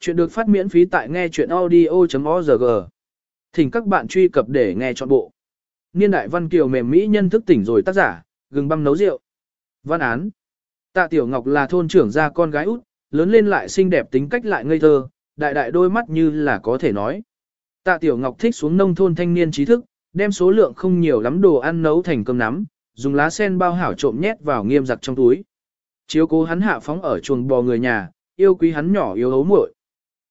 Chuyện được phát miễn phí tại nghe chuyện audio.org. Thỉnh các bạn truy cập để nghe trọn bộ. Niên đại văn kiều mềm mỹ nhân thức tỉnh rồi tác giả, gừng băm nấu rượu. Văn án. Tạ Tiểu Ngọc là thôn trưởng gia con gái út, lớn lên lại xinh đẹp tính cách lại ngây thơ, đại đại đôi mắt như là có thể nói. Tạ Tiểu Ngọc thích xuống nông thôn thanh niên trí thức, đem số lượng không nhiều lắm đồ ăn nấu thành cơm nắm, dùng lá sen bao hảo trộm nhét vào nghiêm giặc trong túi. Chiếu cố hắn hạ phóng ở chuồng bò người nhà, yêu quý hắn nhỏ yếu hấu muội.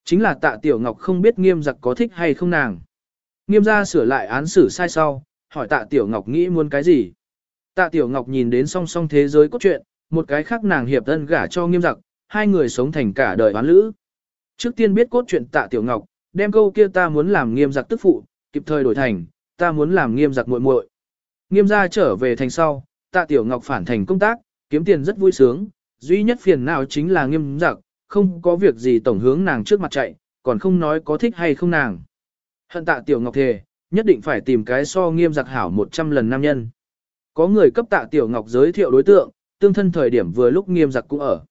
Chính là tạ tiểu ngọc không biết nghiêm giặc có thích hay không nàng. Nghiêm gia sửa lại án xử sai sau, hỏi tạ tiểu ngọc nghĩ muốn cái gì. Tạ tiểu ngọc nhìn đến song song thế giới cốt truyện, một cái khác nàng hiệp thân gả cho nghiêm giặc, hai người sống thành cả đời oán lữ. Trước tiên biết cốt truyện tạ tiểu ngọc, đem câu kia ta muốn làm nghiêm giặc tức phụ, kịp thời đổi thành, ta muốn làm nghiêm giặc muội muội. Nghiêm gia trở về thành sau, tạ tiểu ngọc phản thành công tác, kiếm tiền rất vui sướng, duy nhất phiền não chính là nghiêm giặc, không có việc gì tổng hướng nàng trước mặt chạy, còn không nói có thích hay không nàng. Hận tạ tiểu ngọc thề, nhất định phải tìm cái so nghiêm giặc hảo 100 lần nam nhân. Có người cấp tạ tiểu ngọc giới thiệu đối tượng, tương thân thời điểm vừa lúc nghiêm giặc cũng ở.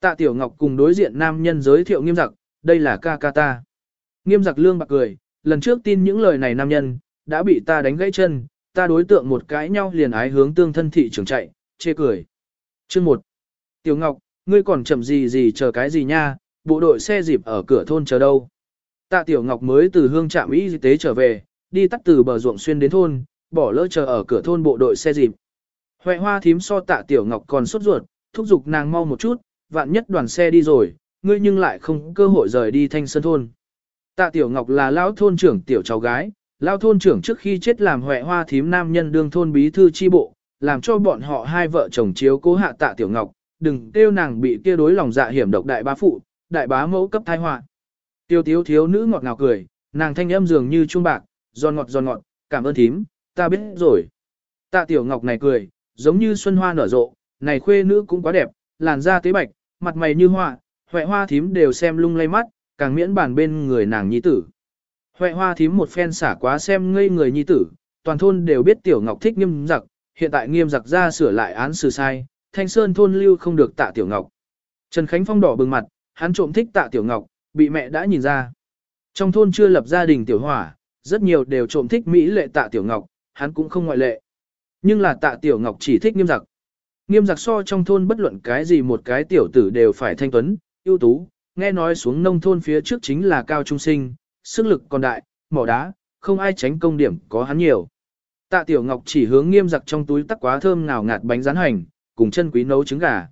Tạ tiểu ngọc cùng đối diện nam nhân giới thiệu nghiêm giặc, đây là ca ca ta. Nghiêm giặc lương bạc cười, lần trước tin những lời này nam nhân, đã bị ta đánh gãy chân, ta đối tượng một cái nhau liền ái hướng tương thân thị trường chạy, chê cười. Chương 1. Tiểu Ngọc, ngươi còn chậm gì gì chờ cái gì nha, bộ đội xe dịp ở cửa thôn chờ đâu. Tạ Tiểu Ngọc mới từ hương trạm y tế trở về, đi tắt từ bờ ruộng xuyên đến thôn, bỏ lỡ chờ ở cửa thôn bộ đội xe dịp. Huệ hoa thím so Tạ Tiểu Ngọc còn sốt ruột, thúc giục nàng mau một chút, vạn nhất đoàn xe đi rồi, ngươi nhưng lại không cơ hội rời đi thanh sơn thôn. Tạ Tiểu Ngọc là lão thôn trưởng tiểu cháu gái, lão thôn trưởng trước khi chết làm Huệ hoa thím nam nhân đương thôn bí thư chi bộ, làm cho bọn họ hai vợ chồng chiếu cố hạ Tạ Tiểu Ngọc, đừng kêu nàng bị kia đối lòng dạ hiểm độc đại bá phụ, đại bá mẫu cấp thai họa. Tiêu thiếu thiếu nữ ngọt ngào cười, nàng thanh âm dường như chuông bạc, giòn ngọt giòn ngọt, cảm ơn thím, ta biết rồi. Tạ tiểu ngọc này cười, giống như xuân hoa nở rộ, này khuê nữ cũng quá đẹp, làn da tế bạch, mặt mày như hoa, huệ hoa thím đều xem lung lay mắt, càng miễn bàn bên người nàng nhi tử. Huệ hoa thím một phen xả quá xem ngây người nhi tử, toàn thôn đều biết tiểu ngọc thích nghiêm giặc, hiện tại nghiêm giặc ra sửa lại án xử sai, thanh sơn thôn lưu không được tạ tiểu ngọc. Trần Khánh Phong đỏ bừng mặt, hắn trộm thích tạ tiểu ngọc, bị mẹ đã nhìn ra. Trong thôn chưa lập gia đình tiểu hỏa, rất nhiều đều trộm thích Mỹ lệ tạ tiểu ngọc, hắn cũng không ngoại lệ. Nhưng là tạ tiểu ngọc chỉ thích nghiêm giặc. Nghiêm giặc so trong thôn bất luận cái gì một cái tiểu tử đều phải thanh tuấn, ưu tú, nghe nói xuống nông thôn phía trước chính là cao trung sinh, sức lực còn đại, mỏ đá, không ai tránh công điểm có hắn nhiều. Tạ Tiểu Ngọc chỉ hướng nghiêm giặc trong túi tắc quá thơm ngào ngạt bánh rán hành, cùng chân quý nấu trứng gà.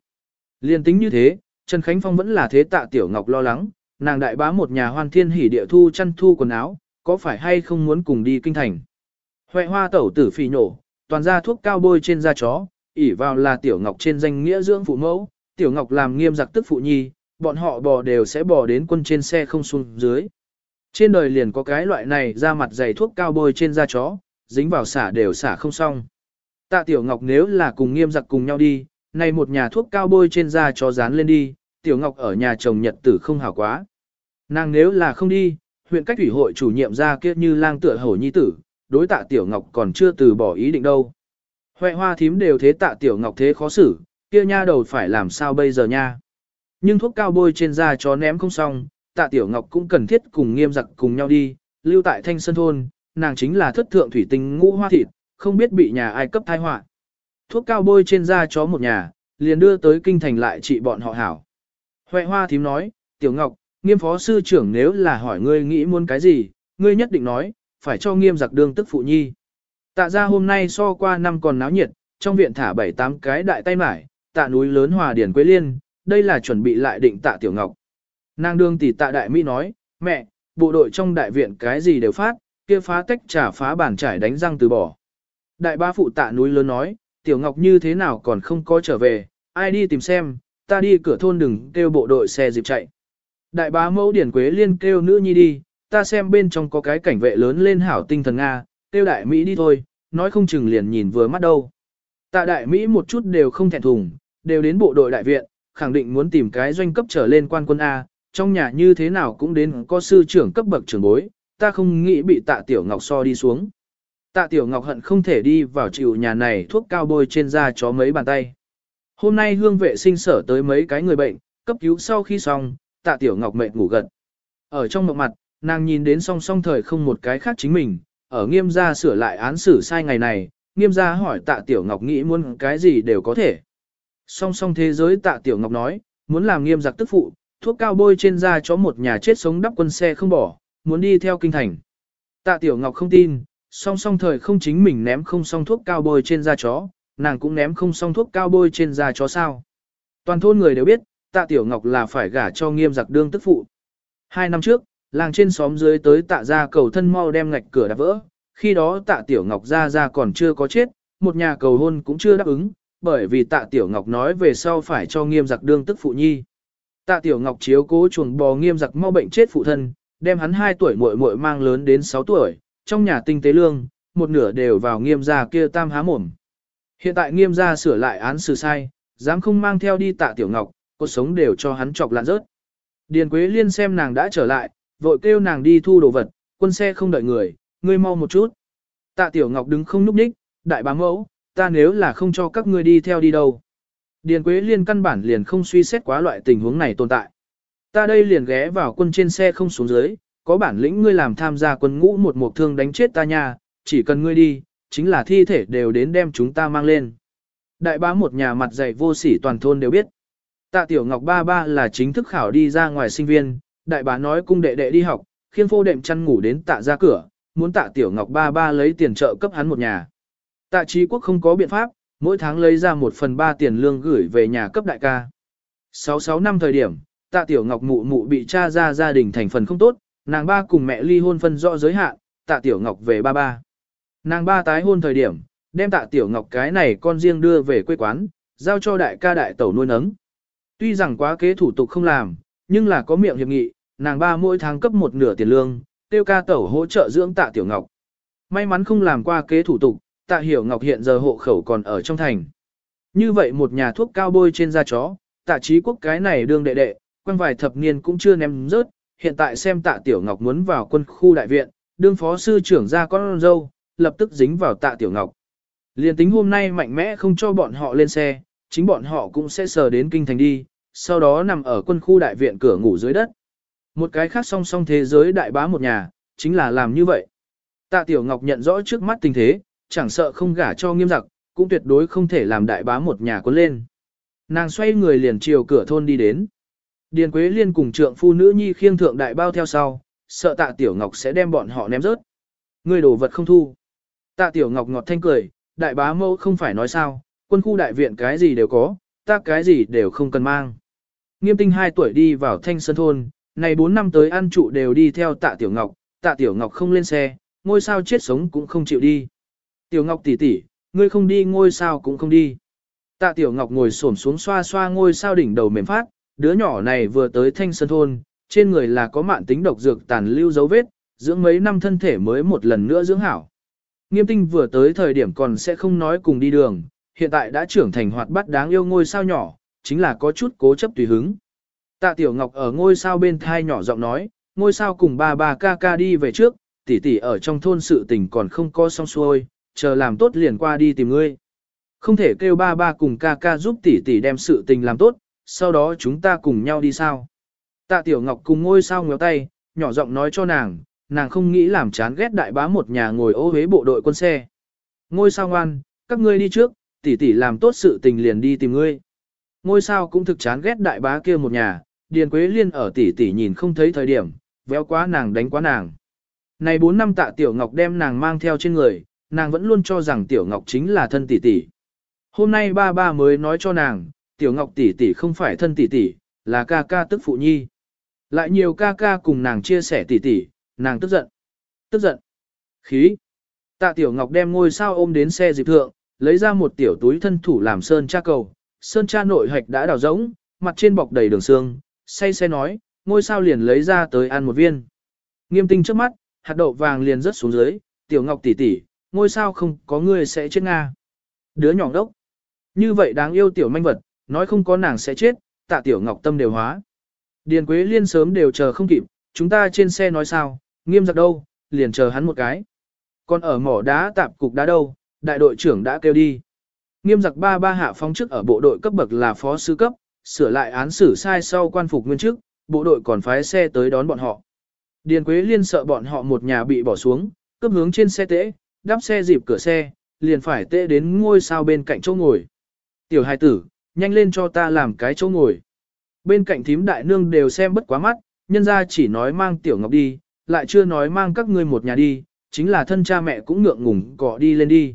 Liên tính như thế, Trần Khánh Phong vẫn là thế tạ Tiểu Ngọc lo lắng, nàng đại bá một nhà hoan thiên hỉ địa thu chăn thu quần áo, có phải hay không muốn cùng đi kinh thành. Huệ hoa tẩu tử phì nổ, toàn ra thuốc cao bôi trên da chó, ỉ vào là Tiểu Ngọc trên danh nghĩa dưỡng phụ mẫu, Tiểu Ngọc làm nghiêm giặc tức phụ nhi, bọn họ bò đều sẽ bò đến quân trên xe không xuống dưới. Trên đời liền có cái loại này ra mặt dày thuốc cao bôi trên da chó, dính vào xả đều xả không xong. Tạ Tiểu Ngọc nếu là cùng nghiêm giặc cùng nhau đi, này một nhà thuốc cao bôi trên da cho dán lên đi, Tiểu Ngọc ở nhà chồng nhật tử không hảo quá. Nàng nếu là không đi, huyện cách thủy hội chủ nhiệm ra kia như lang tựa hổ nhi tử, đối tạ Tiểu Ngọc còn chưa từ bỏ ý định đâu. Huệ hoa thím đều thế tạ Tiểu Ngọc thế khó xử, kia nha đầu phải làm sao bây giờ nha. Nhưng thuốc cao bôi trên da cho ném không xong, tạ Tiểu Ngọc cũng cần thiết cùng nghiêm giặc cùng nhau đi, lưu tại thanh sơn thôn, nàng chính là thất thượng thủy tinh ngũ hoa thịt, không biết bị nhà ai cấp thai họa. Thuốc cao bôi trên da chó một nhà, liền đưa tới kinh thành lại trị bọn họ hảo. Huệ hoa thím nói, Tiểu Ngọc, nghiêm phó sư trưởng nếu là hỏi ngươi nghĩ muốn cái gì, ngươi nhất định nói, phải cho nghiêm giặc đương tức phụ nhi. Tạ ra hôm nay so qua năm còn náo nhiệt, trong viện thả bảy tám cái đại tay mải, tạ núi lớn hòa điển quế liên, đây là chuẩn bị lại định tạ Tiểu Ngọc. Nàng đương tỷ tạ đại mỹ nói, mẹ, bộ đội trong đại viện cái gì đều phát, kia phá tách trả phá bàn trải đánh răng từ bỏ. Đại ba phụ tạ núi lớn nói, Tiểu Ngọc như thế nào còn không có trở về, ai đi tìm xem, ta đi cửa thôn đừng kêu bộ đội xe dịp chạy. Đại bá mẫu Điển Quế Liên kêu nữ nhi đi, ta xem bên trong có cái cảnh vệ lớn lên hảo tinh thần Nga, kêu đại Mỹ đi thôi, nói không chừng liền nhìn vừa mắt đâu. Tạ đại Mỹ một chút đều không thẹn thùng, đều đến bộ đội đại viện, khẳng định muốn tìm cái doanh cấp trở lên quan quân A, trong nhà như thế nào cũng đến có sư trưởng cấp bậc trưởng bối, ta không nghĩ bị tạ tiểu ngọc so đi xuống. Tạ Tiểu Ngọc hận không thể đi vào chịu nhà này thuốc cao bôi trên da chó mấy bàn tay. Hôm nay hương vệ sinh sở tới mấy cái người bệnh, cấp cứu sau khi xong, Tạ Tiểu Ngọc mệt ngủ gật. Ở trong mộng mặt, nàng nhìn đến song song thời không một cái khác chính mình, ở nghiêm gia sửa lại án xử sai ngày này, nghiêm gia hỏi tạ tiểu ngọc nghĩ muốn cái gì đều có thể. Song song thế giới tạ tiểu ngọc nói, muốn làm nghiêm giặc tức phụ, thuốc cao bôi trên da chó một nhà chết sống đắp quân xe không bỏ, muốn đi theo kinh thành. Tạ tiểu ngọc không tin, song song thời không chính mình ném không song thuốc cao bôi trên da chó, nàng cũng ném không song thuốc cao bôi trên da chó sao. Toàn thôn người đều biết, tạ tiểu ngọc là phải gả cho nghiêm giặc đương tức phụ. Hai năm trước, làng trên xóm dưới tới tạ ra cầu thân mau đem ngạch cửa đã vỡ, khi đó tạ tiểu ngọc ra ra còn chưa có chết, một nhà cầu hôn cũng chưa đáp ứng, bởi vì tạ tiểu ngọc nói về sau phải cho nghiêm giặc đương tức phụ nhi. Tạ tiểu ngọc chiếu cố chuồng bò nghiêm giặc mau bệnh chết phụ thân, đem hắn 2 tuổi muội muội mang lớn đến 6 tuổi, trong nhà tinh tế lương, một nửa đều vào nghiêm gia kia tam há mồm. Hiện tại nghiêm gia sửa lại án xử sai, dám không mang theo đi tạ tiểu ngọc, cuộc sống đều cho hắn chọc lạn rớt. Điền Quế Liên xem nàng đã trở lại, vội kêu nàng đi thu đồ vật, quân xe không đợi người, ngươi mau một chút. Tạ Tiểu Ngọc đứng không núp đích, đại bá mẫu, ta nếu là không cho các ngươi đi theo đi đâu. Điền Quế Liên căn bản liền không suy xét quá loại tình huống này tồn tại. Ta đây liền ghé vào quân trên xe không xuống dưới, có bản lĩnh ngươi làm tham gia quân ngũ một mục thương đánh chết ta nha, chỉ cần ngươi đi, chính là thi thể đều đến đem chúng ta mang lên. Đại bá một nhà mặt dày vô sỉ toàn thôn đều biết. Tạ Tiểu Ngọc ba ba là chính thức khảo đi ra ngoài sinh viên, đại bá nói cung đệ đệ đi học, khiến phô đệm chăn ngủ đến tạ ra cửa, muốn tạ Tiểu Ngọc ba ba lấy tiền trợ cấp hắn một nhà. Tạ Trí Quốc không có biện pháp, mỗi tháng lấy ra một phần ba tiền lương gửi về nhà cấp đại ca. 66 năm thời điểm, tạ Tiểu Ngọc mụ mụ bị cha ra gia đình thành phần không tốt, nàng ba cùng mẹ ly hôn phân rõ giới hạn, tạ Tiểu Ngọc về ba ba. Nàng ba tái hôn thời điểm, đem tạ Tiểu Ngọc cái này con riêng đưa về quê quán, giao cho đại ca đại tẩu nuôi nấng. Tuy rằng quá kế thủ tục không làm, nhưng là có miệng hiệp nghị, nàng ba mỗi tháng cấp một nửa tiền lương, tiêu ca tẩu hỗ trợ dưỡng tạ Tiểu Ngọc. May mắn không làm qua kế thủ tục, tạ Hiểu Ngọc hiện giờ hộ khẩu còn ở trong thành. Như vậy một nhà thuốc cao bôi trên da chó, tạ trí quốc cái này đương đệ đệ, quanh vài thập niên cũng chưa ném rớt, hiện tại xem tạ Tiểu Ngọc muốn vào quân khu đại viện, đương phó sư trưởng ra con dâu, lập tức dính vào tạ Tiểu Ngọc. Liên tính hôm nay mạnh mẽ không cho bọn họ lên xe, chính bọn họ cũng sẽ sờ đến kinh thành đi, sau đó nằm ở quân khu đại viện cửa ngủ dưới đất. Một cái khác song song thế giới đại bá một nhà, chính là làm như vậy. Tạ Tiểu Ngọc nhận rõ trước mắt tình thế, chẳng sợ không gả cho nghiêm giặc, cũng tuyệt đối không thể làm đại bá một nhà quân lên. Nàng xoay người liền chiều cửa thôn đi đến. Điền Quế Liên cùng trượng phu nữ nhi khiêng thượng đại bao theo sau, sợ tạ Tiểu Ngọc sẽ đem bọn họ ném rớt. Người đồ vật không thu. Tạ Tiểu Ngọc ngọt thanh cười, đại bá mẫu không phải nói sao, quân khu đại viện cái gì đều có, ta cái gì đều không cần mang. Nghiêm tinh 2 tuổi đi vào thanh sơn thôn, này 4 năm tới ăn trụ đều đi theo tạ Tiểu Ngọc, tạ Tiểu Ngọc không lên xe, ngôi sao chết sống cũng không chịu đi. Tiểu Ngọc tỷ tỷ, ngươi không đi ngôi sao cũng không đi. Tạ Tiểu Ngọc ngồi xổm xuống xoa xoa ngôi sao đỉnh đầu mềm phát, đứa nhỏ này vừa tới thanh sơn thôn, trên người là có mạn tính độc dược tàn lưu dấu vết, dưỡng mấy năm thân thể mới một lần nữa dưỡng hảo. Nghiêm tinh vừa tới thời điểm còn sẽ không nói cùng đi đường, hiện tại đã trưởng thành hoạt bát đáng yêu ngôi sao nhỏ, chính là có chút cố chấp tùy hứng. Tạ Tiểu Ngọc ở ngôi sao bên thai nhỏ giọng nói, ngôi sao cùng ba ba ca ca đi về trước, tỷ tỷ ở trong thôn sự tình còn không có xong xuôi, chờ làm tốt liền qua đi tìm ngươi. Không thể kêu ba ba cùng ca ca giúp tỷ tỷ đem sự tình làm tốt, sau đó chúng ta cùng nhau đi sao. Tạ Tiểu Ngọc cùng ngôi sao ngéo tay, nhỏ giọng nói cho nàng, nàng không nghĩ làm chán ghét đại bá một nhà ngồi ô hế bộ đội quân xe. Ngôi sao ngoan, các ngươi đi trước, tỷ tỷ làm tốt sự tình liền đi tìm ngươi. Ngôi sao cũng thực chán ghét đại bá kia một nhà, Điền Quế Liên ở tỷ tỷ nhìn không thấy thời điểm, véo quá nàng đánh quá nàng. Này 4 năm tạ Tiểu Ngọc đem nàng mang theo trên người, nàng vẫn luôn cho rằng Tiểu Ngọc chính là thân tỷ tỷ. Hôm nay ba ba mới nói cho nàng, Tiểu Ngọc tỷ tỷ không phải thân tỷ tỷ, là ca ca tức phụ nhi. Lại nhiều ca ca cùng nàng chia sẻ tỷ tỷ, nàng tức giận. Tức giận. Khí. Tạ Tiểu Ngọc đem ngôi sao ôm đến xe dịp thượng, lấy ra một tiểu túi thân thủ làm sơn cha cầu. Sơn cha nội hạch đã đào rỗng, mặt trên bọc đầy đường xương, say xe nói, ngôi sao liền lấy ra tới ăn một viên. Nghiêm tinh trước mắt, hạt đậu vàng liền rớt xuống dưới, Tiểu Ngọc tỷ tỷ, ngôi sao không có người sẽ chết Nga. Đứa nhỏ đốc. Như vậy đáng yêu tiểu manh vật, nói không có nàng sẽ chết, tạ Tiểu Ngọc tâm đều hóa. Điền Quế Liên sớm đều chờ không kịp, chúng ta trên xe nói sao, nghiêm giặc đâu, liền chờ hắn một cái. Còn ở mỏ đá tạp cục đá đâu, đại đội trưởng đã kêu đi. Nghiêm giặc ba ba hạ phong chức ở bộ đội cấp bậc là phó sư cấp, sửa lại án xử sai sau quan phục nguyên chức, bộ đội còn phái xe tới đón bọn họ. Điền Quế Liên sợ bọn họ một nhà bị bỏ xuống, cấp hướng trên xe tễ, đắp xe dịp cửa xe, liền phải tễ đến ngôi sao bên cạnh chỗ ngồi. Tiểu hài tử, nhanh lên cho ta làm cái chỗ ngồi. Bên cạnh thím đại nương đều xem bất quá mắt, nhân ra chỉ nói mang tiểu ngọc đi, lại chưa nói mang các ngươi một nhà đi, chính là thân cha mẹ cũng ngượng ngùng cọ đi lên đi.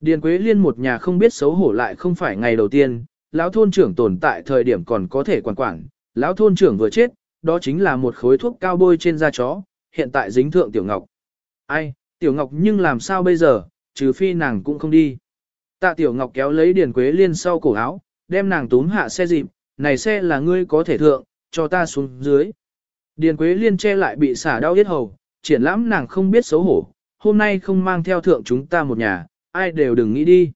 Điền Quế Liên một nhà không biết xấu hổ lại không phải ngày đầu tiên, lão thôn trưởng tồn tại thời điểm còn có thể quản quản, lão thôn trưởng vừa chết, đó chính là một khối thuốc cao bôi trên da chó, hiện tại dính thượng tiểu ngọc. Ai, tiểu ngọc nhưng làm sao bây giờ, trừ phi nàng cũng không đi. Tạ tiểu ngọc kéo lấy Điền Quế Liên sau cổ áo, đem nàng túm hạ xe dịp, này xe là ngươi có thể thượng, cho ta xuống dưới. Điền Quế Liên che lại bị xả đau yết hầu, triển lãm nàng không biết xấu hổ, hôm nay không mang theo thượng chúng ta một nhà, ai đều đừng nghĩ đi.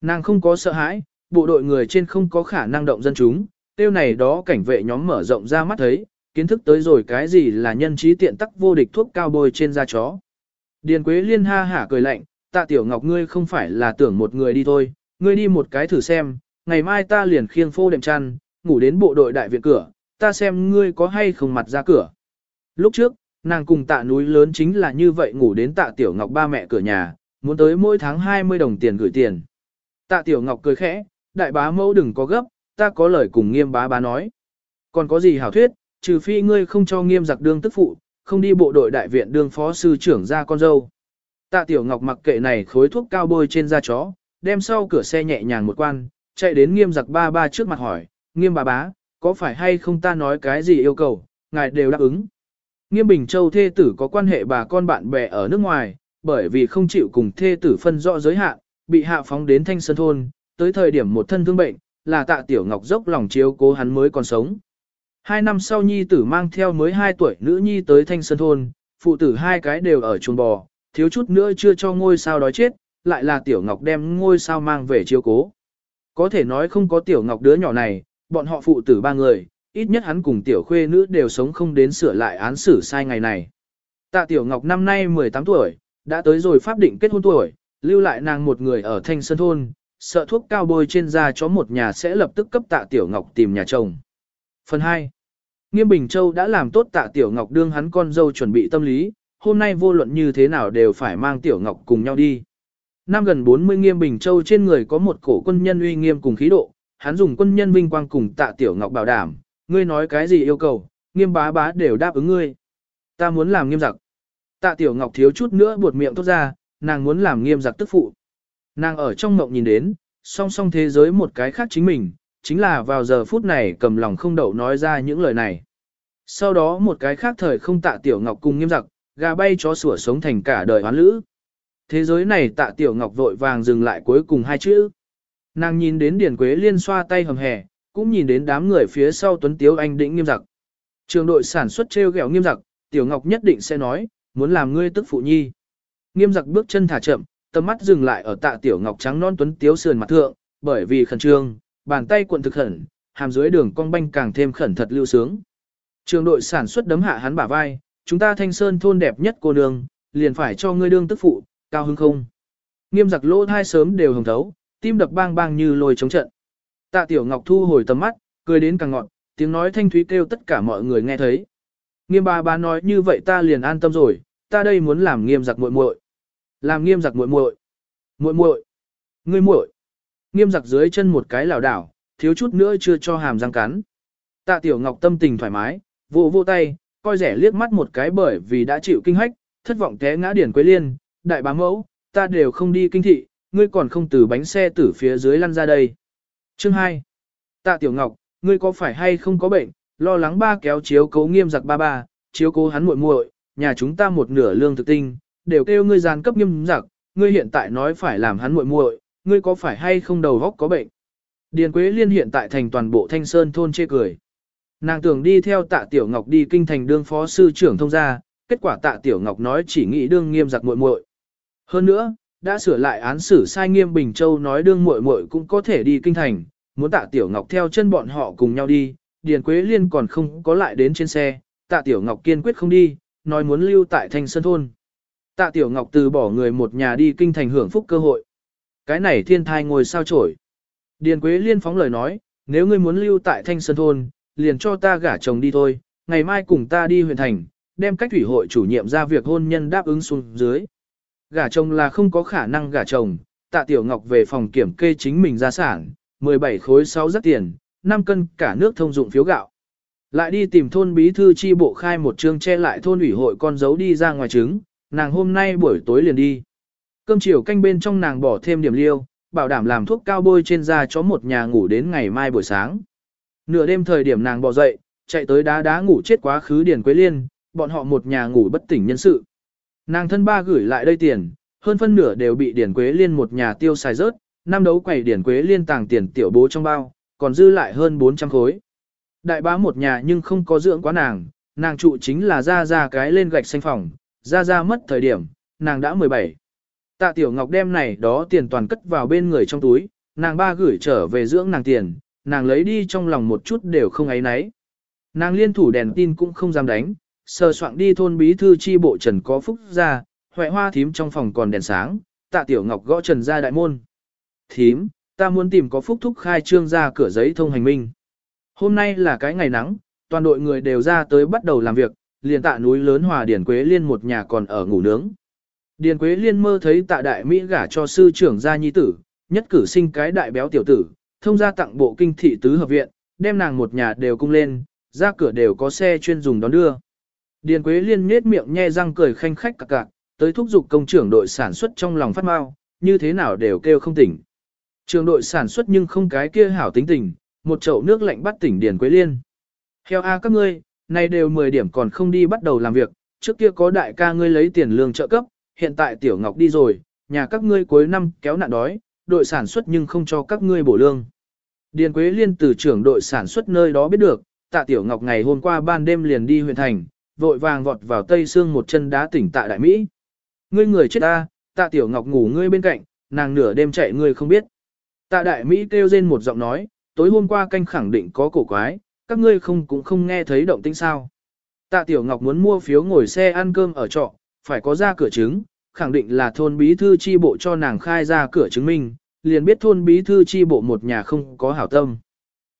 Nàng không có sợ hãi, bộ đội người trên không có khả năng động dân chúng, tiêu này đó cảnh vệ nhóm mở rộng ra mắt thấy, kiến thức tới rồi cái gì là nhân trí tiện tắc vô địch thuốc cao bôi trên da chó. Điền Quế Liên ha hả cười lạnh, tạ tiểu ngọc ngươi không phải là tưởng một người đi thôi, ngươi đi một cái thử xem, ngày mai ta liền khiêng phô đệm chăn, ngủ đến bộ đội đại viện cửa, ta xem ngươi có hay không mặt ra cửa. Lúc trước, nàng cùng tạ núi lớn chính là như vậy ngủ đến tạ tiểu ngọc ba mẹ cửa nhà, muốn tới mỗi tháng 20 đồng tiền gửi tiền. Tạ tiểu ngọc cười khẽ, đại bá mẫu đừng có gấp, ta có lời cùng nghiêm bá bá nói. Còn có gì hảo thuyết, trừ phi ngươi không cho nghiêm giặc đương tức phụ, không đi bộ đội đại viện đương phó sư trưởng ra con dâu. Tạ tiểu ngọc mặc kệ này khối thuốc cao bôi trên da chó, đem sau cửa xe nhẹ nhàng một quan, chạy đến nghiêm giặc ba ba trước mặt hỏi, nghiêm bà bá, có phải hay không ta nói cái gì yêu cầu, ngài đều đáp ứng. Nghiêm Bình Châu thê tử có quan hệ bà con bạn bè ở nước ngoài, bởi vì không chịu cùng thê tử phân rõ giới hạn, bị hạ phóng đến Thanh Sơn Thôn, tới thời điểm một thân thương bệnh, là tạ tiểu ngọc dốc lòng chiếu cố hắn mới còn sống. Hai năm sau nhi tử mang theo mới hai tuổi nữ nhi tới Thanh Sơn Thôn, phụ tử hai cái đều ở chuồng bò, thiếu chút nữa chưa cho ngôi sao đói chết, lại là tiểu ngọc đem ngôi sao mang về chiếu cố. Có thể nói không có tiểu ngọc đứa nhỏ này, bọn họ phụ tử ba người, ít nhất hắn cùng tiểu khuê nữ đều sống không đến sửa lại án xử sai ngày này. Tạ tiểu ngọc năm nay 18 tuổi, đã tới rồi pháp định kết hôn tuổi, lưu lại nàng một người ở thanh sơn thôn, sợ thuốc cao bôi trên da chó một nhà sẽ lập tức cấp tạ tiểu ngọc tìm nhà chồng. Phần 2. Nghiêm Bình Châu đã làm tốt tạ tiểu ngọc đương hắn con dâu chuẩn bị tâm lý, hôm nay vô luận như thế nào đều phải mang tiểu ngọc cùng nhau đi. Năm gần 40 Nghiêm Bình Châu trên người có một cổ quân nhân uy nghiêm cùng khí độ, hắn dùng quân nhân vinh quang cùng tạ tiểu ngọc bảo đảm, ngươi nói cái gì yêu cầu, nghiêm bá bá đều đáp ứng ngươi. Ta muốn làm nghiêm giặc. Tạ tiểu ngọc thiếu chút nữa buột miệng tốt ra, nàng muốn làm nghiêm giặc tức phụ. Nàng ở trong mộng nhìn đến, song song thế giới một cái khác chính mình, chính là vào giờ phút này cầm lòng không đậu nói ra những lời này. Sau đó một cái khác thời không tạ tiểu ngọc cùng nghiêm giặc, gà bay chó sủa sống thành cả đời hoán lữ. Thế giới này tạ tiểu ngọc vội vàng dừng lại cuối cùng hai chữ. Nàng nhìn đến Điền Quế Liên xoa tay hầm hè, cũng nhìn đến đám người phía sau Tuấn Tiếu Anh định nghiêm giặc. Trường đội sản xuất treo gẹo nghiêm giặc, Tiểu Ngọc nhất định sẽ nói, muốn làm ngươi tức phụ nhi. Nghiêm giặc bước chân thả chậm, tầm mắt dừng lại ở tạ Tiểu Ngọc trắng non Tuấn Tiếu sườn mặt thượng, bởi vì khẩn trương, bàn tay cuộn thực khẩn, hàm dưới đường cong banh càng thêm khẩn thật lưu sướng. Trường đội sản xuất đấm hạ hắn bả vai, chúng ta thanh sơn thôn đẹp nhất cô nương, liền phải cho ngươi đương tức phụ, cao hứng không. Nghiêm giặc lỗ thai sớm đều hồng thấu, tim đập bang bang như lôi chống trận. Tạ Tiểu Ngọc thu hồi tầm mắt, cười đến càng ngọn, tiếng nói thanh thúy kêu tất cả mọi người nghe thấy. Nghiêm ba ba nói như vậy ta liền an tâm rồi, ta đây muốn làm nghiêm giặc muội muội. Làm nghiêm giặc muội muội. Muội muội. Ngươi muội. Nghiêm giặc dưới chân một cái lảo đảo, thiếu chút nữa chưa cho hàm răng cắn. Tạ Tiểu Ngọc tâm tình thoải mái, vỗ vỗ tay, coi rẻ liếc mắt một cái bởi vì đã chịu kinh hách, thất vọng té ngã điển quế liên, đại bá mẫu, ta đều không đi kinh thị, ngươi còn không từ bánh xe tử phía dưới lăn ra đây. Chương 2. Tạ Tiểu Ngọc, ngươi có phải hay không có bệnh, lo lắng ba kéo chiếu cố nghiêm giặc ba ba, chiếu cố hắn muội muội, nhà chúng ta một nửa lương thực tinh, đều kêu ngươi gian cấp nghiêm giặc, ngươi hiện tại nói phải làm hắn muội muội, ngươi có phải hay không đầu góc có bệnh. Điền Quế Liên hiện tại thành toàn bộ Thanh Sơn thôn chê cười. Nàng tưởng đi theo tạ Tiểu Ngọc đi kinh thành đương phó sư trưởng thông gia, kết quả tạ Tiểu Ngọc nói chỉ nghĩ đương nghiêm giặc muội muội. Hơn nữa, đã sửa lại án xử sai nghiêm Bình Châu nói đương muội muội cũng có thể đi kinh thành, muốn tạ Tiểu Ngọc theo chân bọn họ cùng nhau đi, Điền Quế Liên còn không có lại đến trên xe, tạ Tiểu Ngọc kiên quyết không đi, nói muốn lưu tại thanh sơn thôn. Tạ Tiểu Ngọc từ bỏ người một nhà đi kinh thành hưởng phúc cơ hội. Cái này thiên thai ngồi sao chổi. Điền Quế Liên phóng lời nói, nếu ngươi muốn lưu tại thanh sơn thôn, liền cho ta gả chồng đi thôi, ngày mai cùng ta đi huyện thành, đem cách thủy hội chủ nhiệm ra việc hôn nhân đáp ứng xuống dưới. Gả chồng là không có khả năng gả chồng, tạ tiểu ngọc về phòng kiểm kê chính mình gia sản, 17 khối 6 rất tiền, 5 cân cả nước thông dụng phiếu gạo. Lại đi tìm thôn bí thư chi bộ khai một chương che lại thôn ủy hội con dấu đi ra ngoài trứng, nàng hôm nay buổi tối liền đi. Cơm chiều canh bên trong nàng bỏ thêm điểm liêu, bảo đảm làm thuốc cao bôi trên da cho một nhà ngủ đến ngày mai buổi sáng. Nửa đêm thời điểm nàng bỏ dậy, chạy tới đá đá ngủ chết quá khứ Điền Quế Liên, bọn họ một nhà ngủ bất tỉnh nhân sự. Nàng thân ba gửi lại đây tiền, hơn phân nửa đều bị Điền Quế Liên một nhà tiêu xài rớt, năm đấu quầy Điền Quế Liên tàng tiền tiểu bố trong bao, còn dư lại hơn 400 khối. Đại bá một nhà nhưng không có dưỡng quá nàng, nàng trụ chính là ra ra cái lên gạch xanh phòng, ra ra mất thời điểm, nàng đã 17. Tạ Tiểu Ngọc đem này đó tiền toàn cất vào bên người trong túi, nàng ba gửi trở về dưỡng nàng tiền, nàng lấy đi trong lòng một chút đều không ấy nấy. Nàng liên thủ đèn tin cũng không dám đánh, sờ soạn đi thôn bí thư chi bộ Trần có phúc ra, hoại hoa thím trong phòng còn đèn sáng, tạ tiểu ngọc gõ Trần ra đại môn. Thím, ta muốn tìm có phúc thúc khai trương ra cửa giấy thông hành minh. Hôm nay là cái ngày nắng, toàn đội người đều ra tới bắt đầu làm việc, liền tạ núi lớn hòa Điền Quế Liên một nhà còn ở ngủ nướng. Điền Quế Liên mơ thấy tạ đại Mỹ gả cho sư trưởng gia nhi tử, nhất cử sinh cái đại béo tiểu tử, thông ra tặng bộ kinh thị tứ hợp viện, đem nàng một nhà đều cung lên, ra cửa đều có xe chuyên dùng đón đưa. Điền Quế Liên nhếch miệng nhe răng cười khanh khách cạc cạc, tới thúc giục công trưởng đội sản xuất trong lòng phát mau, như thế nào đều kêu không tỉnh. Trường đội sản xuất nhưng không cái kia hảo tính tình, một chậu nước lạnh bắt tỉnh Điền Quế Liên. Theo A các ngươi, nay đều 10 điểm còn không đi bắt đầu làm việc, trước kia có đại ca ngươi lấy tiền lương trợ cấp, hiện tại Tiểu Ngọc đi rồi, nhà các ngươi cuối năm kéo nạn đói, đội sản xuất nhưng không cho các ngươi bổ lương. Điền Quế Liên từ trưởng đội sản xuất nơi đó biết được, tạ Tiểu Ngọc ngày hôm qua ban đêm liền đi huyện thành, vội vàng vọt vào Tây xương một chân đá tỉnh tạ Đại Mỹ. Ngươi người chết ta, tạ Tiểu Ngọc ngủ ngươi bên cạnh, nàng nửa đêm chạy ngươi không biết. Tạ Đại Mỹ kêu rên một giọng nói, tối hôm qua canh khẳng định có cổ quái, các ngươi không cũng không nghe thấy động tĩnh sao. Tạ Tiểu Ngọc muốn mua phiếu ngồi xe ăn cơm ở trọ, phải có ra cửa chứng, khẳng định là thôn bí thư chi bộ cho nàng khai ra cửa chứng minh, liền biết thôn bí thư chi bộ một nhà không có hảo tâm.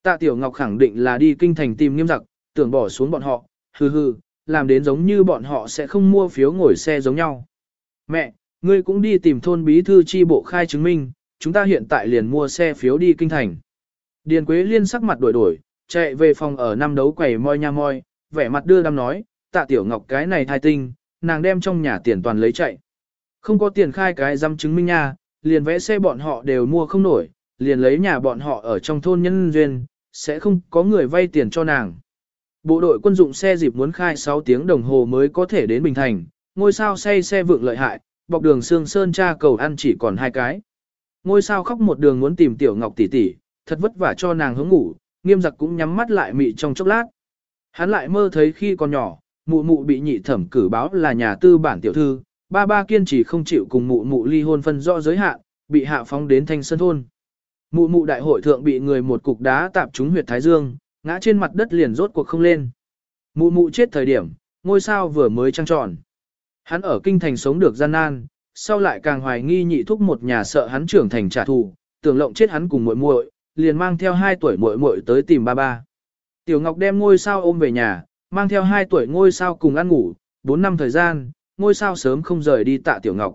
Tạ Tiểu Ngọc khẳng định là đi kinh thành tìm nghiêm giặc, tưởng bỏ xuống bọn họ, hừ hừ, làm đến giống như bọn họ sẽ không mua phiếu ngồi xe giống nhau. Mẹ, ngươi cũng đi tìm thôn bí thư chi bộ khai chứng minh, chúng ta hiện tại liền mua xe phiếu đi kinh thành. Điền Quế Liên sắc mặt đổi đổi, chạy về phòng ở năm đấu quầy moi nha moi, vẻ mặt đưa đam nói, tạ tiểu ngọc cái này thai tinh, nàng đem trong nhà tiền toàn lấy chạy. Không có tiền khai cái dăm chứng minh nha, liền vẽ xe bọn họ đều mua không nổi, liền lấy nhà bọn họ ở trong thôn nhân duyên, sẽ không có người vay tiền cho nàng. Bộ đội quân dụng xe dịp muốn khai 6 tiếng đồng hồ mới có thể đến Bình Thành, ngôi sao say xe vượng lợi hại, bọc đường xương sơn cha cầu ăn chỉ còn hai cái. Ngôi sao khóc một đường muốn tìm tiểu ngọc tỷ tỷ, thật vất vả cho nàng hướng ngủ, nghiêm giặc cũng nhắm mắt lại mị trong chốc lát. Hắn lại mơ thấy khi còn nhỏ, mụ mụ bị nhị thẩm cử báo là nhà tư bản tiểu thư, ba ba kiên trì không chịu cùng mụ mụ ly hôn phân rõ giới hạn, bị hạ phóng đến thanh sơn thôn. Mụ mụ đại hội thượng bị người một cục đá tạp trúng huyệt thái dương, ngã trên mặt đất liền rốt cuộc không lên. Mụ mụ chết thời điểm, ngôi sao vừa mới trăng tròn. Hắn ở kinh thành sống được gian nan, sau lại càng hoài nghi nhị thúc một nhà sợ hắn trưởng thành trả thù, tưởng lộng chết hắn cùng muội muội, liền mang theo hai tuổi muội muội tới tìm ba ba. Tiểu Ngọc đem ngôi sao ôm về nhà, mang theo hai tuổi ngôi sao cùng ăn ngủ, bốn năm thời gian, ngôi sao sớm không rời đi tạ Tiểu Ngọc.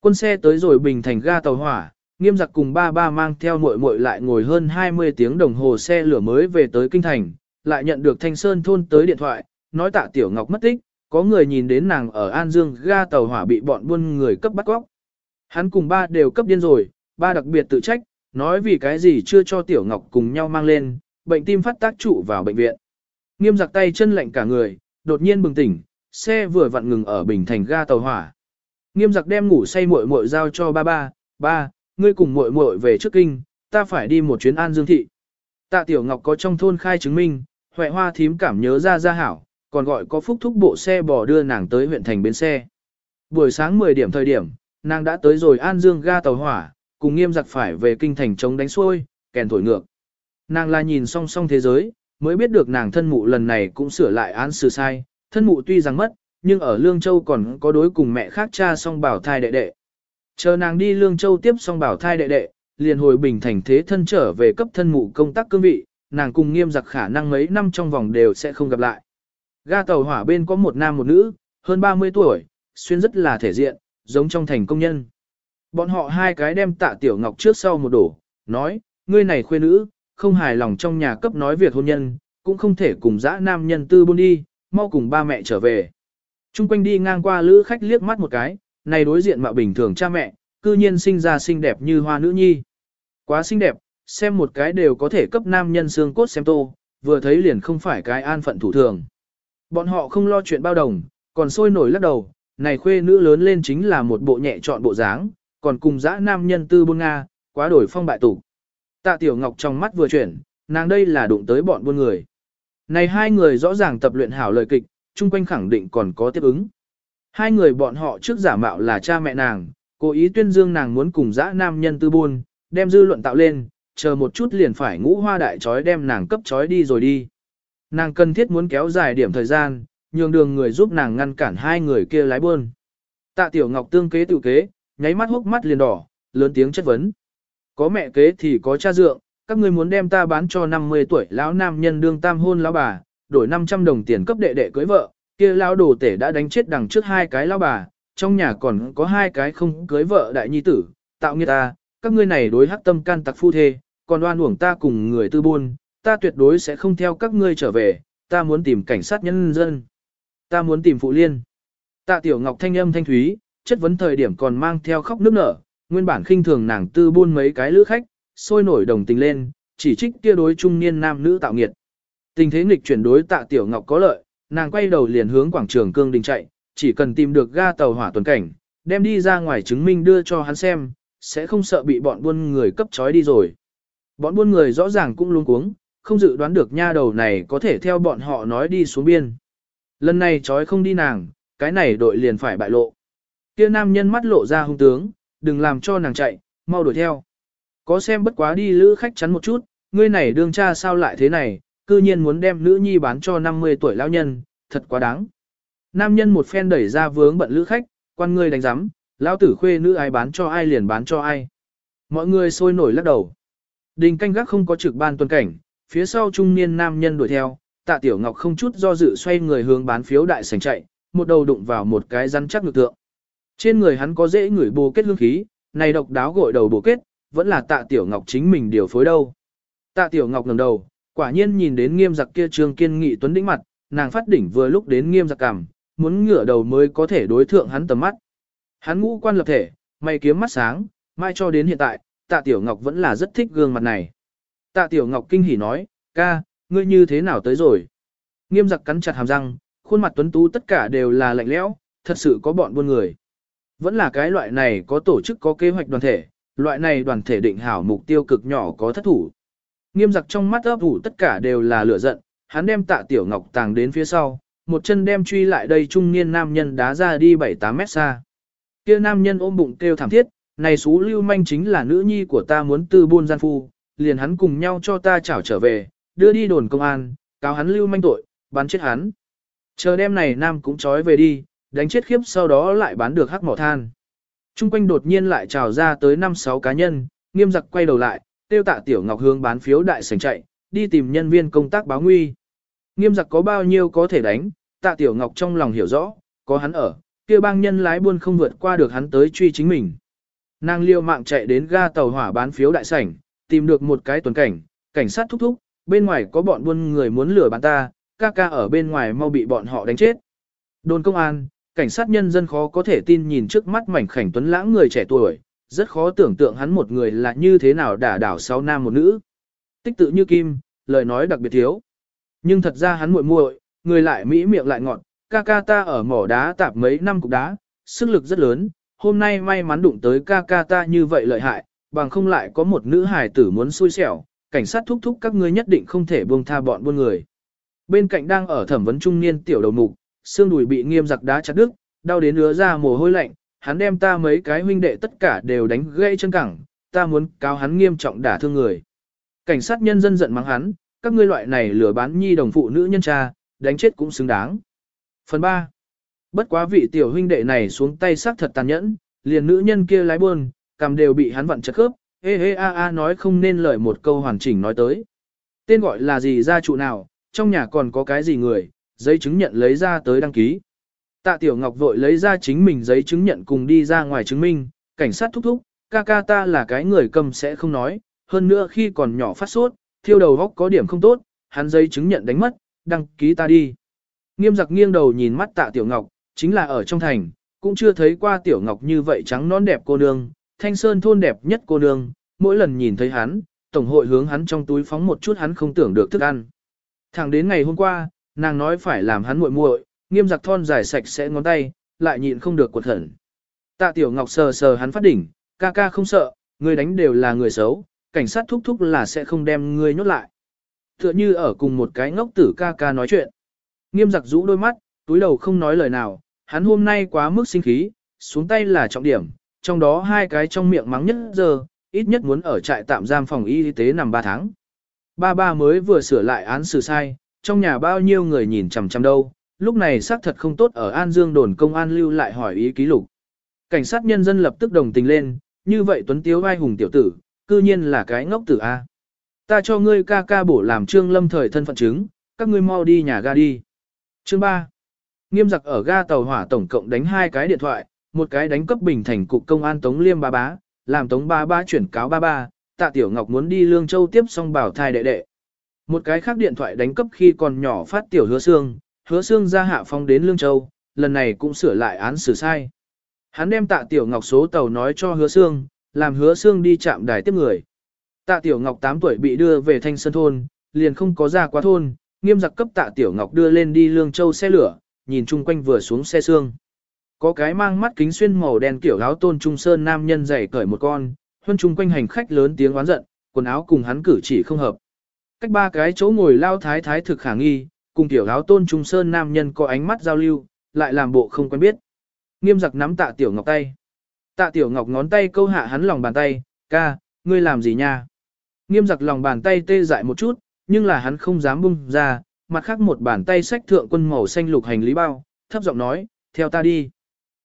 Quân xe tới rồi bình thành ga tàu hỏa, nghiêm giặc cùng ba ba mang theo muội muội lại ngồi hơn 20 tiếng đồng hồ xe lửa mới về tới kinh thành, lại nhận được Thanh Sơn thôn tới điện thoại, nói tạ Tiểu Ngọc mất tích, có người nhìn đến nàng ở An Dương ga tàu hỏa bị bọn buôn người cấp bắt góc. Hắn cùng ba đều cấp điên rồi, ba đặc biệt tự trách, nói vì cái gì chưa cho Tiểu Ngọc cùng nhau mang lên, bệnh tim phát tác trụ vào bệnh viện. Nghiêm giặc tay chân lạnh cả người, đột nhiên bừng tỉnh, xe vừa vặn ngừng ở Bình Thành ga tàu hỏa. Nghiêm giặc đem ngủ say muội muội giao cho ba ba, ba, ngươi cùng muội muội về trước kinh, ta phải đi một chuyến An Dương thị. Tạ Tiểu Ngọc có trong thôn khai chứng minh, Huệ Hoa thím cảm nhớ ra ra hảo, còn gọi có phúc thúc bộ xe bò đưa nàng tới huyện thành bến xe. Buổi sáng 10 điểm thời điểm, nàng đã tới rồi An Dương ga tàu hỏa, cùng nghiêm giặc phải về kinh thành chống đánh xuôi, kèn thổi ngược. Nàng là nhìn song song thế giới, mới biết được nàng thân mụ lần này cũng sửa lại án xử sai, thân mụ tuy rằng mất, nhưng ở Lương Châu còn có đối cùng mẹ khác cha song bảo thai đệ đệ. Chờ nàng đi Lương Châu tiếp xong bảo thai đệ đệ, liền hồi bình thành thế thân trở về cấp thân mụ công tác cương vị, nàng cùng nghiêm giặc khả năng mấy năm trong vòng đều sẽ không gặp lại. Ga tàu hỏa bên có một nam một nữ, hơn 30 tuổi, xuyên rất là thể diện, giống trong thành công nhân. Bọn họ hai cái đem tạ tiểu ngọc trước sau một đổ, nói, ngươi này khuê nữ, không hài lòng trong nhà cấp nói việc hôn nhân, cũng không thể cùng dã nam nhân tư buôn đi, mau cùng ba mẹ trở về. Trung quanh đi ngang qua lữ khách liếc mắt một cái, này đối diện mạo bình thường cha mẹ, cư nhiên sinh ra xinh đẹp như hoa nữ nhi. Quá xinh đẹp, xem một cái đều có thể cấp nam nhân xương cốt xem tô, vừa thấy liền không phải cái an phận thủ thường. Bọn họ không lo chuyện bao đồng, còn sôi nổi lắc đầu, này khuê nữ lớn lên chính là một bộ nhẹ chọn bộ dáng, còn cùng dã nam nhân tư buôn Nga, quá đổi phong bại tủ. Tạ Tiểu Ngọc trong mắt vừa chuyển, nàng đây là đụng tới bọn buôn người. Này hai người rõ ràng tập luyện hảo lời kịch, chung quanh khẳng định còn có tiếp ứng. Hai người bọn họ trước giả mạo là cha mẹ nàng, cố ý tuyên dương nàng muốn cùng dã nam nhân tư buôn, đem dư luận tạo lên, chờ một chút liền phải ngũ hoa đại chói đem nàng cấp chói đi rồi đi. Nàng cần thiết muốn kéo dài điểm thời gian, nhường đường người giúp nàng ngăn cản hai người kia lái buôn. Tạ Tiểu Ngọc tương kế tự kế, nháy mắt hốc mắt liền đỏ, lớn tiếng chất vấn. Có mẹ kế thì có cha dượng, các ngươi muốn đem ta bán cho 50 tuổi lão nam nhân đương tam hôn lão bà, đổi 500 đồng tiền cấp đệ đệ cưới vợ, kia lão đồ tể đã đánh chết đằng trước hai cái lão bà, trong nhà còn có hai cái không cưới vợ đại nhi tử, tạo nghiệt ta, các ngươi này đối hắc tâm can tặc phu thê, còn đoan uổng ta cùng người tư buôn, ta tuyệt đối sẽ không theo các ngươi trở về, ta muốn tìm cảnh sát nhân dân. Ta muốn tìm phụ liên. Tạ Tiểu Ngọc thanh âm thanh thúy, chất vấn thời điểm còn mang theo khóc nước nở, nguyên bản khinh thường nàng tư buôn mấy cái lữ khách, sôi nổi đồng tình lên, chỉ trích kia đối trung niên nam nữ tạo nghiệt. Tình thế nghịch chuyển đối Tạ Tiểu Ngọc có lợi, nàng quay đầu liền hướng quảng trường cương đình chạy, chỉ cần tìm được ga tàu hỏa tuần cảnh, đem đi ra ngoài chứng minh đưa cho hắn xem, sẽ không sợ bị bọn buôn người cấp trói đi rồi. Bọn buôn người rõ ràng cũng luống cuống, không dự đoán được nha đầu này có thể theo bọn họ nói đi xuống biên. Lần này trói không đi nàng, cái này đội liền phải bại lộ. Kia nam nhân mắt lộ ra hung tướng, đừng làm cho nàng chạy, mau đuổi theo. Có xem bất quá đi lữ khách chắn một chút, ngươi này đương cha sao lại thế này, cư nhiên muốn đem nữ nhi bán cho 50 tuổi lão nhân, thật quá đáng. Nam nhân một phen đẩy ra vướng bận lữ khách, quan ngươi đánh giám, lão tử khuê nữ ai bán cho ai liền bán cho ai. Mọi người sôi nổi lắc đầu. Đình canh gác không có trực ban tuần cảnh, phía sau trung niên nam nhân đuổi theo, tạ tiểu ngọc không chút do dự xoay người hướng bán phiếu đại sảnh chạy, một đầu đụng vào một cái rắn chắc ngược tượng. Trên người hắn có dễ ngửi bồ kết hương khí, này độc đáo gội đầu bồ kết, vẫn là tạ tiểu ngọc chính mình điều phối đâu. Tạ tiểu ngọc ngẩng đầu, quả nhiên nhìn đến nghiêm giặc kia trương kiên nghị tuấn đỉnh mặt, nàng phát đỉnh vừa lúc đến nghiêm giặc cằm, muốn ngửa đầu mới có thể đối thượng hắn tầm mắt. Hắn ngũ quan lập thể, mày kiếm mắt sáng, mai cho đến hiện tại, tạ tiểu ngọc vẫn là rất thích gương mặt này. Tạ tiểu ngọc kinh hỉ nói, ca, ngươi như thế nào tới rồi? Nghiêm giặc cắn chặt hàm răng, khuôn mặt tuấn tú tất cả đều là lạnh lẽo, thật sự có bọn buôn người. Vẫn là cái loại này có tổ chức có kế hoạch đoàn thể, loại này đoàn thể định hảo mục tiêu cực nhỏ có thất thủ. Nghiêm giặc trong mắt ấp ủ tất cả đều là lửa giận, hắn đem tạ tiểu ngọc tàng đến phía sau, một chân đem truy lại đây trung niên nam nhân đá ra đi 7-8 mét xa. Kia nam nhân ôm bụng kêu thảm thiết, này xú lưu manh chính là nữ nhi của ta muốn tư buôn gian phu, liền hắn cùng nhau cho ta chảo trở về, đưa đi đồn công an, cáo hắn lưu manh tội, bắn chết hắn. Chờ đêm này nam cũng trói về đi, đánh chết khiếp sau đó lại bán được hắc mỏ than. Trung quanh đột nhiên lại trào ra tới 5-6 cá nhân, nghiêm giặc quay đầu lại, tiêu tạ tiểu ngọc hướng bán phiếu đại sảnh chạy, đi tìm nhân viên công tác báo nguy. Nghiêm giặc có bao nhiêu có thể đánh, tạ tiểu ngọc trong lòng hiểu rõ, có hắn ở, kia bang nhân lái buôn không vượt qua được hắn tới truy chính mình. Nàng liêu mạng chạy đến ga tàu hỏa bán phiếu đại sảnh, tìm được một cái tuần cảnh, cảnh sát thúc thúc, bên ngoài có bọn buôn người muốn lừa bán ta, ca ca ở bên ngoài mau bị bọn họ đánh chết. Đồn công an, cảnh sát nhân dân khó có thể tin nhìn trước mắt mảnh khảnh tuấn lãng người trẻ tuổi, rất khó tưởng tượng hắn một người là như thế nào đả đảo sáu nam một nữ. Tích tự như kim, lời nói đặc biệt thiếu. Nhưng thật ra hắn muội muội, người lại mỹ miệng lại ngọn, ca ca ta ở mỏ đá tạp mấy năm cục đá, sức lực rất lớn, hôm nay may mắn đụng tới ca ca ta như vậy lợi hại, bằng không lại có một nữ hài tử muốn xui xẻo, cảnh sát thúc thúc các ngươi nhất định không thể buông tha bọn buôn người. Bên cạnh đang ở thẩm vấn trung niên tiểu đầu mục, xương đùi bị nghiêm giặc đá chặt đứt, đau đến ứa ra mồ hôi lạnh, hắn đem ta mấy cái huynh đệ tất cả đều đánh gãy chân cẳng, ta muốn cáo hắn nghiêm trọng đả thương người. Cảnh sát nhân dân giận mắng hắn, các ngươi loại này lừa bán nhi đồng phụ nữ nhân cha, đánh chết cũng xứng đáng. Phần 3. Bất quá vị tiểu huynh đệ này xuống tay sắc thật tàn nhẫn, liền nữ nhân kia lái buôn, cầm đều bị hắn vặn chật khớp, hê hê a a nói không nên lời một câu hoàn chỉnh nói tới. Tên gọi là gì gia trụ nào, trong nhà còn có cái gì người, giấy chứng nhận lấy ra tới đăng ký. Tạ Tiểu Ngọc vội lấy ra chính mình giấy chứng nhận cùng đi ra ngoài chứng minh, cảnh sát thúc thúc, ca ca ta là cái người cầm sẽ không nói, hơn nữa khi còn nhỏ phát sốt, thiêu đầu góc có điểm không tốt, hắn giấy chứng nhận đánh mất, đăng ký ta đi. Nghiêm giặc nghiêng đầu nhìn mắt tạ Tiểu Ngọc, chính là ở trong thành, cũng chưa thấy qua Tiểu Ngọc như vậy trắng non đẹp cô nương, thanh sơn thôn đẹp nhất cô nương, mỗi lần nhìn thấy hắn, tổng hội hướng hắn trong túi phóng một chút hắn không tưởng được thức ăn. Thẳng đến ngày hôm qua, nàng nói phải làm hắn muội muội, nghiêm giặc thon dài sạch sẽ ngón tay, lại nhịn không được quật khẩn. Tạ Tiểu Ngọc sờ sờ hắn phát đỉnh, ca ca không sợ, người đánh đều là người xấu, cảnh sát thúc thúc là sẽ không đem ngươi nhốt lại. Tựa như ở cùng một cái ngốc tử ca ca nói chuyện. Nghiêm giặc rũ đôi mắt, túi đầu không nói lời nào, hắn hôm nay quá mức sinh khí, xuống tay là trọng điểm, trong đó hai cái trong miệng mắng nhất giờ, ít nhất muốn ở trại tạm giam phòng y tế nằm 3 tháng. Ba ba mới vừa sửa lại án xử sai, trong nhà bao nhiêu người nhìn chằm chằm đâu, lúc này xác thật không tốt ở An Dương đồn công an lưu lại hỏi ý ký lục. Cảnh sát nhân dân lập tức đồng tình lên, như vậy tuấn tiếu vai hùng tiểu tử, cư nhiên là cái ngốc tử A. Ta cho ngươi ca ca bổ làm trương lâm thời thân phận chứng, các ngươi mau đi nhà ga đi. Chương 3. Nghiêm giặc ở ga tàu hỏa tổng cộng đánh hai cái điện thoại, một cái đánh cấp bình thành cục công an Tống Liêm ba bá, làm Tống ba ba chuyển cáo ba ba, tạ tiểu ngọc muốn đi Lương Châu tiếp xong bảo thai đệ đệ. Một cái khác điện thoại đánh cấp khi còn nhỏ phát tiểu hứa xương, hứa xương ra hạ phong đến Lương Châu, lần này cũng sửa lại án xử sai. Hắn đem tạ tiểu ngọc số tàu nói cho hứa xương, làm hứa xương đi chạm đài tiếp người. Tạ tiểu ngọc 8 tuổi bị đưa về thanh sơn thôn, liền không có ra quá thôn, nghiêm giặc cấp tạ tiểu ngọc đưa lên đi Lương Châu xe lửa, nhìn chung quanh vừa xuống xe xương. Có cái mang mắt kính xuyên màu đen kiểu áo tôn trung sơn nam nhân dày cởi một con, huân chung quanh hành khách lớn tiếng oán giận, quần áo cùng hắn cử chỉ không hợp. Cách ba cái chỗ ngồi lao thái thái thực khả nghi, cùng tiểu áo tôn trung sơn nam nhân có ánh mắt giao lưu, lại làm bộ không quen biết. Nghiêm giặc nắm tạ tiểu ngọc tay. Tạ tiểu ngọc ngón tay câu hạ hắn lòng bàn tay, ca, ngươi làm gì nha? Nghiêm giặc lòng bàn tay tê dại một chút, nhưng là hắn không dám bung ra, mặt khác một bàn tay sách thượng quân màu xanh lục hành lý bao, thấp giọng nói, theo ta đi.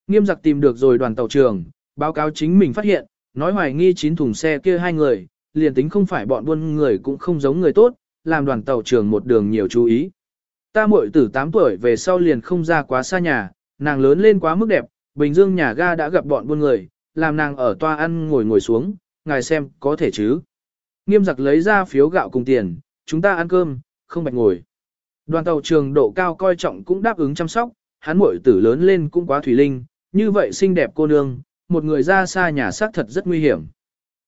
Nghiêm giặc tìm được rồi đoàn tàu trường, báo cáo chính mình phát hiện, nói hoài nghi chín thùng xe kia hai người, liền tính không phải bọn buôn người cũng không giống người tốt, làm đoàn tàu trường một đường nhiều chú ý. Ta muội tử 8 tuổi về sau liền không ra quá xa nhà, nàng lớn lên quá mức đẹp, Bình Dương nhà ga đã gặp bọn buôn người, làm nàng ở toa ăn ngồi ngồi xuống, ngài xem có thể chứ. Nghiêm giặc lấy ra phiếu gạo cùng tiền, chúng ta ăn cơm, không bạch ngồi. Đoàn tàu trường độ cao coi trọng cũng đáp ứng chăm sóc, hắn muội tử lớn lên cũng quá thủy linh, như vậy xinh đẹp cô nương, một người ra xa nhà xác thật rất nguy hiểm.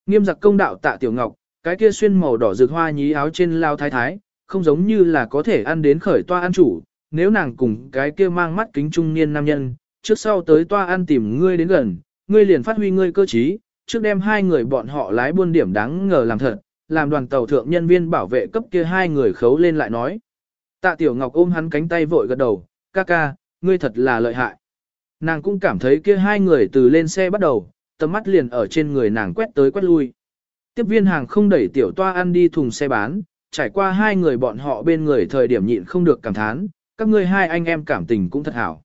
Nghiêm giặc công đạo tạ tiểu ngọc, cái kia xuyên màu đỏ rực hoa nhí áo trên lao thái thái, không giống như là có thể ăn đến khởi toa ăn chủ, nếu nàng cùng cái kia mang mắt kính trung niên nam nhân, trước sau tới toa ăn tìm ngươi đến gần, ngươi liền phát huy ngươi cơ trí, trước đem hai người bọn họ lái buôn điểm đáng ngờ làm thật, làm đoàn tàu thượng nhân viên bảo vệ cấp kia hai người khấu lên lại nói. Tạ Tiểu Ngọc ôm hắn cánh tay vội gật đầu, ca ca, ngươi thật là lợi hại. Nàng cũng cảm thấy kia hai người từ lên xe bắt đầu, tầm mắt liền ở trên người nàng quét tới quét lui. Tiếp viên hàng không đẩy tiểu toa ăn đi thùng xe bán, trải qua hai người bọn họ bên người thời điểm nhịn không được cảm thán, các ngươi hai anh em cảm tình cũng thật hảo.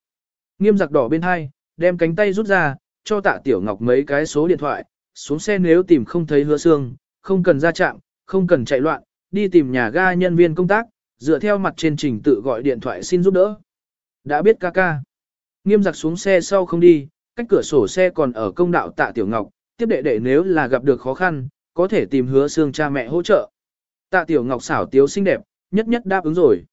Nghiêm giặc đỏ bên hai, đem cánh tay rút ra, cho tạ tiểu ngọc mấy cái số điện thoại, xuống xe nếu tìm không thấy hứa xương, không cần ra chạm, không cần chạy loạn, đi tìm nhà ga nhân viên công tác, dựa theo mặt trên trình tự gọi điện thoại xin giúp đỡ. Đã biết ca ca. Nghiêm giặc xuống xe sau không đi, cách cửa sổ xe còn ở công đạo tạ tiểu ngọc, tiếp đệ đệ nếu là gặp được khó khăn, có thể tìm hứa xương cha mẹ hỗ trợ. Tạ tiểu ngọc xảo tiếu xinh đẹp, nhất nhất đáp ứng rồi.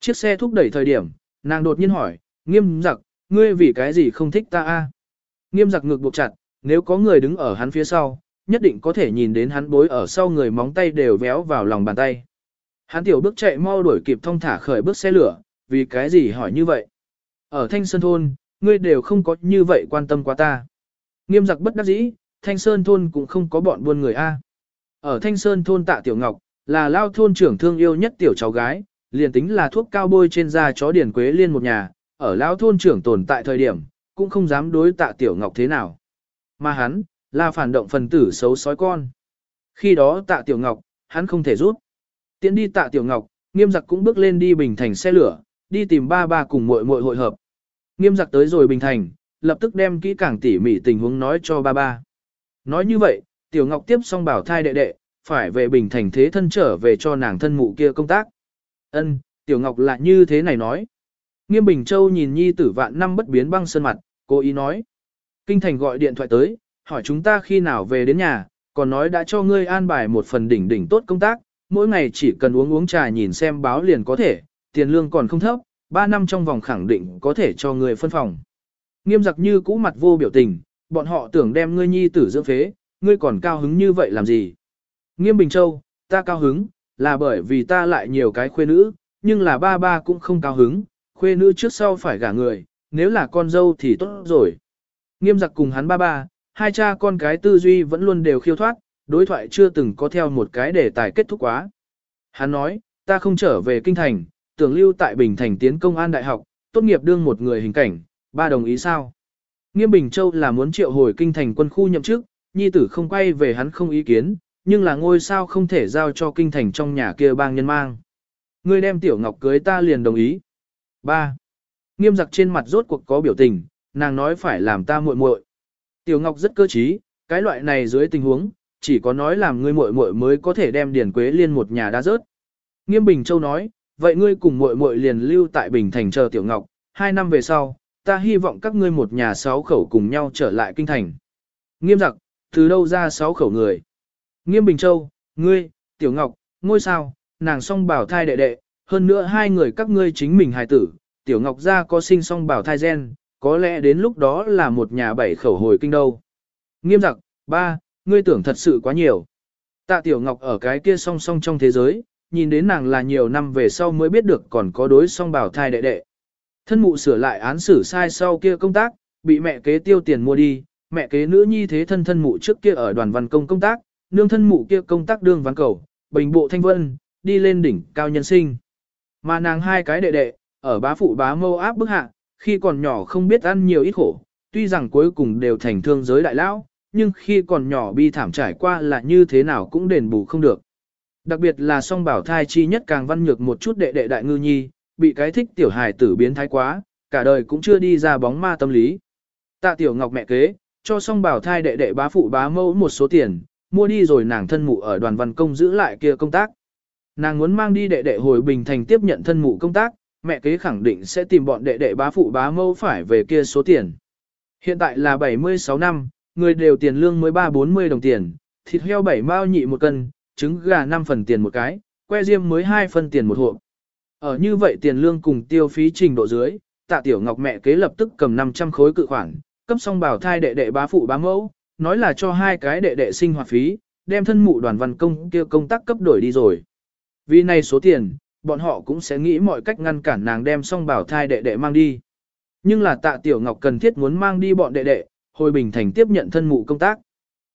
Chiếc xe thúc đẩy thời điểm, nàng đột nhiên hỏi, nghiêm giặc, ngươi vì cái gì không thích ta a? Nghiêm giặc ngực buộc chặt, nếu có người đứng ở hắn phía sau, nhất định có thể nhìn đến hắn bối ở sau người móng tay đều véo vào lòng bàn tay. Hắn tiểu bước chạy mau đuổi kịp thông thả khởi bước xe lửa, vì cái gì hỏi như vậy? Ở Thanh Sơn Thôn, ngươi đều không có như vậy quan tâm quá ta. Nghiêm giặc bất đắc dĩ, Thanh Sơn Thôn cũng không có bọn buôn người A. Ở Thanh Sơn Thôn tạ Tiểu Ngọc, là lao thôn trưởng thương yêu nhất tiểu cháu gái, liền tính là thuốc cao bôi trên da chó điển quế liên một nhà, ở lao thôn trưởng tồn tại thời điểm, cũng không dám đối tạ Tiểu Ngọc thế nào. Mà hắn, là phản động phần tử xấu sói con. Khi đó tạ Tiểu Ngọc, hắn không thể rút. Tiến đi tạ Tiểu Ngọc, nghiêm giặc cũng bước lên đi bình thành xe lửa, đi tìm ba ba cùng muội muội hội hợp. Nghiêm giặc tới rồi bình thành, lập tức đem kỹ càng tỉ mỉ tình huống nói cho ba ba. Nói như vậy, Tiểu Ngọc tiếp xong bảo thai đệ đệ, phải về bình thành thế thân trở về cho nàng thân mụ kia công tác. Ân, Tiểu Ngọc lại như thế này nói. Nghiêm Bình Châu nhìn nhi tử vạn năm bất biến băng sơn mặt, cố ý nói. Kinh thành gọi điện thoại tới, hỏi chúng ta khi nào về đến nhà, còn nói đã cho ngươi an bài một phần đỉnh đỉnh tốt công tác, mỗi ngày chỉ cần uống uống trà nhìn xem báo liền có thể, tiền lương còn không thấp, 3 năm trong vòng khẳng định có thể cho ngươi phân phòng. Nghiêm giặc như cũ mặt vô biểu tình, bọn họ tưởng đem ngươi nhi tử dưỡng phế, ngươi còn cao hứng như vậy làm gì? Nghiêm Bình Châu, ta cao hứng, là bởi vì ta lại nhiều cái khuê nữ, nhưng là ba ba cũng không cao hứng, khuê nữ trước sau phải gả người, nếu là con dâu thì tốt rồi. Nghiêm giặc cùng hắn ba ba, hai cha con cái tư duy vẫn luôn đều khiêu thoát, đối thoại chưa từng có theo một cái đề tài kết thúc quá. Hắn nói, ta không trở về kinh thành, tưởng lưu tại Bình Thành tiến công an đại học, tốt nghiệp đương một người hình cảnh, ba đồng ý sao? Nghiêm Bình Châu là muốn triệu hồi kinh thành quân khu nhậm chức, nhi tử không quay về hắn không ý kiến, nhưng là ngôi sao không thể giao cho kinh thành trong nhà kia bang nhân mang. Ngươi đem tiểu ngọc cưới ta liền đồng ý. 3. Nghiêm giặc trên mặt rốt cuộc có biểu tình, nàng nói phải làm ta muội muội. Tiểu ngọc rất cơ trí, cái loại này dưới tình huống, chỉ có nói làm ngươi muội muội mới có thể đem Điền Quế Liên một nhà đa rớt. Nghiêm Bình Châu nói, vậy ngươi cùng muội muội liền lưu tại Bình Thành chờ Tiểu Ngọc, hai năm về sau, ta hy vọng các ngươi một nhà sáu khẩu cùng nhau trở lại kinh thành. Nghiêm giặc, từ đâu ra sáu khẩu người? Nghiêm Bình Châu, ngươi, Tiểu Ngọc, ngôi sao, nàng song bảo thai đệ đệ, hơn nữa hai người các ngươi chính mình hài tử, Tiểu Ngọc gia có sinh song bảo thai gen, có lẽ đến lúc đó là một nhà bảy khẩu hồi kinh đâu. Nghiêm giặc, ba, ngươi tưởng thật sự quá nhiều. Tạ Tiểu Ngọc ở cái kia song song trong thế giới, nhìn đến nàng là nhiều năm về sau mới biết được còn có đối song bảo thai đệ đệ. Thân mụ sửa lại án xử sai sau kia công tác, bị mẹ kế tiêu tiền mua đi, mẹ kế nữ nhi thế thân thân mụ trước kia ở đoàn văn công công tác, nương thân mụ kia công tác đương ván cầu, bình bộ thanh vân, đi lên đỉnh cao nhân sinh. Mà nàng hai cái đệ đệ, ở bá phụ bá mâu áp bức hạ, khi còn nhỏ không biết ăn nhiều ít khổ, tuy rằng cuối cùng đều thành thương giới đại lão, nhưng khi còn nhỏ bi thảm trải qua là như thế nào cũng đền bù không được. Đặc biệt là song bảo thai chi nhất càng văn nhược một chút đệ đệ đại ngư nhi, bị cái thích tiểu hài tử biến thái quá, cả đời cũng chưa đi ra bóng ma tâm lý. Tạ tiểu ngọc mẹ kế, cho song bảo thai đệ đệ bá phụ bá mẫu một số tiền, mua đi rồi nàng thân mụ ở đoàn văn công giữ lại kia công tác. Nàng muốn mang đi đệ đệ hồi bình thành tiếp nhận thân mụ công tác, mẹ kế khẳng định sẽ tìm bọn đệ đệ bá phụ bá mẫu phải về kia số tiền. Hiện tại là 76 năm, người đều tiền lương mới 3-40 đồng tiền, thịt heo 7 mao nhị một cân, trứng gà 5 phần tiền một cái, que diêm mới 2 phần tiền một hộp. Ở như vậy tiền lương cùng tiêu phí trình độ dưới, tạ tiểu ngọc mẹ kế lập tức cầm 500 khối cự khoản, cấp xong bảo thai đệ đệ bá phụ bá mẫu, nói là cho hai cái đệ đệ sinh hoạt phí, đem thân mụ đoàn văn công kia công tác cấp đổi đi rồi. Vì này số tiền, bọn họ cũng sẽ nghĩ mọi cách ngăn cản nàng đem xong bảo thai đệ đệ mang đi. Nhưng là tạ tiểu ngọc cần thiết muốn mang đi bọn đệ đệ, hồi bình thành tiếp nhận thân mụ công tác.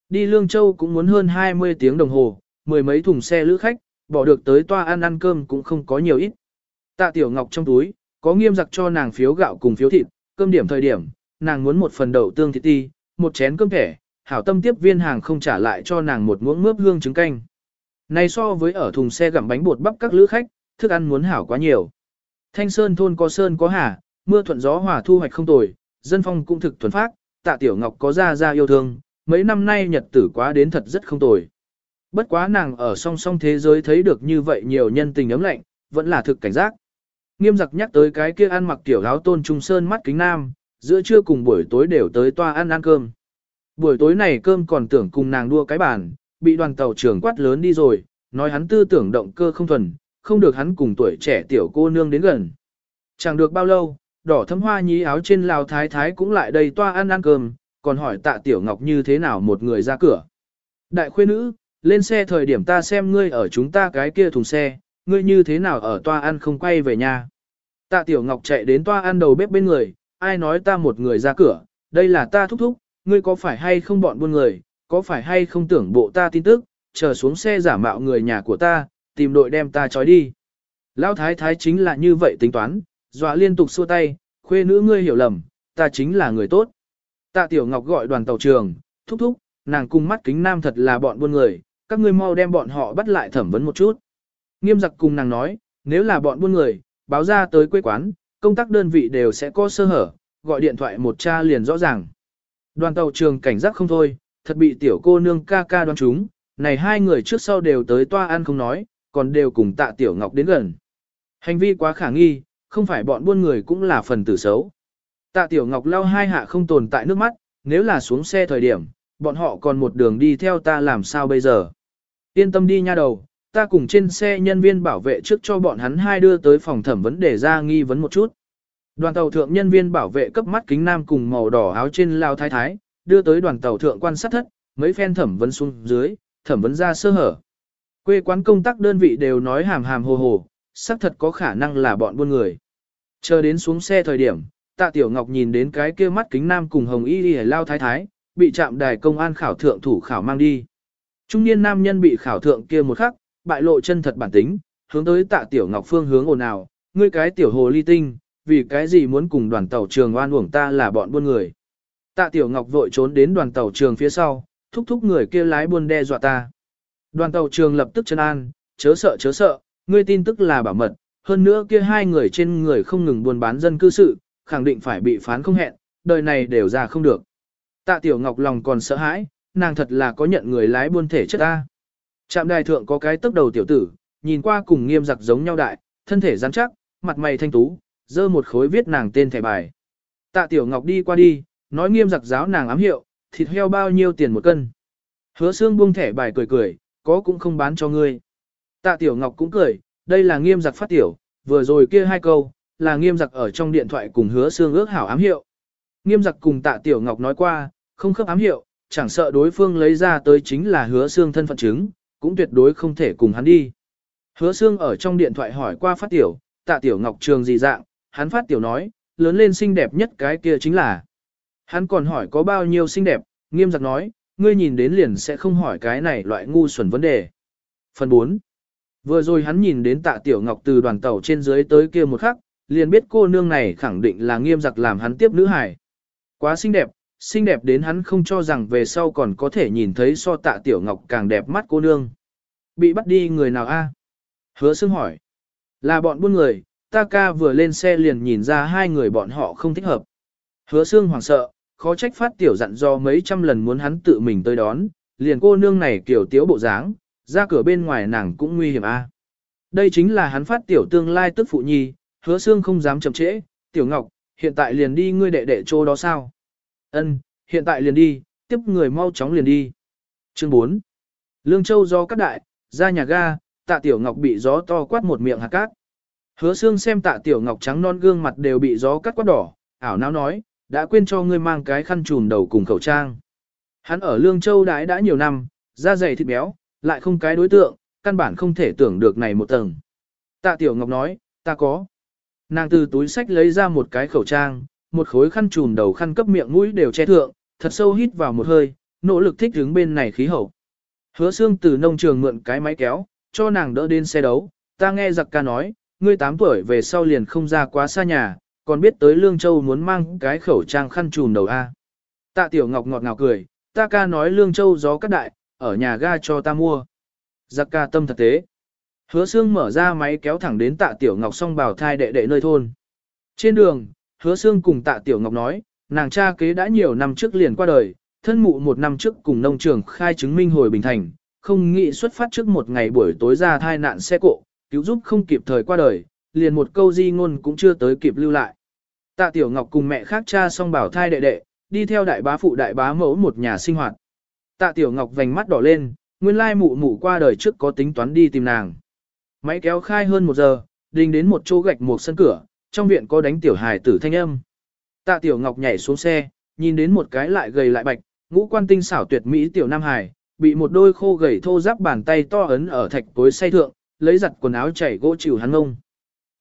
Đi Lương Châu cũng muốn hơn 20 tiếng đồng hồ, mười mấy thùng xe lữ khách, bỏ được tới toa ăn ăn cơm cũng không có nhiều ít. Tạ Tiểu Ngọc trong túi, có nghiêm giặc cho nàng phiếu gạo cùng phiếu thịt, cơm điểm thời điểm, nàng muốn một phần đậu tương thịt ti, một chén cơm thẻ, hảo tâm tiếp viên hàng không trả lại cho nàng một muỗng mướp hương trứng canh. Này so với ở thùng xe gặm bánh bột bắp các lữ khách, thức ăn muốn hảo quá nhiều. Thanh Sơn thôn có sơn có hà, mưa thuận gió hòa thu hoạch không tồi, dân phong cũng thực thuần phát, tạ tiểu ngọc có ra ra yêu thương, mấy năm nay nhật tử quá đến thật rất không tồi. Bất quá nàng ở song song thế giới thấy được như vậy nhiều nhân tình ấm lạnh, vẫn là thực cảnh giác. Nghiêm giặc nhắc tới cái kia ăn mặc tiểu áo tôn trung sơn mắt kính nam, giữa trưa cùng buổi tối đều tới toa ăn ăn cơm. Buổi tối này cơm còn tưởng cùng nàng đua cái bàn, bị đoàn tàu trưởng quát lớn đi rồi, nói hắn tư tưởng động cơ không thuần, không được hắn cùng tuổi trẻ tiểu cô nương đến gần. Chẳng được bao lâu, đỏ thấm hoa nhí áo trên lào thái thái cũng lại đây toa ăn ăn cơm, còn hỏi tạ tiểu ngọc như thế nào một người ra cửa. Đại khuê nữ, lên xe thời điểm ta xem ngươi ở chúng ta cái kia thùng xe, ngươi như thế nào ở toa ăn không quay về nhà. Tạ tiểu ngọc chạy đến toa ăn đầu bếp bên người, ai nói ta một người ra cửa, đây là ta thúc thúc, ngươi có phải hay không bọn buôn người, có phải hay không tưởng bộ ta tin tức, chờ xuống xe giả mạo người nhà của ta, tìm đội đem ta trói đi. Lão thái thái chính là như vậy tính toán, dọa liên tục xua tay, khuê nữ ngươi hiểu lầm, ta chính là người tốt. Tạ Tiểu Ngọc gọi đoàn tàu trường, thúc thúc, nàng cung mắt kính nam thật là bọn buôn người, các ngươi mau đem bọn họ bắt lại thẩm vấn một chút. Nghiêm giặc cùng nàng nói, nếu là bọn buôn người, báo ra tới quê quán, công tác đơn vị đều sẽ có sơ hở, gọi điện thoại một cha liền rõ ràng. Đoàn tàu trường cảnh giác không thôi, thật bị tiểu cô nương ca ca đoán chúng, này hai người trước sau đều tới toa ăn không nói, còn đều cùng tạ tiểu ngọc đến gần. Hành vi quá khả nghi, không phải bọn buôn người cũng là phần tử xấu. Tạ Tiểu Ngọc lau hai hạ không tồn tại nước mắt, nếu là xuống xe thời điểm, bọn họ còn một đường đi theo ta làm sao bây giờ. Yên tâm đi nha đầu, ta cùng trên xe nhân viên bảo vệ trước cho bọn hắn hai đưa tới phòng thẩm vấn để ra nghi vấn một chút. Đoàn tàu thượng nhân viên bảo vệ cấp mắt kính nam cùng màu đỏ áo trên lao thái thái, đưa tới đoàn tàu thượng quan sát thất, mấy phen thẩm vấn xuống dưới, thẩm vấn ra sơ hở. Quê quán công tác đơn vị đều nói hàm hàm hồ hồ, xác thật có khả năng là bọn buôn người. Chờ đến xuống xe thời điểm, tạ tiểu ngọc nhìn đến cái kia mắt kính nam cùng hồng y đi lao thái thái, bị trạm đài công an khảo thượng thủ khảo mang đi. Trung niên nam nhân bị khảo thượng kia một khắc, bại lộ chân thật bản tính, hướng tới tạ tiểu ngọc phương hướng ồn ào, ngươi cái tiểu hồ ly tinh, vì cái gì muốn cùng đoàn tàu trường oan uổng ta là bọn buôn người. Tạ tiểu ngọc vội trốn đến đoàn tàu trường phía sau, thúc thúc người kia lái buôn đe dọa ta. Đoàn tàu trường lập tức chân an, chớ sợ chớ sợ, ngươi tin tức là bảo mật, hơn nữa kia hai người trên người không ngừng buôn bán dân cư sự, khẳng định phải bị phán không hẹn, đời này đều ra không được. Tạ Tiểu Ngọc lòng còn sợ hãi, nàng thật là có nhận người lái buôn thể chất ta. Trạm đài thượng có cái tốc đầu tiểu tử, nhìn qua cùng nghiêm giặc giống nhau đại, thân thể rắn chắc, mặt mày thanh tú, dơ một khối viết nàng tên thẻ bài. Tạ Tiểu Ngọc đi qua đi, nói nghiêm giặc giáo nàng ám hiệu, thịt heo bao nhiêu tiền một cân. Hứa xương buông thẻ bài cười cười, có cũng không bán cho ngươi. Tạ Tiểu Ngọc cũng cười, đây là nghiêm giặc phát tiểu, vừa rồi kia hai câu, là nghiêm giặc ở trong điện thoại cùng hứa xương ước hảo ám hiệu. Nghiêm giặc cùng Tạ Tiểu Ngọc nói qua, không khớp ám hiệu, chẳng sợ đối phương lấy ra tới chính là hứa xương thân phận chứng, cũng tuyệt đối không thể cùng hắn đi. Hứa xương ở trong điện thoại hỏi qua phát tiểu, Tạ Tiểu Ngọc trường gì dạng, hắn phát tiểu nói, lớn lên xinh đẹp nhất cái kia chính là. Hắn còn hỏi có bao nhiêu xinh đẹp, nghiêm giặc nói, ngươi nhìn đến liền sẽ không hỏi cái này loại ngu xuẩn vấn đề. Phần 4. Vừa rồi hắn nhìn đến tạ tiểu ngọc từ đoàn tàu trên dưới tới kia một khắc, liền biết cô nương này khẳng định là nghiêm giặc làm hắn tiếp nữ hải. Quá xinh đẹp, xinh đẹp đến hắn không cho rằng về sau còn có thể nhìn thấy so tạ tiểu ngọc càng đẹp mắt cô nương. Bị bắt đi người nào a? Hứa xương hỏi. Là bọn buôn người, ta ca vừa lên xe liền nhìn ra hai người bọn họ không thích hợp. Hứa xương hoảng sợ, khó trách phát tiểu dặn do mấy trăm lần muốn hắn tự mình tới đón, liền cô nương này kiểu tiếu bộ dáng, ra cửa bên ngoài nàng cũng nguy hiểm a. Đây chính là hắn phát tiểu tương lai tức phụ nhi, hứa xương không dám chậm trễ, tiểu ngọc, hiện tại liền đi ngươi đệ đệ chỗ đó sao? Ân, hiện tại liền đi, tiếp người mau chóng liền đi. Chương 4. Lương Châu do các đại, ra nhà ga, tạ tiểu ngọc bị gió to quát một miệng hạt cát. Hứa xương xem tạ tiểu ngọc trắng non gương mặt đều bị gió cắt quát đỏ, ảo não nói, đã quên cho ngươi mang cái khăn trùm đầu cùng khẩu trang. Hắn ở Lương Châu đãi đã nhiều năm, da dày thịt béo, lại không cái đối tượng, căn bản không thể tưởng được này một tầng. Tạ Tiểu Ngọc nói, ta có. Nàng từ túi sách lấy ra một cái khẩu trang, một khối khăn trùm đầu khăn cấp miệng mũi đều che thượng, thật sâu hít vào một hơi, nỗ lực thích ứng bên này khí hậu. Hứa xương từ nông trường mượn cái máy kéo, cho nàng đỡ đến xe đấu, ta nghe giặc ca nói, ngươi 8 tuổi về sau liền không ra quá xa nhà, còn biết tới Lương Châu muốn mang cái khẩu trang khăn trùm đầu A. Tạ Tiểu Ngọc ngọt ngào cười, ta ca nói Lương Châu gió cắt đại, ở nhà ga cho ta mua. Giặc ca tâm thật tế. Hứa Sương mở ra máy kéo thẳng đến tạ Tiểu Ngọc song bào thai đệ đệ nơi thôn. Trên đường, hứa Sương cùng tạ Tiểu Ngọc nói, nàng cha kế đã nhiều năm trước liền qua đời, thân mụ một năm trước cùng nông trường khai chứng minh hồi Bình Thành, không nghĩ xuất phát trước một ngày buổi tối ra thai nạn xe cộ, cứu giúp không kịp thời qua đời, liền một câu di ngôn cũng chưa tới kịp lưu lại. Tạ Tiểu Ngọc cùng mẹ khác cha song bảo thai đệ đệ, đi theo đại bá phụ đại bá mẫu một nhà sinh hoạt. Tạ Tiểu Ngọc vành mắt đỏ lên, nguyên lai mụ mụ qua đời trước có tính toán đi tìm nàng. Máy kéo khai hơn một giờ, đình đến một chỗ gạch một sân cửa, trong viện có đánh tiểu hài tử thanh âm. Tạ Tiểu Ngọc nhảy xuống xe, nhìn đến một cái lại gầy lại bạch, ngũ quan tinh xảo tuyệt mỹ tiểu nam hài, bị một đôi khô gầy thô ráp bàn tay to ấn ở thạch cối say thượng, lấy giặt quần áo chảy gỗ chịu hắn ngông.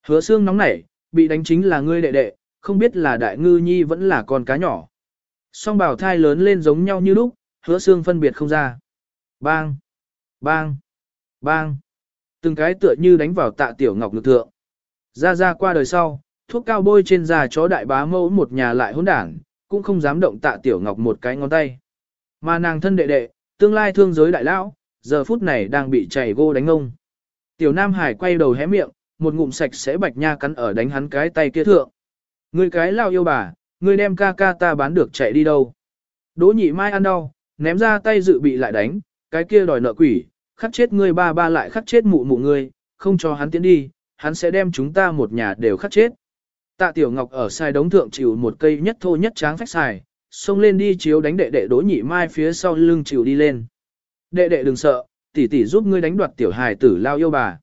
Hứa xương nóng nảy, bị đánh chính là ngươi đệ đệ, không biết là đại ngư nhi vẫn là con cá nhỏ. Song bảo thai lớn lên giống nhau như lúc, hứa xương phân biệt không ra. Bang! Bang! Bang! Từng cái tựa như đánh vào tạ tiểu ngọc lực thượng. Ra ra qua đời sau, thuốc cao bôi trên da chó đại bá mẫu một nhà lại hỗn đảng, cũng không dám động tạ tiểu ngọc một cái ngón tay. Mà nàng thân đệ đệ, tương lai thương giới đại lão, giờ phút này đang bị chảy gô đánh ông. Tiểu Nam Hải quay đầu hé miệng, một ngụm sạch sẽ bạch nha cắn ở đánh hắn cái tay kia thượng. Ngươi cái lao yêu bà, ngươi đem ca ca ta bán được chạy đi đâu. Đỗ nhị mai ăn đau, ném ra tay dự bị lại đánh, cái kia đòi nợ quỷ, khắc chết ngươi ba ba lại khắc chết mụ mụ ngươi, không cho hắn tiến đi, hắn sẽ đem chúng ta một nhà đều khắc chết. Tạ Tiểu Ngọc ở sai đống thượng chịu một cây nhất thô nhất tráng phách xài, xông lên đi chiếu đánh đệ đệ Đỗ Nhị Mai phía sau lưng chịu đi lên. Đệ đệ đừng sợ, tỷ tỷ giúp ngươi đánh đoạt tiểu hài tử lao yêu bà.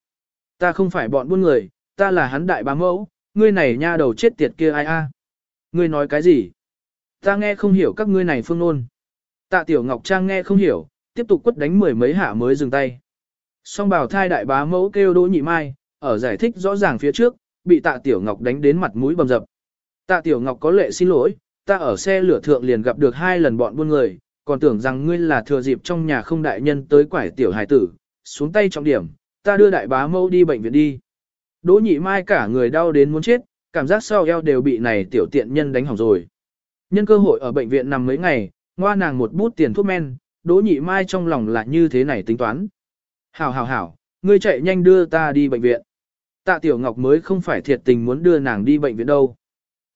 Ta không phải bọn buôn người, ta là hắn đại bá mẫu, ngươi này nha đầu chết tiệt kia ai a? Ngươi nói cái gì? Ta nghe không hiểu các ngươi này phương nôn. Tạ Tiểu Ngọc Trang nghe không hiểu, tiếp tục quất đánh mười mấy hạ mới dừng tay. Song bảo thai đại bá mẫu kêu Đỗ Nhị Mai, ở giải thích rõ ràng phía trước, bị Tạ Tiểu Ngọc đánh đến mặt mũi bầm dập. Tạ Tiểu Ngọc có lệ xin lỗi, ta ở xe lửa thượng liền gặp được hai lần bọn buôn người, còn tưởng rằng ngươi là thừa dịp trong nhà không đại nhân tới quải tiểu hài tử, xuống tay trọng điểm, ta đưa đại bá mẫu đi bệnh viện đi. Đỗ nhị mai cả người đau đến muốn chết, cảm giác sau eo đều bị này tiểu tiện nhân đánh hỏng rồi. Nhân cơ hội ở bệnh viện nằm mấy ngày, ngoa nàng một bút tiền thuốc men, đỗ nhị mai trong lòng là như thế này tính toán. Hảo hảo hảo, ngươi chạy nhanh đưa ta đi bệnh viện. Tạ Tiểu Ngọc mới không phải thiệt tình muốn đưa nàng đi bệnh viện đâu.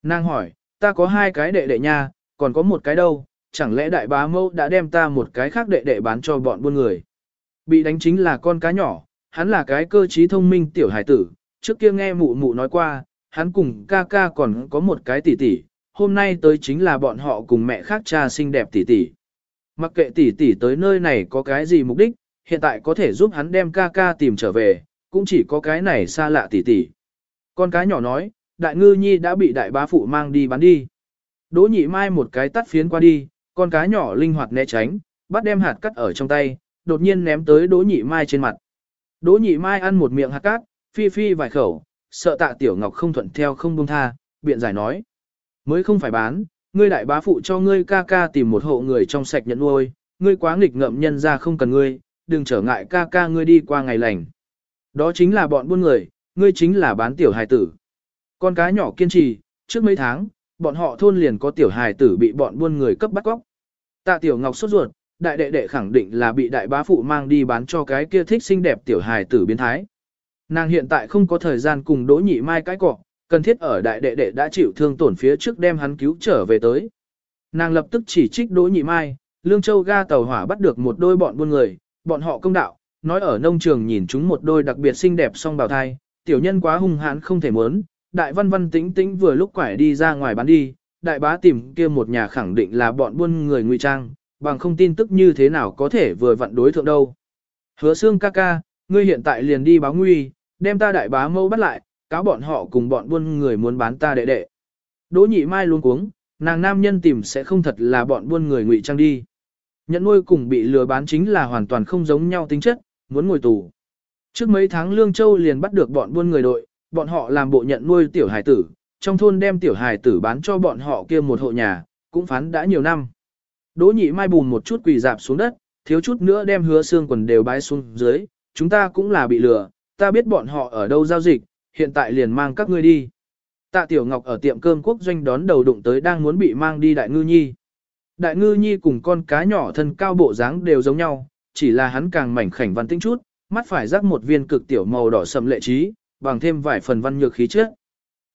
Nàng hỏi, ta có hai cái đệ đệ nha, còn có một cái đâu, chẳng lẽ đại bá mâu đã đem ta một cái khác đệ đệ bán cho bọn buôn người. Bị đánh chính là con cá nhỏ, hắn là cái cơ trí thông minh tiểu hải tử, trước kia nghe mụ mụ nói qua, hắn cùng ca ca còn có một cái tỷ tỷ, hôm nay tới chính là bọn họ cùng mẹ khác cha xinh đẹp tỷ tỷ. Mặc kệ tỷ tỷ tới nơi này có cái gì mục đích, hiện tại có thể giúp hắn đem ca ca tìm trở về, cũng chỉ có cái này xa lạ tỷ tỷ. Con cá nhỏ nói, đại ngư nhi đã bị đại bá phụ mang đi bán đi. Đỗ nhị mai một cái tắt phiến qua đi, con cá nhỏ linh hoạt né tránh, bắt đem hạt cắt ở trong tay, đột nhiên ném tới đỗ nhị mai trên mặt. Đỗ nhị mai ăn một miệng hạt cát, phi phi vài khẩu, sợ tạ tiểu ngọc không thuận theo không buông tha, biện giải nói. Mới không phải bán, ngươi đại bá phụ cho ngươi ca ca tìm một hộ người trong sạch nhận nuôi, ngươi quá nghịch ngợm nhân ra không cần ngươi, đừng trở ngại ca ca ngươi đi qua ngày lành. Đó chính là bọn buôn người, ngươi chính là bán tiểu hài tử. Con cá nhỏ kiên trì, trước mấy tháng, bọn họ thôn liền có tiểu hài tử bị bọn buôn người cấp bắt cóc. Tạ tiểu ngọc sốt ruột, đại đệ đệ khẳng định là bị đại bá phụ mang đi bán cho cái kia thích xinh đẹp tiểu hài tử biến thái. Nàng hiện tại không có thời gian cùng đỗ nhị mai cái cọ, cần thiết ở đại đệ đệ đã chịu thương tổn phía trước đem hắn cứu trở về tới. Nàng lập tức chỉ trích đỗ nhị mai, lương châu ga tàu hỏa bắt được một đôi bọn buôn người, bọn họ công đạo, nói ở nông trường nhìn chúng một đôi đặc biệt xinh đẹp song bào thai, tiểu nhân quá hung hãn không thể muốn, đại văn văn tĩnh tĩnh vừa lúc quải đi ra ngoài bán đi, đại bá tìm kia một nhà khẳng định là bọn buôn người ngụy trang, bằng không tin tức như thế nào có thể vừa vặn đối thượng đâu. Hứa xương ca ca, ngươi hiện tại liền đi báo nguy, đem ta đại bá mâu bắt lại, cáo bọn họ cùng bọn buôn người muốn bán ta đệ đệ. Đỗ nhị mai luôn cuống, nàng nam nhân tìm sẽ không thật là bọn buôn người ngụy trang đi. Nhận nuôi cùng bị lừa bán chính là hoàn toàn không giống nhau tính chất, muốn ngồi tù. Trước mấy tháng Lương Châu liền bắt được bọn buôn người đội, bọn họ làm bộ nhận nuôi tiểu hải tử, trong thôn đem tiểu hài tử bán cho bọn họ kia một hộ nhà, cũng phán đã nhiều năm. Đỗ nhị mai bùn một chút quỳ dạp xuống đất, thiếu chút nữa đem hứa xương quần đều bái xuống dưới, chúng ta cũng là bị lừa, ta biết bọn họ ở đâu giao dịch, hiện tại liền mang các ngươi đi. Tạ Tiểu Ngọc ở tiệm cơm quốc doanh đón đầu đụng tới đang muốn bị mang đi Đại Ngư Nhi. Đại Ngư Nhi cùng con cá nhỏ thân cao bộ dáng đều giống nhau, chỉ là hắn càng mảnh khảnh văn tinh chút, mắt phải rắc một viên cực tiểu màu đỏ sầm lệ trí, bằng thêm vài phần văn nhược khí chất.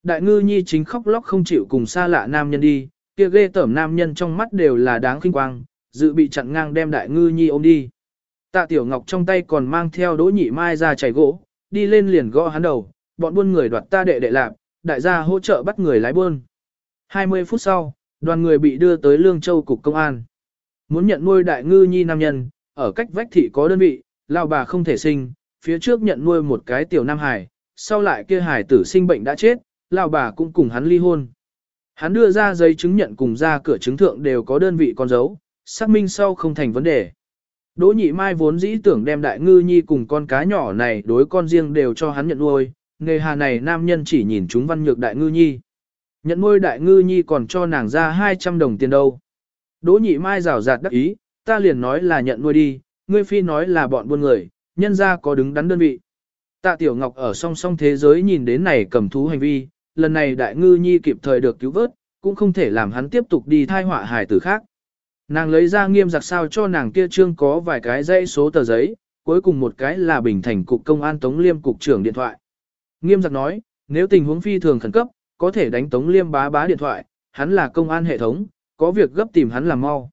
Đại Ngư Nhi chính khóc lóc không chịu cùng xa lạ nam nhân đi, kia ghê tởm nam nhân trong mắt đều là đáng khinh quang, dự bị chặn ngang đem Đại Ngư Nhi ôm đi. Tạ Tiểu Ngọc trong tay còn mang theo đỗ nhị mai ra chảy gỗ, đi lên liền gõ hắn đầu, bọn buôn người đoạt ta đệ đệ lạp, đại gia hỗ trợ bắt người lái buôn. 20 phút sau, đoàn người bị đưa tới Lương Châu cục công an. Muốn nhận nuôi đại ngư nhi nam nhân, ở cách vách thị có đơn vị, lao bà không thể sinh, phía trước nhận nuôi một cái tiểu nam hải, sau lại kia hải tử sinh bệnh đã chết, Lão bà cũng cùng hắn ly hôn. Hắn đưa ra giấy chứng nhận cùng ra cửa chứng thượng đều có đơn vị con dấu, xác minh sau không thành vấn đề. Đỗ nhị mai vốn dĩ tưởng đem đại ngư nhi cùng con cá nhỏ này đối con riêng đều cho hắn nhận nuôi, nghề hà này nam nhân chỉ nhìn chúng văn nhược đại ngư nhi. Nhận nuôi đại ngư nhi còn cho nàng ra 200 đồng tiền đâu. Đỗ nhị mai rào rạt đắc ý, ta liền nói là nhận nuôi đi, ngươi phi nói là bọn buôn người, nhân ra có đứng đắn đơn vị. Tạ Tiểu Ngọc ở song song thế giới nhìn đến này cầm thú hành vi, lần này đại ngư nhi kịp thời được cứu vớt, cũng không thể làm hắn tiếp tục đi thai họa hài tử khác. Nàng lấy ra nghiêm giặc sao cho nàng kia trương có vài cái dãy số tờ giấy, cuối cùng một cái là bình thành cục công an Tống Liêm cục trưởng điện thoại. Nghiêm giặc nói, nếu tình huống phi thường khẩn cấp, có thể đánh Tống Liêm bá bá điện thoại, hắn là công an hệ thống, có việc gấp tìm hắn làm mau.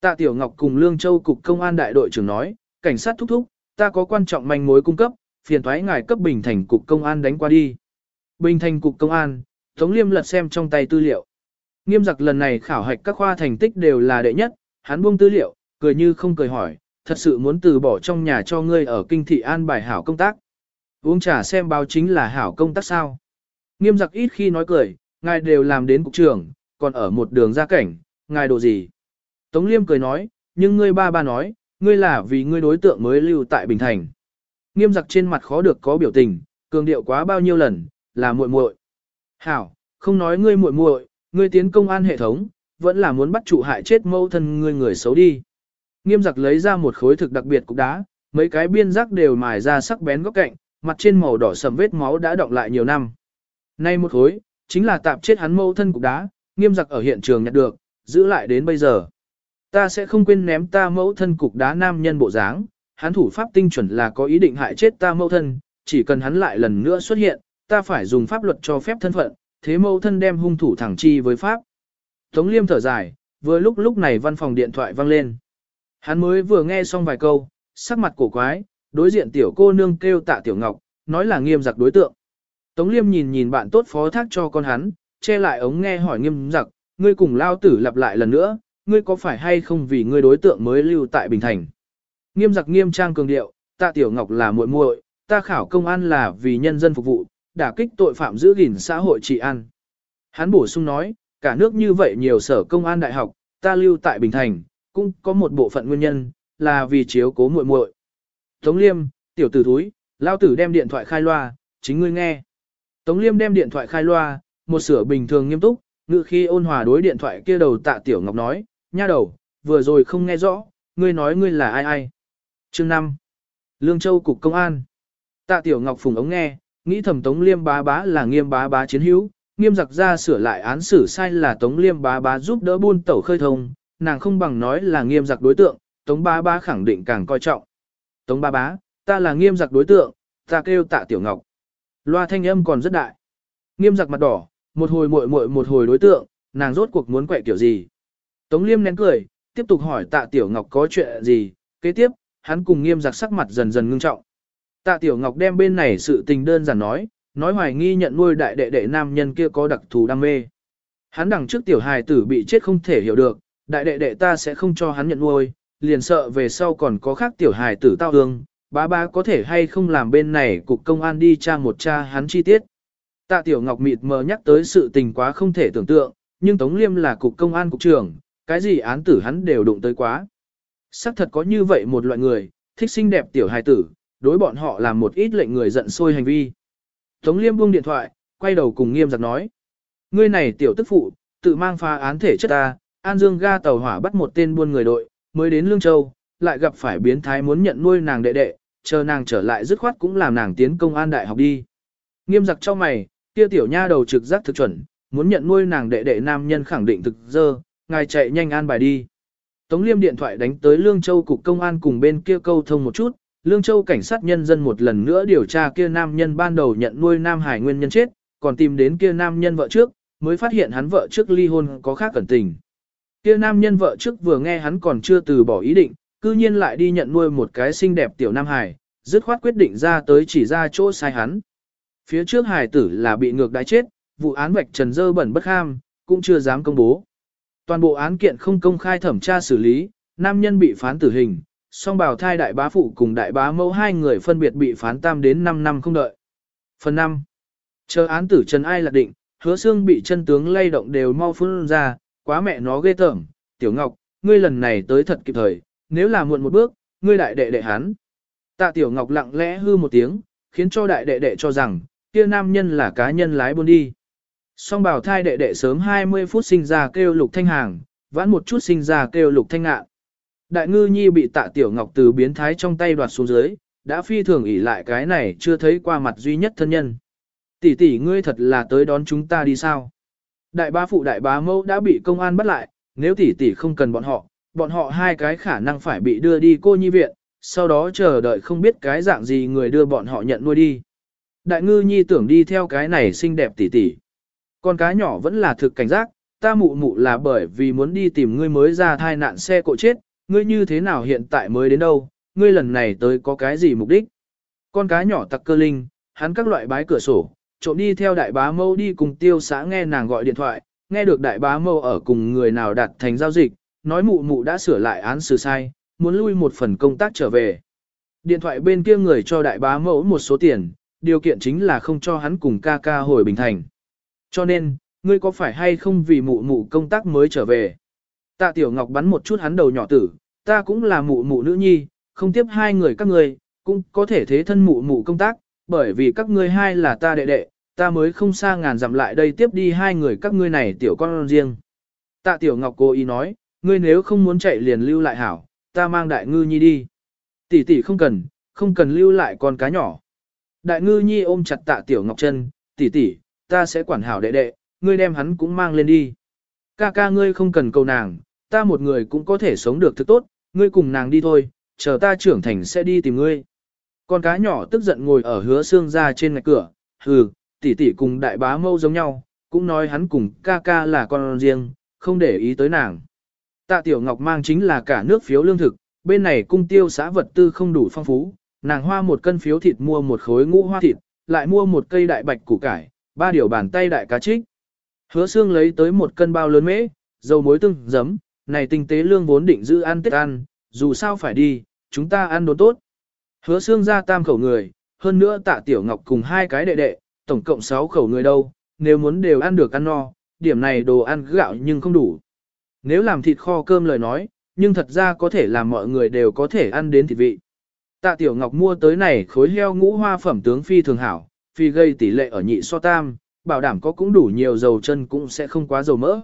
Tạ Tiểu Ngọc cùng Lương Châu cục công an đại đội trưởng nói, cảnh sát thúc thúc, ta có quan trọng manh mối cung cấp, phiền thoái ngài cấp Bình Thành cục công an đánh qua đi. Bình Thành cục công an, Tống Liêm lật xem trong tay tư liệu. Nghiêm giặc lần này khảo hạch các khoa thành tích đều là đệ nhất, hắn buông tư liệu, cười như không cười hỏi, thật sự muốn từ bỏ trong nhà cho ngươi ở kinh thị an bài hảo công tác. Uống trà xem báo chính là hảo công tác sao. Nghiêm giặc ít khi nói cười, ngài đều làm đến cục trưởng, còn ở một đường ra cảnh, ngài đồ gì. Tống Liêm cười nói, nhưng ngươi ba ba nói, ngươi là vì ngươi đối tượng mới lưu tại Bình Thành. Nghiêm giặc trên mặt khó được có biểu tình, cường điệu quá bao nhiêu lần, là muội muội. Hảo, không nói ngươi muội muội, ngươi tiến công an hệ thống, vẫn là muốn bắt trụ hại chết mâu thân ngươi người xấu đi. Nghiêm giặc lấy ra một khối thực đặc biệt cục đá, mấy cái biên giác đều mài ra sắc bén góc cạnh, mặt trên màu đỏ sầm vết máu đã đọng lại nhiều năm. Nay một khối, chính là tạp chết hắn mâu thân cục đá, nghiêm giặc ở hiện trường nhặt được, giữ lại đến bây giờ. Ta sẽ không quên ném ta mẫu thân cục đá nam nhân bộ dáng, hắn thủ pháp tinh chuẩn là có ý định hại chết ta mẫu thân, chỉ cần hắn lại lần nữa xuất hiện, ta phải dùng pháp luật cho phép thân phận, thế mẫu thân đem hung thủ thẳng chi với pháp. Tống Liêm thở dài, vừa lúc lúc này văn phòng điện thoại vang lên. Hắn mới vừa nghe xong vài câu, sắc mặt cổ quái, đối diện tiểu cô nương kêu tạ tiểu ngọc, nói là nghiêm giặc đối tượng. Tống Liêm nhìn nhìn bạn tốt phó thác cho con hắn, che lại ống nghe hỏi nghiêm giặc, ngươi cùng lao tử lặp lại lần nữa, ngươi có phải hay không vì ngươi đối tượng mới lưu tại Bình Thành. Nghiêm giặc nghiêm trang cường điệu, tạ tiểu ngọc là muội muội, ta khảo công an là vì nhân dân phục vụ, đả kích tội phạm giữ gìn xã hội trị an. Hắn bổ sung nói, cả nước như vậy nhiều sở công an đại học, ta lưu tại Bình Thành, cũng có một bộ phận nguyên nhân, là vì chiếu cố muội muội. Tống Liêm, tiểu tử thúi, lao tử đem điện thoại khai loa, chính ngươi nghe. Tống Liêm đem điện thoại khai loa, một sửa bình thường nghiêm túc, ngự khi ôn hòa đối điện thoại kia đầu tạ tiểu ngọc nói, nha đầu, vừa rồi không nghe rõ, ngươi nói ngươi là ai ai. Chương 5. Lương Châu Cục Công an. Tạ tiểu ngọc phùng ống nghe, nghĩ thẩm tống liêm bá bá là nghiêm bá bá chiến hữu, nghiêm giặc ra sửa lại án xử sai là tống liêm bá bá giúp đỡ buôn tẩu khơi thông, nàng không bằng nói là nghiêm giặc đối tượng, tống bá bá khẳng định càng coi trọng. Tống bá bá, ta là nghiêm giặc đối tượng, ta kêu tạ tiểu ngọc. Loa thanh âm còn rất đại. Nghiêm giặc mặt đỏ, một hồi muội muội một hồi đối tượng, nàng rốt cuộc muốn quậy kiểu gì. Tống liêm nén cười, tiếp tục hỏi tạ tiểu ngọc có chuyện gì, kế tiếp, hắn cùng nghiêm giặc sắc mặt dần dần ngưng trọng. Tạ tiểu ngọc đem bên này sự tình đơn giản nói, nói hoài nghi nhận nuôi đại đệ đệ nam nhân kia có đặc thù đam mê. Hắn đằng trước tiểu hài tử bị chết không thể hiểu được, đại đệ đệ ta sẽ không cho hắn nhận nuôi, liền sợ về sau còn có khác tiểu hài tử tao hương, bá bá có thể hay không làm bên này cục công an đi tra một tra hắn chi tiết. Tạ Tiểu Ngọc mịt mờ nhắc tới sự tình quá không thể tưởng tượng, nhưng Tống Liêm là cục công an cục trưởng, cái gì án tử hắn đều đụng tới quá. Sắc thật có như vậy một loại người, thích xinh đẹp tiểu hài tử, đối bọn họ làm một ít lệnh người giận sôi hành vi. Tống Liêm buông điện thoại, quay đầu cùng nghiêm giặc nói. Ngươi này tiểu tức phụ, tự mang phá án thể chất ta, An Dương ga tàu hỏa bắt một tên buôn người đội, mới đến Lương Châu, lại gặp phải biến thái muốn nhận nuôi nàng đệ đệ, chờ nàng trở lại dứt khoát cũng làm nàng tiến công an đại học đi. Nghiêm giặc cho mày, kia tiểu nha đầu trực giác thực chuẩn, muốn nhận nuôi nàng đệ đệ nam nhân khẳng định thực dơ, ngài chạy nhanh an bài đi. Tống liêm điện thoại đánh tới Lương Châu cục công an cùng bên kia câu thông một chút, Lương Châu cảnh sát nhân dân một lần nữa điều tra kia nam nhân ban đầu nhận nuôi nam hải nguyên nhân chết, còn tìm đến kia nam nhân vợ trước, mới phát hiện hắn vợ trước ly hôn có khác cẩn tình. Kia nam nhân vợ trước vừa nghe hắn còn chưa từ bỏ ý định, cư nhiên lại đi nhận nuôi một cái xinh đẹp tiểu nam hải, dứt khoát quyết định ra tới chỉ ra chỗ sai hắn. Phía trước hải tử là bị ngược đái chết, vụ án vạch trần dơ bẩn bất ham, cũng chưa dám công bố. Toàn bộ án kiện không công khai thẩm tra xử lý, nam nhân bị phán tử hình, song bào thai đại bá phụ cùng đại bá mẫu hai người phân biệt bị phán tam đến 5 năm không đợi. Phần 5. Chờ án tử trần ai là định, hứa xương bị chân tướng lay động đều mau phun ra, quá mẹ nó ghê tởm, tiểu ngọc, ngươi lần này tới thật kịp thời, nếu là muộn một bước, ngươi đại đệ đệ hắn. Tạ tiểu ngọc lặng lẽ hư một tiếng, khiến cho đại đệ đệ cho rằng, kia nam nhân là cá nhân lái buôn đi. Song bảo thai đệ đệ sớm 20 phút sinh ra kêu lục thanh hàng, vãn một chút sinh ra kêu lục thanh ngạn. Đại ngư nhi bị tạ tiểu ngọc từ biến thái trong tay đoạt xuống dưới, đã phi thường ỉ lại cái này chưa thấy qua mặt duy nhất thân nhân. Tỷ tỷ ngươi thật là tới đón chúng ta đi sao? Đại bá phụ đại bá mẫu đã bị công an bắt lại, nếu tỷ tỷ không cần bọn họ, bọn họ hai cái khả năng phải bị đưa đi cô nhi viện, sau đó chờ đợi không biết cái dạng gì người đưa bọn họ nhận nuôi đi. Đại ngư nhi tưởng đi theo cái này xinh đẹp tỷ tỷ. Con cá nhỏ vẫn là thực cảnh giác, ta mụ mụ là bởi vì muốn đi tìm ngươi mới ra thai nạn xe cộ chết, ngươi như thế nào hiện tại mới đến đâu, ngươi lần này tới có cái gì mục đích. Con cá nhỏ tặc cơ linh, hắn các loại bái cửa sổ, trộm đi theo đại bá mâu đi cùng tiêu xã nghe nàng gọi điện thoại, nghe được đại bá mâu ở cùng người nào đặt thành giao dịch, nói mụ mụ đã sửa lại án xử sai, muốn lui một phần công tác trở về. Điện thoại bên kia người cho đại bá mẫu một số tiền, điều kiện chính là không cho hắn cùng ca ca hồi Bình Thành. Cho nên, ngươi có phải hay không vì mụ mụ công tác mới trở về? Tạ Tiểu Ngọc bắn một chút hắn đầu nhỏ tử, ta cũng là mụ mụ nữ nhi, không tiếp hai người các ngươi, cũng có thể thế thân mụ mụ công tác, bởi vì các ngươi hai là ta đệ đệ, ta mới không xa ngàn dặm lại đây tiếp đi hai người các ngươi này tiểu con riêng. Tạ Tiểu Ngọc cố ý nói, ngươi nếu không muốn chạy liền lưu lại hảo, ta mang đại ngư nhi đi. Tỷ tỷ không cần, không cần lưu lại con cá nhỏ. Đại ngư nhi ôm chặt tạ Tiểu Ngọc chân, tỷ tỷ, ta sẽ quản hảo đệ đệ, ngươi đem hắn cũng mang lên đi. Ca ca ngươi không cần cầu nàng, ta một người cũng có thể sống được thức tốt, ngươi cùng nàng đi thôi, chờ ta trưởng thành sẽ đi tìm ngươi. Con cá nhỏ tức giận ngồi ở hứa xương ra trên ngạch cửa, hừ, tỷ tỷ cùng đại bá mâu giống nhau, cũng nói hắn cùng ca ca là con riêng, không để ý tới nàng. Tạ Tiểu Ngọc mang chính là cả nước phiếu lương thực, bên này cung tiêu xã vật tư không đủ phong phú, nàng hoa một cân phiếu thịt mua một khối ngũ hoa thịt, lại mua một cây đại bạch củ cải, ba điều bàn tay đại cá trích. Hứa xương lấy tới một cân bao lớn mễ, dầu muối tương, giấm, này tinh tế lương vốn định giữ ăn tết ăn, dù sao phải đi, chúng ta ăn đồ tốt. Hứa xương ra tam khẩu người, hơn nữa tạ tiểu ngọc cùng hai cái đệ đệ, tổng cộng sáu khẩu người đâu, nếu muốn đều ăn được ăn no, điểm này đồ ăn gạo nhưng không đủ. Nếu làm thịt kho cơm lời nói, nhưng thật ra có thể làm mọi người đều có thể ăn đến thịt vị. Tạ Tiểu Ngọc mua tới này khối heo ngũ hoa phẩm tướng phi thường hảo, phi gây tỷ lệ ở nhị so tam, bảo đảm có cũng đủ nhiều dầu chân cũng sẽ không quá dầu mỡ.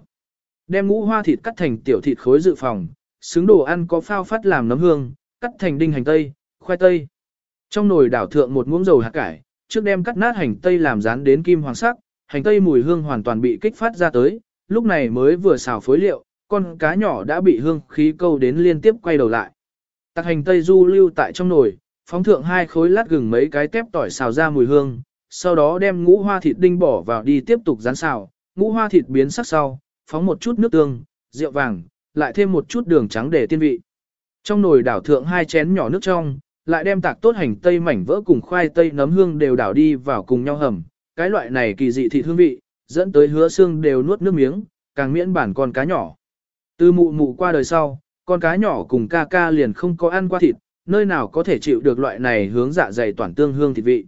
Đem ngũ hoa thịt cắt thành tiểu thịt khối dự phòng, xứng đồ ăn có phao phát làm nấm hương, cắt thành đinh hành tây, khoai tây. Trong nồi đảo thượng một muỗng dầu hạt cải, trước đem cắt nát hành tây làm rán đến kim hoàng sắc, hành tây mùi hương hoàn toàn bị kích phát ra tới, lúc này mới vừa xào phối liệu, con cá nhỏ đã bị hương khí câu đến liên tiếp quay đầu lại. Tạc hành tây du lưu tại trong nồi, phóng thượng hai khối lát gừng mấy cái tép tỏi xào ra mùi hương, sau đó đem ngũ hoa thịt đinh bỏ vào đi tiếp tục rán xào, ngũ hoa thịt biến sắc sau, phóng một chút nước tương, rượu vàng, lại thêm một chút đường trắng để tiên vị. Trong nồi đảo thượng hai chén nhỏ nước trong, lại đem tạc tốt hành tây mảnh vỡ cùng khoai tây nấm hương đều đảo đi vào cùng nhau hầm, cái loại này kỳ dị thịt hương vị, dẫn tới hứa xương đều nuốt nước miếng, càng miễn bản con cá nhỏ. Từ mụ mụ qua đời sau, con cá nhỏ cùng ca ca liền không có ăn qua thịt, nơi nào có thể chịu được loại này hướng dạ dày toàn tương hương thịt vị.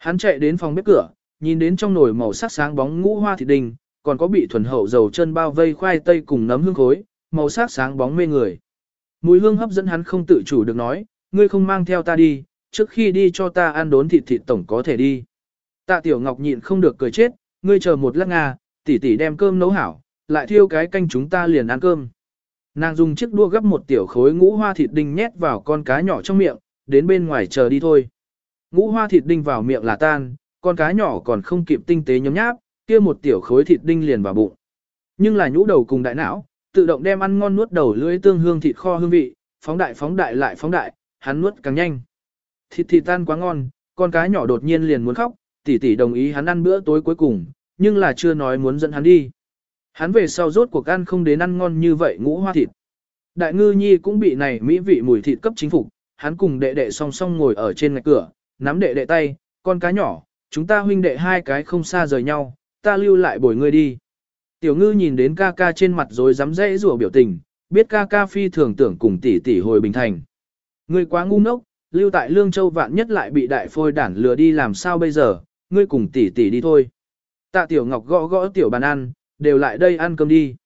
Hắn chạy đến phòng bếp cửa, nhìn đến trong nồi màu sắc sáng bóng ngũ hoa thịt đình, còn có bị thuần hậu dầu chân bao vây khoai tây cùng nấm hương khối, màu sắc sáng bóng mê người. Mùi hương hấp dẫn hắn không tự chủ được nói, ngươi không mang theo ta đi, trước khi đi cho ta ăn đốn thịt thịt tổng có thể đi. Tạ Tiểu Ngọc nhịn không được cười chết, ngươi chờ một lát nga, tỷ tỷ đem cơm nấu hảo, lại thiêu cái canh chúng ta liền ăn cơm. Nàng dùng chiếc đua gấp một tiểu khối ngũ hoa thịt đinh nhét vào con cá nhỏ trong miệng, đến bên ngoài chờ đi thôi. Ngũ hoa thịt đinh vào miệng là tan, con cá nhỏ còn không kịp tinh tế nhấm nháp, kia một tiểu khối thịt đinh liền vào bụng. Nhưng là nhũ đầu cùng đại não, tự động đem ăn ngon nuốt đầu lưỡi tương hương thịt kho hương vị, phóng đại phóng đại lại phóng đại, hắn nuốt càng nhanh. Thịt thịt tan quá ngon, con cá nhỏ đột nhiên liền muốn khóc, tỷ tỷ đồng ý hắn ăn bữa tối cuối cùng, nhưng là chưa nói muốn dẫn hắn đi. Hắn về sau rốt cuộc ăn không đến ăn ngon như vậy ngũ hoa thịt. Đại ngư nhi cũng bị này mỹ vị mùi thịt cấp chính phục, hắn cùng đệ đệ song song ngồi ở trên ngạch cửa, nắm đệ đệ tay, con cá nhỏ, chúng ta huynh đệ hai cái không xa rời nhau, ta lưu lại bồi ngươi đi. Tiểu ngư nhìn đến ca ca trên mặt rồi dám dễ rủa biểu tình, biết ca ca phi thường tưởng cùng tỷ tỷ hồi bình thành. Ngươi quá ngu ngốc, lưu tại Lương Châu vạn nhất lại bị đại phôi đản lừa đi làm sao bây giờ, ngươi cùng tỷ tỷ đi thôi. Tạ Tiểu Ngọc gõ gõ tiểu bàn ăn, đều lại đây ăn cơm đi.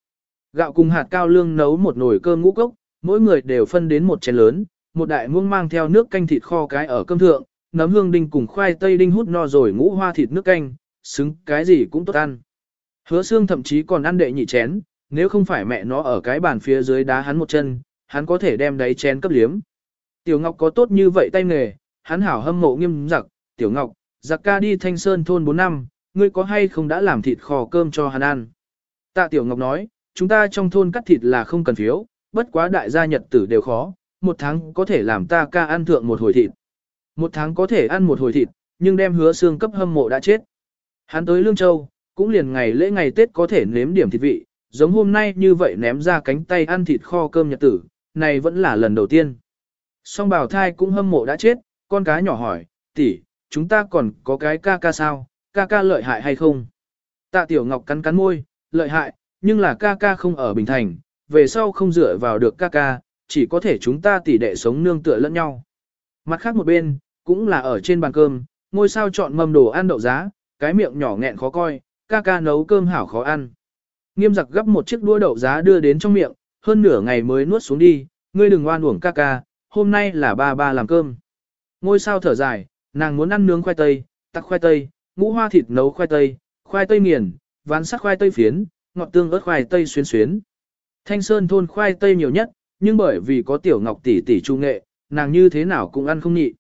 Gạo cùng hạt cao lương nấu một nồi cơm ngũ cốc, mỗi người đều phân đến một chén lớn, một đại muông mang theo nước canh thịt kho cái ở cơm thượng, nấm hương đinh cùng khoai tây đinh hút no rồi ngũ hoa thịt nước canh, xứng cái gì cũng tốt ăn. Hứa xương thậm chí còn ăn đệ nhị chén, nếu không phải mẹ nó ở cái bàn phía dưới đá hắn một chân, hắn có thể đem đáy chén cấp liếm. Tiểu Ngọc có tốt như vậy tay nghề, hắn hảo hâm mộ nghiêm giặc, Tiểu Ngọc, giặc ca đi thanh sơn thôn 4 năm, ngươi có hay không đã làm thịt kho cơm cho hắn ăn. Tạ Tiểu Ngọc nói, chúng ta trong thôn cắt thịt là không cần phiếu, bất quá đại gia nhật tử đều khó, một tháng có thể làm ta ca ăn thượng một hồi thịt. Một tháng có thể ăn một hồi thịt, nhưng đem hứa xương cấp hâm mộ đã chết. Hắn tới Lương Châu, cũng liền ngày lễ ngày Tết có thể nếm điểm thịt vị, giống hôm nay như vậy ném ra cánh tay ăn thịt kho cơm nhật tử, này vẫn là lần đầu tiên. Song bào thai cũng hâm mộ đã chết, con cá nhỏ hỏi, tỷ, chúng ta còn có cái ca ca sao, ca ca lợi hại hay không? Tạ Tiểu Ngọc cắn cắn môi, lợi hại, nhưng là ca ca không ở Bình Thành, về sau không dựa vào được ca ca, chỉ có thể chúng ta tỷ đệ sống nương tựa lẫn nhau. Mặt khác một bên, cũng là ở trên bàn cơm, ngôi sao chọn mâm đồ ăn đậu giá, cái miệng nhỏ nghẹn khó coi, ca ca nấu cơm hảo khó ăn. Nghiêm giặc gấp một chiếc đũa đậu giá đưa đến trong miệng, hơn nửa ngày mới nuốt xuống đi, ngươi đừng oan uổng ca ca, hôm nay là ba ba làm cơm. Ngôi sao thở dài, nàng muốn ăn nướng khoai tây, tắc khoai tây, ngũ hoa thịt nấu khoai tây, khoai tây nghiền, ván sắc khoai tây phiến, ngọt tương ớt khoai tây xuyến xuyến. Thanh Sơn thôn khoai tây nhiều nhất, nhưng bởi vì có tiểu ngọc tỷ tỷ trung nghệ, nàng như thế nào cũng ăn không nhị.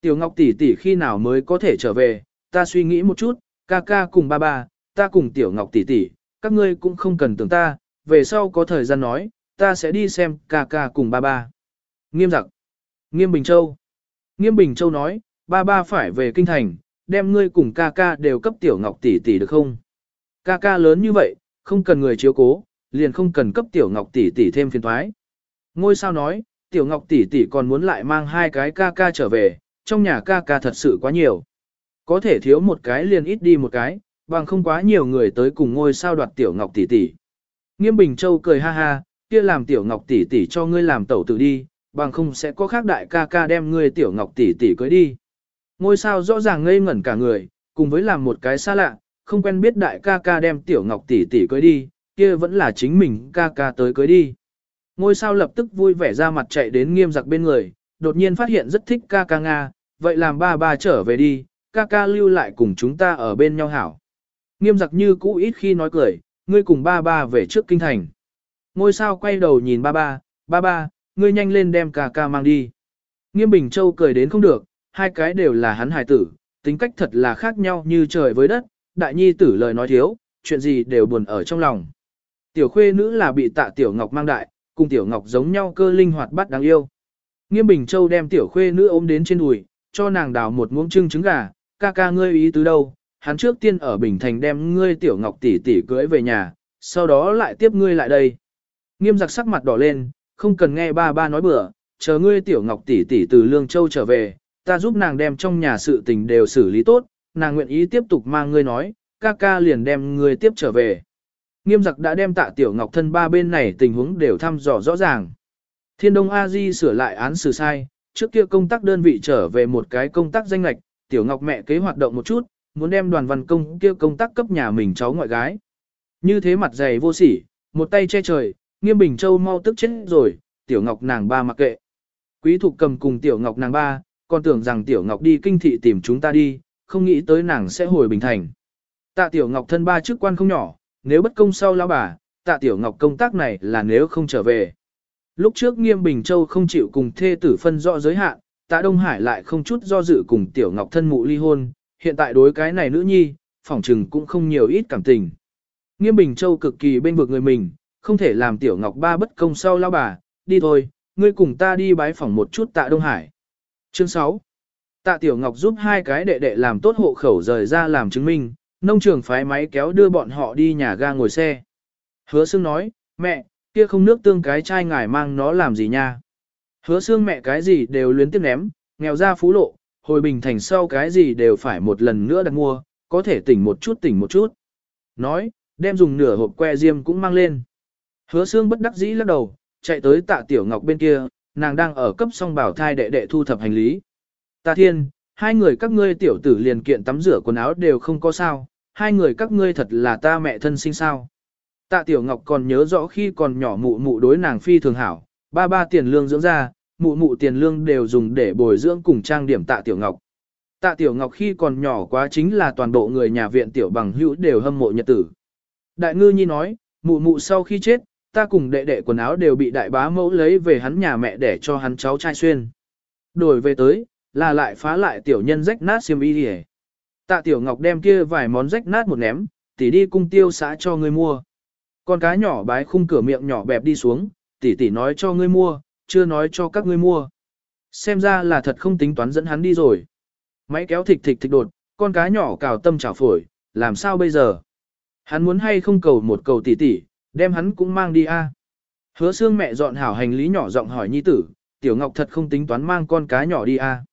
Tiểu ngọc tỷ tỷ khi nào mới có thể trở về, ta suy nghĩ một chút, ca ca cùng ba ba, ta cùng tiểu ngọc tỷ tỷ, các ngươi cũng không cần tưởng ta, về sau có thời gian nói, ta sẽ đi xem ca ca cùng ba ba. Nghiêm giặc. Nghiêm Bình Châu. Nghiêm Bình Châu nói, ba ba phải về kinh thành, đem ngươi cùng ca ca đều cấp tiểu ngọc tỷ tỷ được không? Ca ca lớn như vậy, không cần người chiếu cố, liền không cần cấp tiểu ngọc tỷ tỷ thêm phiền thoái. Ngôi sao nói, tiểu ngọc tỷ tỷ còn muốn lại mang hai cái ca ca trở về, trong nhà ca ca thật sự quá nhiều. Có thể thiếu một cái liền ít đi một cái, bằng không quá nhiều người tới cùng ngôi sao đoạt tiểu ngọc tỷ tỷ. Nghiêm Bình Châu cười ha ha, kia làm tiểu ngọc tỷ tỷ cho ngươi làm tẩu tử đi, bằng không sẽ có khác đại ca ca đem ngươi tiểu ngọc tỷ tỷ cưới đi. Ngôi sao rõ ràng ngây ngẩn cả người, cùng với làm một cái xa lạ, không quen biết đại ca ca đem tiểu ngọc tỷ tỷ cưới đi, kia vẫn là chính mình ca ca tới cưới đi. Ngôi sao lập tức vui vẻ ra mặt chạy đến nghiêm giặc bên người, đột nhiên phát hiện rất thích ca ca Nga, vậy làm ba ba trở về đi, ca ca lưu lại cùng chúng ta ở bên nhau hảo. Nghiêm giặc như cũ ít khi nói cười, ngươi cùng ba ba về trước kinh thành. Ngôi sao quay đầu nhìn ba ba, ba ba, ngươi nhanh lên đem ca ca mang đi. Nghiêm Bình Châu cười đến không được, hai cái đều là hắn hài tử, tính cách thật là khác nhau như trời với đất, đại nhi tử lời nói thiếu, chuyện gì đều buồn ở trong lòng. Tiểu khuê nữ là bị tạ tiểu ngọc mang đại, cùng tiểu ngọc giống nhau cơ linh hoạt bát đáng yêu. Nghiêm Bình Châu đem tiểu khuê nữ ôm đến trên đùi, cho nàng đào một muỗng trưng trứng gà, ca ca ngươi ý tứ đâu, hắn trước tiên ở Bình Thành đem ngươi tiểu ngọc tỷ tỷ cưới về nhà, sau đó lại tiếp ngươi lại đây. Nghiêm giặc sắc mặt đỏ lên, không cần nghe ba ba nói bừa, chờ ngươi tiểu ngọc tỷ tỷ từ Lương Châu trở về, ta giúp nàng đem trong nhà sự tình đều xử lý tốt, nàng nguyện ý tiếp tục mang ngươi nói, ca ca liền đem ngươi tiếp trở về. Nghiêm giặc đã đem tạ tiểu ngọc thân ba bên này tình huống đều thăm dò rõ ràng. Thiên Đông A Di sửa lại án xử sai, trước kia công tác đơn vị trở về một cái công tác danh lệch, tiểu ngọc mẹ kế hoạt động một chút, muốn đem đoàn văn công kia công tác cấp nhà mình cháu ngoại gái. Như thế mặt dày vô sỉ, một tay che trời, nghiêm bình châu mau tức chết rồi, tiểu ngọc nàng ba mặc kệ. Quý thục cầm cùng tiểu ngọc nàng ba, còn tưởng rằng tiểu ngọc đi kinh thị tìm chúng ta đi, không nghĩ tới nàng sẽ hồi bình thành. Tạ tiểu ngọc thân ba chức quan không nhỏ, nếu bất công sau lão bà, tạ tiểu ngọc công tác này là nếu không trở về. Lúc trước nghiêm bình châu không chịu cùng thê tử phân rõ giới hạn, tạ Đông Hải lại không chút do dự cùng tiểu ngọc thân mụ ly hôn, hiện tại đối cái này nữ nhi, phỏng trừng cũng không nhiều ít cảm tình. Nghiêm Bình Châu cực kỳ bên vực người mình, không thể làm tiểu ngọc ba bất công sau lao bà, đi thôi, ngươi cùng ta đi bái phỏng một chút tạ Đông Hải. Chương 6 Tạ Tiểu Ngọc giúp hai cái đệ đệ làm tốt hộ khẩu rời ra làm chứng minh, nông trường phái máy kéo đưa bọn họ đi nhà ga ngồi xe. Hứa Sương nói, mẹ, kia không nước tương cái chai ngài mang nó làm gì nha. Hứa xương mẹ cái gì đều luyến tiếp ném, nghèo ra phú lộ, hồi bình thành sau cái gì đều phải một lần nữa đặt mua, có thể tỉnh một chút tỉnh một chút. Nói, đem dùng nửa hộp que diêm cũng mang lên. Hứa xương bất đắc dĩ lắc đầu, chạy tới tạ tiểu ngọc bên kia, nàng đang ở cấp song bảo thai đệ đệ thu thập hành lý. Tạ thiên, hai người các ngươi tiểu tử liền kiện tắm rửa quần áo đều không có sao, hai người các ngươi thật là ta mẹ thân sinh sao. Tạ tiểu ngọc còn nhớ rõ khi còn nhỏ mụ mụ đối nàng phi thường hảo, ba ba tiền lương dưỡng ra, mụ mụ tiền lương đều dùng để bồi dưỡng cùng trang điểm tạ tiểu ngọc. Tạ tiểu ngọc khi còn nhỏ quá chính là toàn bộ người nhà viện tiểu bằng hữu đều hâm mộ nhật tử. Đại ngư nhi nói, mụ mụ sau khi chết, ta cùng đệ đệ quần áo đều bị đại bá mẫu lấy về hắn nhà mẹ để cho hắn cháu trai xuyên. Đổi về tới, là lại phá lại tiểu nhân rách nát xiêm y đi Tạ tiểu ngọc đem kia vài món rách nát một ném, tỷ đi cung tiêu xã cho người mua. Con cá nhỏ bái khung cửa miệng nhỏ bẹp đi xuống, tỷ tỷ nói cho ngươi mua, chưa nói cho các ngươi mua. Xem ra là thật không tính toán dẫn hắn đi rồi. Máy kéo thịch thịch thịch đột, con cá nhỏ cào tâm chảo phổi, làm sao bây giờ? Hắn muốn hay không cầu một cầu tỷ tỷ, đem hắn cũng mang đi a. Hứa xương mẹ dọn hảo hành lý nhỏ giọng hỏi nhi tử, tiểu ngọc thật không tính toán mang con cá nhỏ đi a.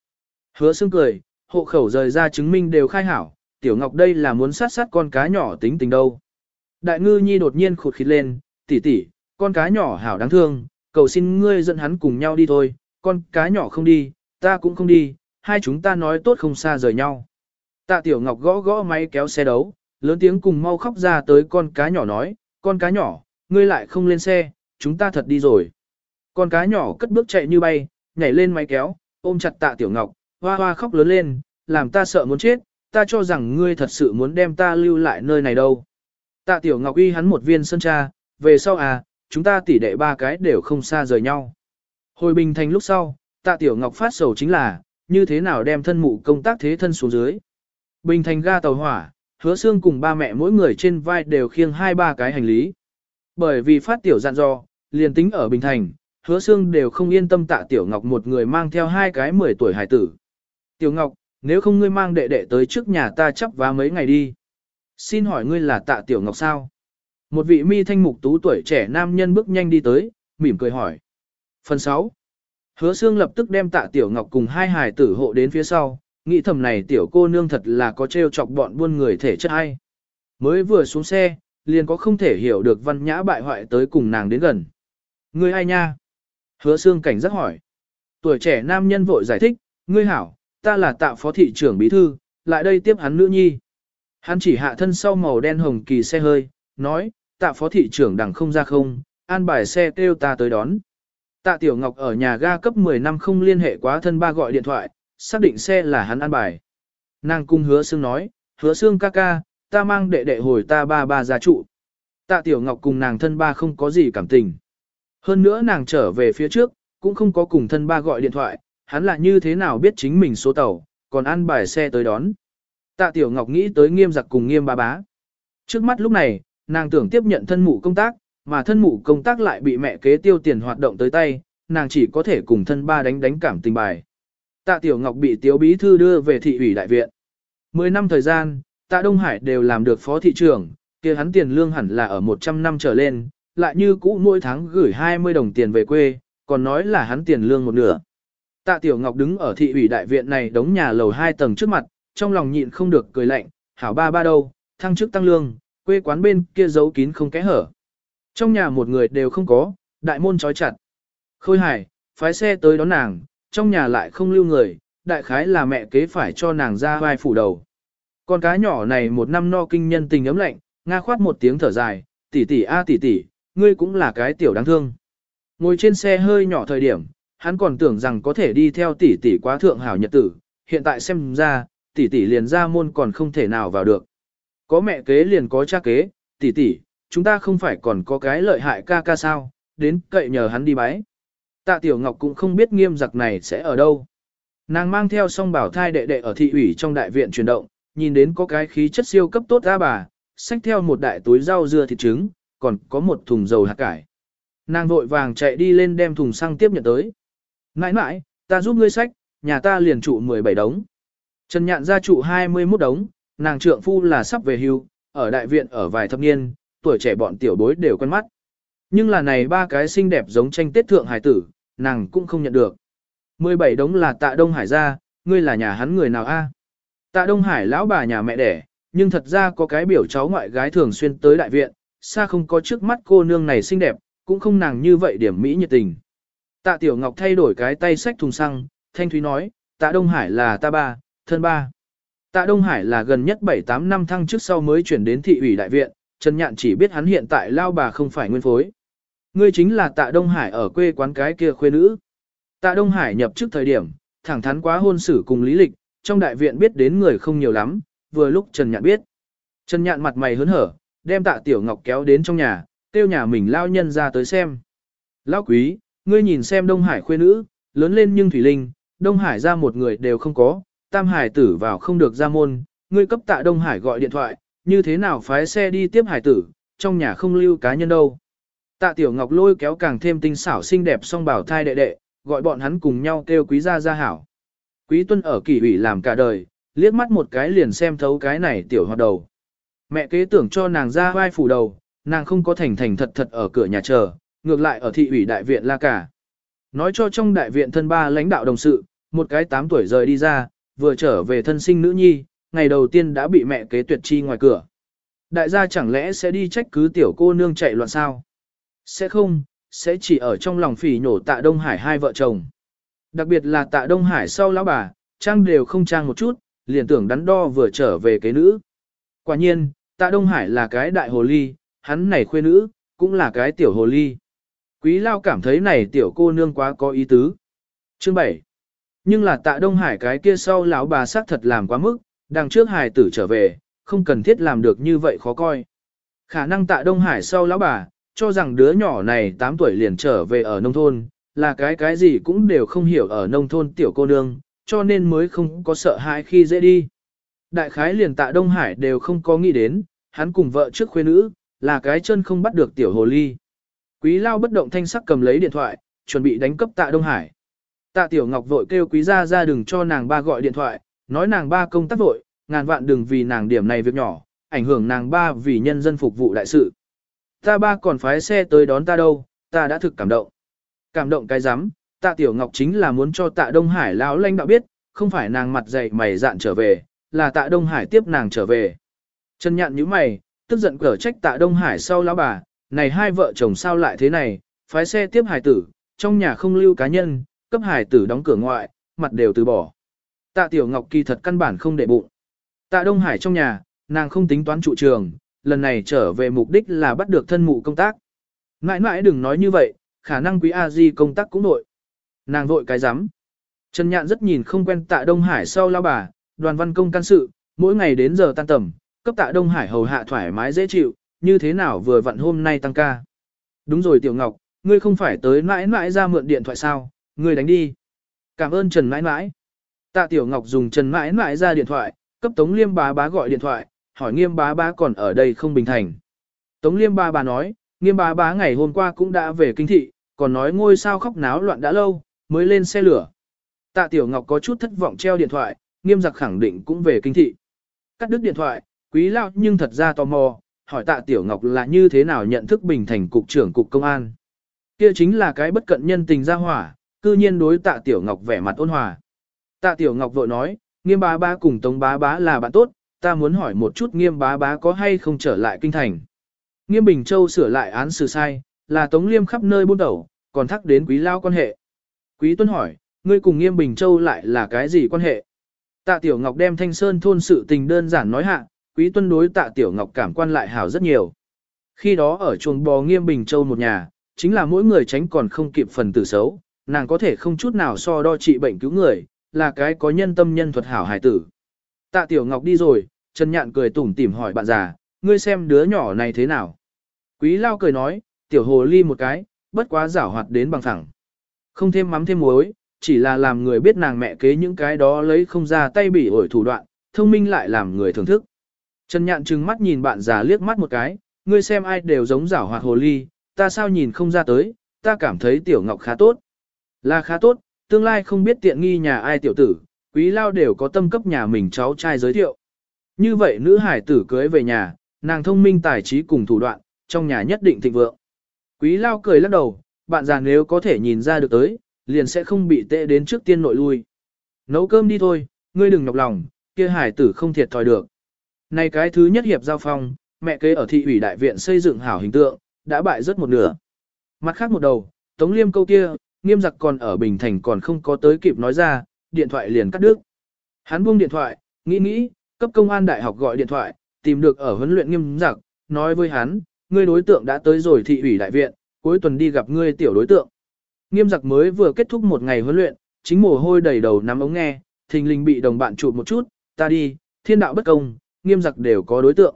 Hứa xương cười, hộ khẩu rời ra chứng minh đều khai hảo, tiểu ngọc đây là muốn sát sát con cá nhỏ tính tình đâu. Đại ngư nhi đột nhiên khụt khịt lên, tỷ tỷ, con cá nhỏ hảo đáng thương, cầu xin ngươi dẫn hắn cùng nhau đi thôi, con cá nhỏ không đi, ta cũng không đi, hai chúng ta nói tốt không xa rời nhau. Tạ Tiểu Ngọc gõ gõ máy kéo xe đấu, lớn tiếng cùng mau khóc ra tới con cá nhỏ nói, con cá nhỏ, ngươi lại không lên xe, chúng ta thật đi rồi. Con cá nhỏ cất bước chạy như bay, nhảy lên máy kéo, ôm chặt Tạ Tiểu Ngọc, hoa hoa khóc lớn lên, làm ta sợ muốn chết, ta cho rằng ngươi thật sự muốn đem ta lưu lại nơi này đâu. Tạ Tiểu Ngọc uy hắn một viên sơn cha, về sau à, chúng ta tỉ đệ ba cái đều không xa rời nhau. Hồi bình thành lúc sau, Tạ Tiểu Ngọc phát sầu chính là, như thế nào đem thân mụ công tác thế thân xuống dưới. Bình thành ga tàu hỏa, hứa xương cùng ba mẹ mỗi người trên vai đều khiêng hai ba cái hành lý. Bởi vì phát tiểu dặn dò, liền tính ở Bình Thành, hứa xương đều không yên tâm tạ Tiểu Ngọc một người mang theo hai cái 10 tuổi hải tử. Tiểu Ngọc, nếu không ngươi mang đệ đệ tới trước nhà ta chấp vá mấy ngày đi. Xin hỏi ngươi là tạ Tiểu Ngọc sao? Một vị mi thanh mục tú tuổi trẻ nam nhân bước nhanh đi tới, mỉm cười hỏi. Phần 6. Hứa xương lập tức đem tạ Tiểu Ngọc cùng hai hải tử hộ đến phía sau, nghĩ thầm này tiểu cô nương thật là có trêu chọc bọn buôn người thể chất hay. Mới vừa xuống xe, liền có không thể hiểu được văn nhã bại hoại tới cùng nàng đến gần. Ngươi ai nha? Hứa xương cảnh giác hỏi. Tuổi trẻ nam nhân vội giải thích, ngươi hảo, ta là tạ phó thị trưởng bí thư, lại đây tiếp hắn nữ nhi. Hắn chỉ hạ thân sau màu đen hồng kỳ xe hơi, nói, tạ phó thị trưởng đằng không ra không, an bài xe kêu ta tới đón. Tạ Tiểu Ngọc ở nhà ga cấp 10 năm không liên hệ quá thân ba gọi điện thoại, xác định xe là hắn an bài. Nàng cung hứa xương nói, hứa xương ca ca, ta mang đệ đệ hồi ta ba ba gia trụ. Tạ Tiểu Ngọc cùng nàng thân ba không có gì cảm tình. Hơn nữa nàng trở về phía trước, cũng không có cùng thân ba gọi điện thoại, hắn là như thế nào biết chính mình số tàu, còn ăn bài xe tới đón. Tạ Tiểu Ngọc nghĩ tới nghiêm giặc cùng nghiêm ba bá. Trước mắt lúc này, nàng tưởng tiếp nhận thân mụ công tác, mà thân mụ công tác lại bị mẹ kế tiêu tiền hoạt động tới tay, nàng chỉ có thể cùng thân ba đánh đánh cảm tình bài. Tạ Tiểu Ngọc bị Tiếu Bí Thư đưa về thị ủy đại viện. Mười năm thời gian, Tạ Đông Hải đều làm được phó thị trưởng, kia hắn tiền lương hẳn là ở 100 năm trở lên, lại như cũ mỗi tháng gửi 20 đồng tiền về quê, còn nói là hắn tiền lương một nửa. Tạ Tiểu Ngọc đứng ở thị ủy đại viện này đống nhà lầu hai tầng trước mặt, trong lòng nhịn không được cười lạnh, hảo ba ba đâu, thăng chức tăng lương, quê quán bên kia giấu kín không kẽ hở. Trong nhà một người đều không có, đại môn trói chặt. Khôi hải, phái xe tới đón nàng, trong nhà lại không lưu người, đại khái là mẹ kế phải cho nàng ra vai phủ đầu. Con cá nhỏ này một năm no kinh nhân tình ấm lạnh, nga khoát một tiếng thở dài, tỷ tỷ a tỷ tỷ, ngươi cũng là cái tiểu đáng thương. Ngồi trên xe hơi nhỏ thời điểm, hắn còn tưởng rằng có thể đi theo tỷ tỷ quá thượng hảo nhật tử, hiện tại xem ra, tỷ tỷ liền ra môn còn không thể nào vào được. Có mẹ kế liền có cha kế, tỷ tỷ, chúng ta không phải còn có cái lợi hại ca ca sao, đến cậy nhờ hắn đi bái. Tạ Tiểu Ngọc cũng không biết nghiêm giặc này sẽ ở đâu. Nàng mang theo song bảo thai đệ đệ ở thị ủy trong đại viện chuyển động, nhìn đến có cái khí chất siêu cấp tốt ra bà, xách theo một đại túi rau dưa thịt trứng, còn có một thùng dầu hạt cải. Nàng vội vàng chạy đi lên đem thùng xăng tiếp nhận tới. Nãi nãi, ta giúp ngươi xách, nhà ta liền trụ 17 đống. Trần nhạn gia trụ 21 đống, nàng trượng phu là sắp về hưu, ở đại viện ở vài thập niên, tuổi trẻ bọn tiểu bối đều quen mắt. Nhưng là này ba cái xinh đẹp giống tranh tết thượng hải tử, nàng cũng không nhận được. 17 đống là tạ Đông Hải gia, ngươi là nhà hắn người nào a? Tạ Đông Hải lão bà nhà mẹ đẻ, nhưng thật ra có cái biểu cháu ngoại gái thường xuyên tới đại viện, xa không có trước mắt cô nương này xinh đẹp, cũng không nàng như vậy điểm mỹ nhiệt tình. Tạ Tiểu Ngọc thay đổi cái tay sách thùng xăng, Thanh Thúy nói, Tạ Đông Hải là ta ba, thân ba. Tạ Đông Hải là gần nhất 7-8 năm thăng trước sau mới chuyển đến thị ủy đại viện, Trần Nhạn chỉ biết hắn hiện tại lao bà không phải nguyên phối. Ngươi chính là Tạ Đông Hải ở quê quán cái kia khuê nữ. Tạ Đông Hải nhập trước thời điểm, thẳng thắn quá hôn xử cùng lý lịch, trong đại viện biết đến người không nhiều lắm, vừa lúc Trần Nhạn biết. Trần Nhạn mặt mày hớn hở, đem Tạ Tiểu Ngọc kéo đến trong nhà, kêu nhà mình lao nhân ra tới xem. Lão quý, ngươi nhìn xem Đông Hải khuê nữ, lớn lên nhưng Thủy Linh, Đông Hải ra một người đều không có, Tam Hải tử vào không được ra môn, ngươi cấp Tạ Đông Hải gọi điện thoại, như thế nào phái xe đi tiếp Hải tử, trong nhà không lưu cá nhân đâu. Tạ Tiểu Ngọc lôi kéo càng thêm tinh xảo xinh đẹp song bảo thai đệ đệ, gọi bọn hắn cùng nhau kêu quý gia gia hảo. Quý tuân ở kỷ ủy làm cả đời, liếc mắt một cái liền xem thấu cái này tiểu hoạt đầu. Mẹ kế tưởng cho nàng ra vai phủ đầu, nàng không có thành thành thật thật ở cửa nhà chờ, ngược lại ở thị ủy đại viện la cả. Nói cho trong đại viện thân ba lãnh đạo đồng sự, một cái 8 tuổi rời đi ra, vừa trở về thân sinh nữ nhi, ngày đầu tiên đã bị mẹ kế tuyệt chi ngoài cửa. Đại gia chẳng lẽ sẽ đi trách cứ tiểu cô nương chạy loạn sao? Sẽ không, sẽ chỉ ở trong lòng phỉ nhổ tạ Đông Hải hai vợ chồng. Đặc biệt là tạ Đông Hải sau lão bà, trang đều không trang một chút, liền tưởng đắn đo vừa trở về cái nữ. Quả nhiên, tạ Đông Hải là cái đại hồ ly, hắn này khuê nữ, cũng là cái tiểu hồ ly. Quý lao cảm thấy này tiểu cô nương quá có ý tứ. Chương 7. Nhưng là tạ Đông Hải cái kia sau lão bà xác thật làm quá mức, đằng trước hải tử trở về, không cần thiết làm được như vậy khó coi. Khả năng tạ Đông Hải sau lão bà, cho rằng đứa nhỏ này 8 tuổi liền trở về ở nông thôn, là cái cái gì cũng đều không hiểu ở nông thôn tiểu cô nương, cho nên mới không có sợ hãi khi dễ đi. Đại khái liền tạ Đông Hải đều không có nghĩ đến, hắn cùng vợ trước khuê nữ, là cái chân không bắt được tiểu hồ ly. Quý lao bất động thanh sắc cầm lấy điện thoại, chuẩn bị đánh cấp tạ Đông Hải. Tạ Tiểu Ngọc vội kêu quý gia ra đừng cho nàng ba gọi điện thoại, nói nàng ba công tác vội, ngàn vạn đừng vì nàng điểm này việc nhỏ, ảnh hưởng nàng ba vì nhân dân phục vụ đại sự. Ta ba còn phái xe tới đón ta đâu, ta đã thực cảm động. Cảm động cái rắm tạ Tiểu Ngọc chính là muốn cho tạ Đông Hải lão lãnh đạo biết, không phải nàng mặt dày mày dạn trở về, là tạ Đông Hải tiếp nàng trở về. Trần nhạn như mày, tức giận cở trách tạ Đông Hải sau lão bà, này hai vợ chồng sao lại thế này, phái xe tiếp hải tử, trong nhà không lưu cá nhân, cấp hải tử đóng cửa ngoại, mặt đều từ bỏ. Tạ Tiểu Ngọc kỳ thật căn bản không để bụng. Tạ Đông Hải trong nhà, nàng không tính toán trụ trường, lần này trở về mục đích là bắt được thân mụ công tác. Mãi mãi đừng nói như vậy, khả năng quý A-di công tác cũng nội. Nàng vội cái rắm Trần Nhạn rất nhìn không quen tạ Đông Hải sau lao bà, đoàn văn công can sự, mỗi ngày đến giờ tan tầm, cấp tạ Đông Hải hầu hạ thoải mái dễ chịu, như thế nào vừa vặn hôm nay tăng ca. Đúng rồi Tiểu Ngọc, ngươi không phải tới mãi mãi ra mượn điện thoại sao, ngươi đánh đi. Cảm ơn Trần mãi mãi. Tạ Tiểu Ngọc dùng Trần mãi mãi ra điện thoại, cấp Tống Liêm bá bá gọi điện thoại, hỏi Nghiêm bá bá còn ở đây không bình thành. Tống Liêm bá bá nói, Nghiêm bá bá ngày hôm qua cũng đã về kinh thị, còn nói ngôi sao khóc náo loạn đã lâu, mới lên xe lửa. Tạ Tiểu Ngọc có chút thất vọng treo điện thoại, Nghiêm giặc khẳng định cũng về kinh thị. Cắt đứt điện thoại, quý lao nhưng thật ra tò mò, hỏi Tạ Tiểu Ngọc là như thế nào nhận thức bình thành cục trưởng cục công an. Kia chính là cái bất cận nhân tình ra hỏa, cư nhiên đối Tạ Tiểu Ngọc vẻ mặt ôn hòa. Tạ Tiểu Ngọc vội nói, Nghiêm bá bá cùng Tống bá bá là bạn tốt, ta muốn hỏi một chút Nghiêm bá bá có hay không trở lại kinh thành. Nghiêm Bình Châu sửa lại án xử sai, là Tống Liêm khắp nơi buôn đầu, còn thắc đến quý lao quan hệ. Quý Tuân hỏi, ngươi cùng Nghiêm Bình Châu lại là cái gì quan hệ? Tạ Tiểu Ngọc đem Thanh Sơn thôn sự tình đơn giản nói hạ, Quý Tuân đối Tạ Tiểu Ngọc cảm quan lại hảo rất nhiều. Khi đó ở chuồng bò Nghiêm Bình Châu một nhà, chính là mỗi người tránh còn không kịp phần tử xấu, nàng có thể không chút nào so đo trị bệnh cứu người, là cái có nhân tâm nhân thuật hảo hài tử. Tạ Tiểu Ngọc đi rồi, Trần Nhạn cười tủm tỉm hỏi bạn già, ngươi xem đứa nhỏ này thế nào? Quý Lao cười nói, Tiểu Hồ Ly một cái, bất quá giảo hoạt đến bằng thẳng. Không thêm mắm thêm muối, chỉ là làm người biết nàng mẹ kế những cái đó lấy không ra tay bỉ ổi thủ đoạn, thông minh lại làm người thưởng thức. Trần Nhạn trừng mắt nhìn bạn già liếc mắt một cái, ngươi xem ai đều giống giảo hoạt hồ ly, ta sao nhìn không ra tới, ta cảm thấy Tiểu Ngọc khá tốt. Là khá tốt, tương lai không biết tiện nghi nhà ai tiểu tử, quý lao đều có tâm cấp nhà mình cháu trai giới thiệu. Như vậy nữ hải tử cưới về nhà, nàng thông minh tài trí cùng thủ đoạn, trong nhà nhất định thịnh vượng. Quý lao cười lắc đầu, bạn già nếu có thể nhìn ra được tới, liền sẽ không bị tệ đến trước tiên nội lui. Nấu cơm đi thôi, ngươi đừng nhọc lòng, kia hải tử không thiệt thòi được. Này cái thứ nhất hiệp giao phong, mẹ kế ở thị ủy đại viện xây dựng hảo hình tượng, đã bại rất một nửa. Mặt khác một đầu, Tống Liêm câu kia, nghiêm giặc còn ở Bình Thành còn không có tới kịp nói ra, điện thoại liền cắt đứt. Hắn buông điện thoại, nghĩ nghĩ, cấp công an đại học gọi điện thoại, tìm được ở huấn luyện nghiêm giặc, nói với hắn, ngươi đối tượng đã tới rồi thị ủy đại viện, cuối tuần đi gặp ngươi tiểu đối tượng. Nghiêm giặc mới vừa kết thúc một ngày huấn luyện, chính mồ hôi đầy đầu nắm ống nghe, thình lình bị đồng bạn chụp một chút, ta đi, thiên đạo bất công, nghiêm giặc đều có đối tượng.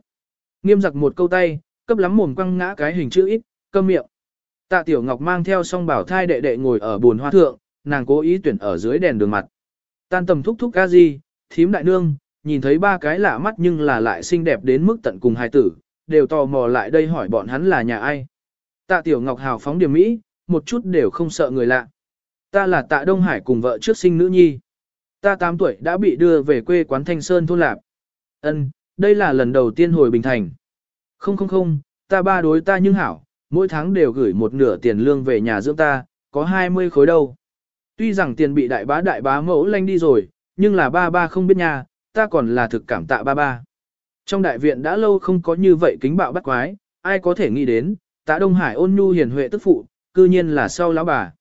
Nghiêm giặc một câu tay, cấp lắm mồm quăng ngã cái hình chữ ít, câm miệng. Tạ Tiểu Ngọc mang theo song bảo thai đệ đệ ngồi ở buồn hoa thượng, nàng cố ý tuyển ở dưới đèn đường mặt. Tan tầm thúc thúc ca gì, thím đại nương, nhìn thấy ba cái lạ mắt nhưng là lại xinh đẹp đến mức tận cùng hai tử, đều tò mò lại đây hỏi bọn hắn là nhà ai. Tạ Tiểu Ngọc hào phóng điểm mỹ, một chút đều không sợ người lạ. Ta là Tạ Đông Hải cùng vợ trước sinh nữ nhi. Ta 8 tuổi đã bị đưa về quê quán Thanh Sơn thôn lạp. Ân, đây là lần đầu tiên hồi Bình Thành. Không không không, ta ba đối ta nhưng hảo, mỗi tháng đều gửi một nửa tiền lương về nhà dưỡng ta, có 20 khối đâu. Tuy rằng tiền bị đại bá đại bá mẫu lanh đi rồi, nhưng là ba ba không biết nha, ta còn là thực cảm tạ ba ba. Trong đại viện đã lâu không có như vậy kính bạo bắt quái, ai có thể nghĩ đến, tạ Đông Hải ôn nhu hiền huệ tức phụ, cư nhiên là sau lão bà.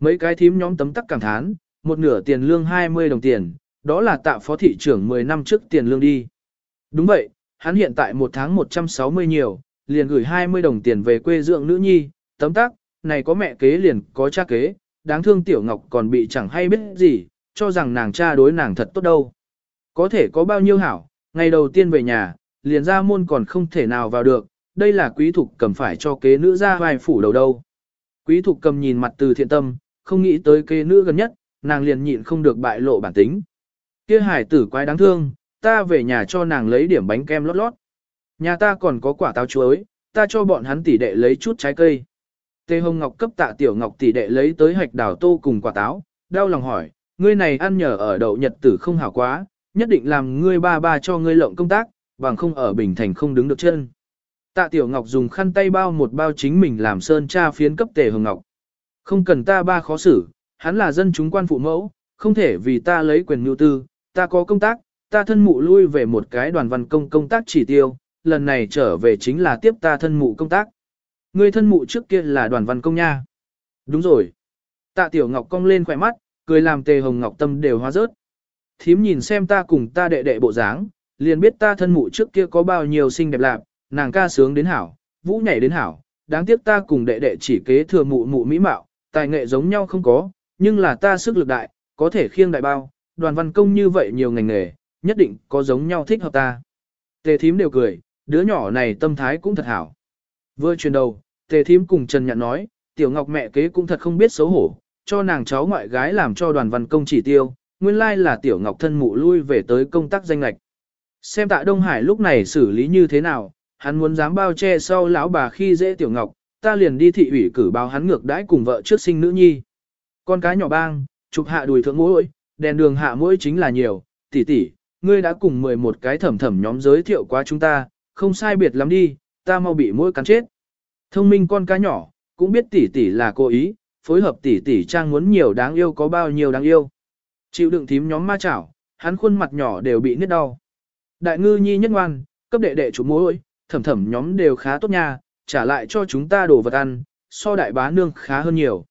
Mấy cái thím nhóm tấm tắc cảm thán, một nửa tiền lương 20 đồng tiền, đó là tạ phó thị trưởng 10 năm trước tiền lương đi. Đúng vậy, hắn hiện tại một tháng 160 nhiều, liền gửi 20 đồng tiền về quê dưỡng nữ nhi, tấm tắc, này có mẹ kế liền có cha kế, đáng thương tiểu ngọc còn bị chẳng hay biết gì, cho rằng nàng cha đối nàng thật tốt đâu. Có thể có bao nhiêu hảo, ngày đầu tiên về nhà, liền ra môn còn không thể nào vào được, đây là quý thục cầm phải cho kế nữ ra vai phủ đầu đâu. Quý thục cầm nhìn mặt từ thiện tâm, không nghĩ tới kế nữ gần nhất, nàng liền nhịn không được bại lộ bản tính. kia hải tử quái đáng thương, ta về nhà cho nàng lấy điểm bánh kem lót lót. Nhà ta còn có quả táo chuối, ta cho bọn hắn tỷ đệ lấy chút trái cây. Tê Hồng Ngọc cấp tạ Tiểu Ngọc tỷ đệ lấy tới hạch đào tô cùng quả táo, đau lòng hỏi, ngươi này ăn nhờ ở đậu nhật tử không hảo quá, nhất định làm ngươi ba ba cho ngươi lộng công tác, bằng không ở Bình Thành không đứng được chân. Tạ Tiểu Ngọc dùng khăn tay bao một bao chính mình làm sơn tra phiến cấp Tề Hồng Ngọc. Không cần ta ba khó xử, hắn là dân chúng quan phụ mẫu, không thể vì ta lấy quyền nhu tư, ta có công tác, ta thân mụ lui về một cái đoàn văn công công tác chỉ tiêu, lần này trở về chính là tiếp ta thân mụ công tác. Ngươi thân mụ trước kia là đoàn văn công nha. Đúng rồi. Tạ Tiểu Ngọc cong lên khỏe mắt, cười làm Tề Hồng Ngọc tâm đều hóa rớt. Thím nhìn xem ta cùng ta đệ đệ bộ dáng, liền biết ta thân mụ trước kia có bao nhiêu xinh đẹp lạc, nàng ca sướng đến hảo, vũ nhảy đến hảo, đáng tiếc ta cùng đệ đệ chỉ kế thừa mụ mụ mỹ mạo, tài nghệ giống nhau không có, nhưng là ta sức lực đại, có thể khiêng đại bao, đoàn văn công như vậy nhiều ngành nghề, nhất định có giống nhau thích hợp ta. Tề thím đều cười, đứa nhỏ này tâm thái cũng thật hảo. Vừa chuyển đầu, tề thím cùng Trần Nhạn nói, tiểu ngọc mẹ kế cũng thật không biết xấu hổ, cho nàng cháu ngoại gái làm cho đoàn văn công chỉ tiêu, nguyên lai là tiểu ngọc thân mụ lui về tới công tác danh lạch. Xem tạ Đông Hải lúc này xử lý như thế nào, hắn muốn dám bao che sau lão bà khi dễ tiểu ngọc, ta liền đi thị ủy cử báo hắn ngược đãi cùng vợ trước sinh nữ nhi. Con cái nhỏ bang, chụp hạ đùi thượng mũi, đèn đường hạ mũi chính là nhiều, tỷ tỷ, ngươi đã cùng 11 cái thẩm thẩm nhóm giới thiệu qua chúng ta, không sai biệt lắm đi, ta mau bị mũi cắn chết. Thông minh con cá nhỏ, cũng biết tỷ tỷ là cố ý, phối hợp tỷ tỷ trang muốn nhiều đáng yêu có bao nhiêu đáng yêu. Chịu đựng thím nhóm ma chảo, hắn khuôn mặt nhỏ đều bị nứt đau. Đại ngư nhi nhất ngoan, cấp đệ đệ chủ mối, thẩm thẩm nhóm đều khá tốt nha, trả lại cho chúng ta đồ vật ăn, so đại bá nương khá hơn nhiều.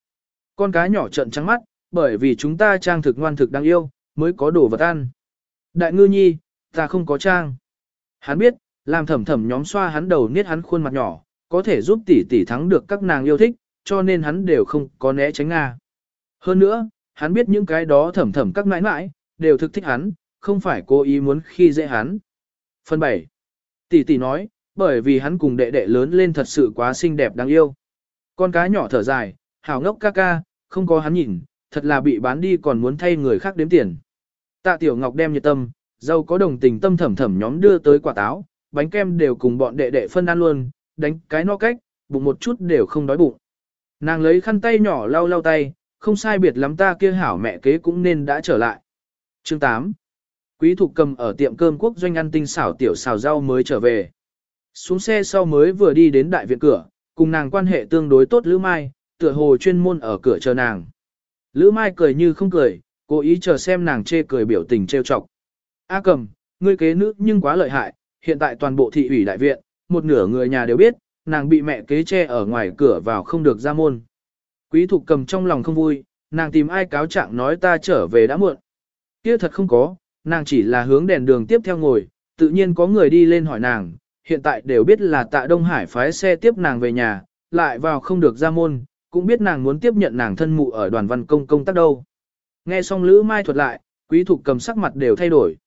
Con cá nhỏ trận trắng mắt, bởi vì chúng ta trang thực ngoan thực đáng yêu, mới có đồ vật ăn. Đại ngư nhi, ta không có trang. Hắn biết, làm thầm thầm nhóm xoa hắn đầu niết hắn khuôn mặt nhỏ, có thể giúp tỷ tỷ thắng được các nàng yêu thích, cho nên hắn đều không có né tránh Nga. Hơn nữa, hắn biết những cái đó thầm thầm các mãi mãi, đều thực thích hắn, không phải cố ý muốn khi dễ hắn. Phần 7. Tỷ tỷ nói, bởi vì hắn cùng đệ đệ lớn lên thật sự quá xinh đẹp đáng yêu. Con cá nhỏ thở dài, hào ngốc ca ca, không có hắn nhìn, thật là bị bán đi còn muốn thay người khác đếm tiền. Tạ Tiểu Ngọc đem nhiệt tâm, dâu có đồng tình tâm thẩm thẩm nhóm đưa tới quả táo, bánh kem đều cùng bọn đệ đệ phân ăn luôn, đánh cái no cách, bụng một chút đều không đói bụng. Nàng lấy khăn tay nhỏ lau lau tay, không sai biệt lắm ta kia hảo mẹ kế cũng nên đã trở lại. Chương 8 Quý thục cầm ở tiệm cơm quốc doanh ăn tinh xảo tiểu xào rau mới trở về. Xuống xe sau mới vừa đi đến đại viện cửa, cùng nàng quan hệ tương đối tốt Lữ Mai, tựa hồ chuyên môn ở cửa chờ nàng. Lữ Mai cười như không cười, cố ý chờ xem nàng chê cười biểu tình trêu chọc. A cầm, ngươi kế nữ nhưng quá lợi hại, hiện tại toàn bộ thị ủy đại viện, một nửa người nhà đều biết, nàng bị mẹ kế che ở ngoài cửa vào không được ra môn. Quý thục cầm trong lòng không vui, nàng tìm ai cáo trạng nói ta trở về đã muộn. Kia thật không có, nàng chỉ là hướng đèn đường tiếp theo ngồi, tự nhiên có người đi lên hỏi nàng, hiện tại đều biết là tạ Đông Hải phái xe tiếp nàng về nhà, lại vào không được ra môn, cũng biết nàng muốn tiếp nhận nàng thân mụ ở đoàn văn công công tác đâu. Nghe xong Lữ Mai thuật lại, quý thục cầm sắc mặt đều thay đổi.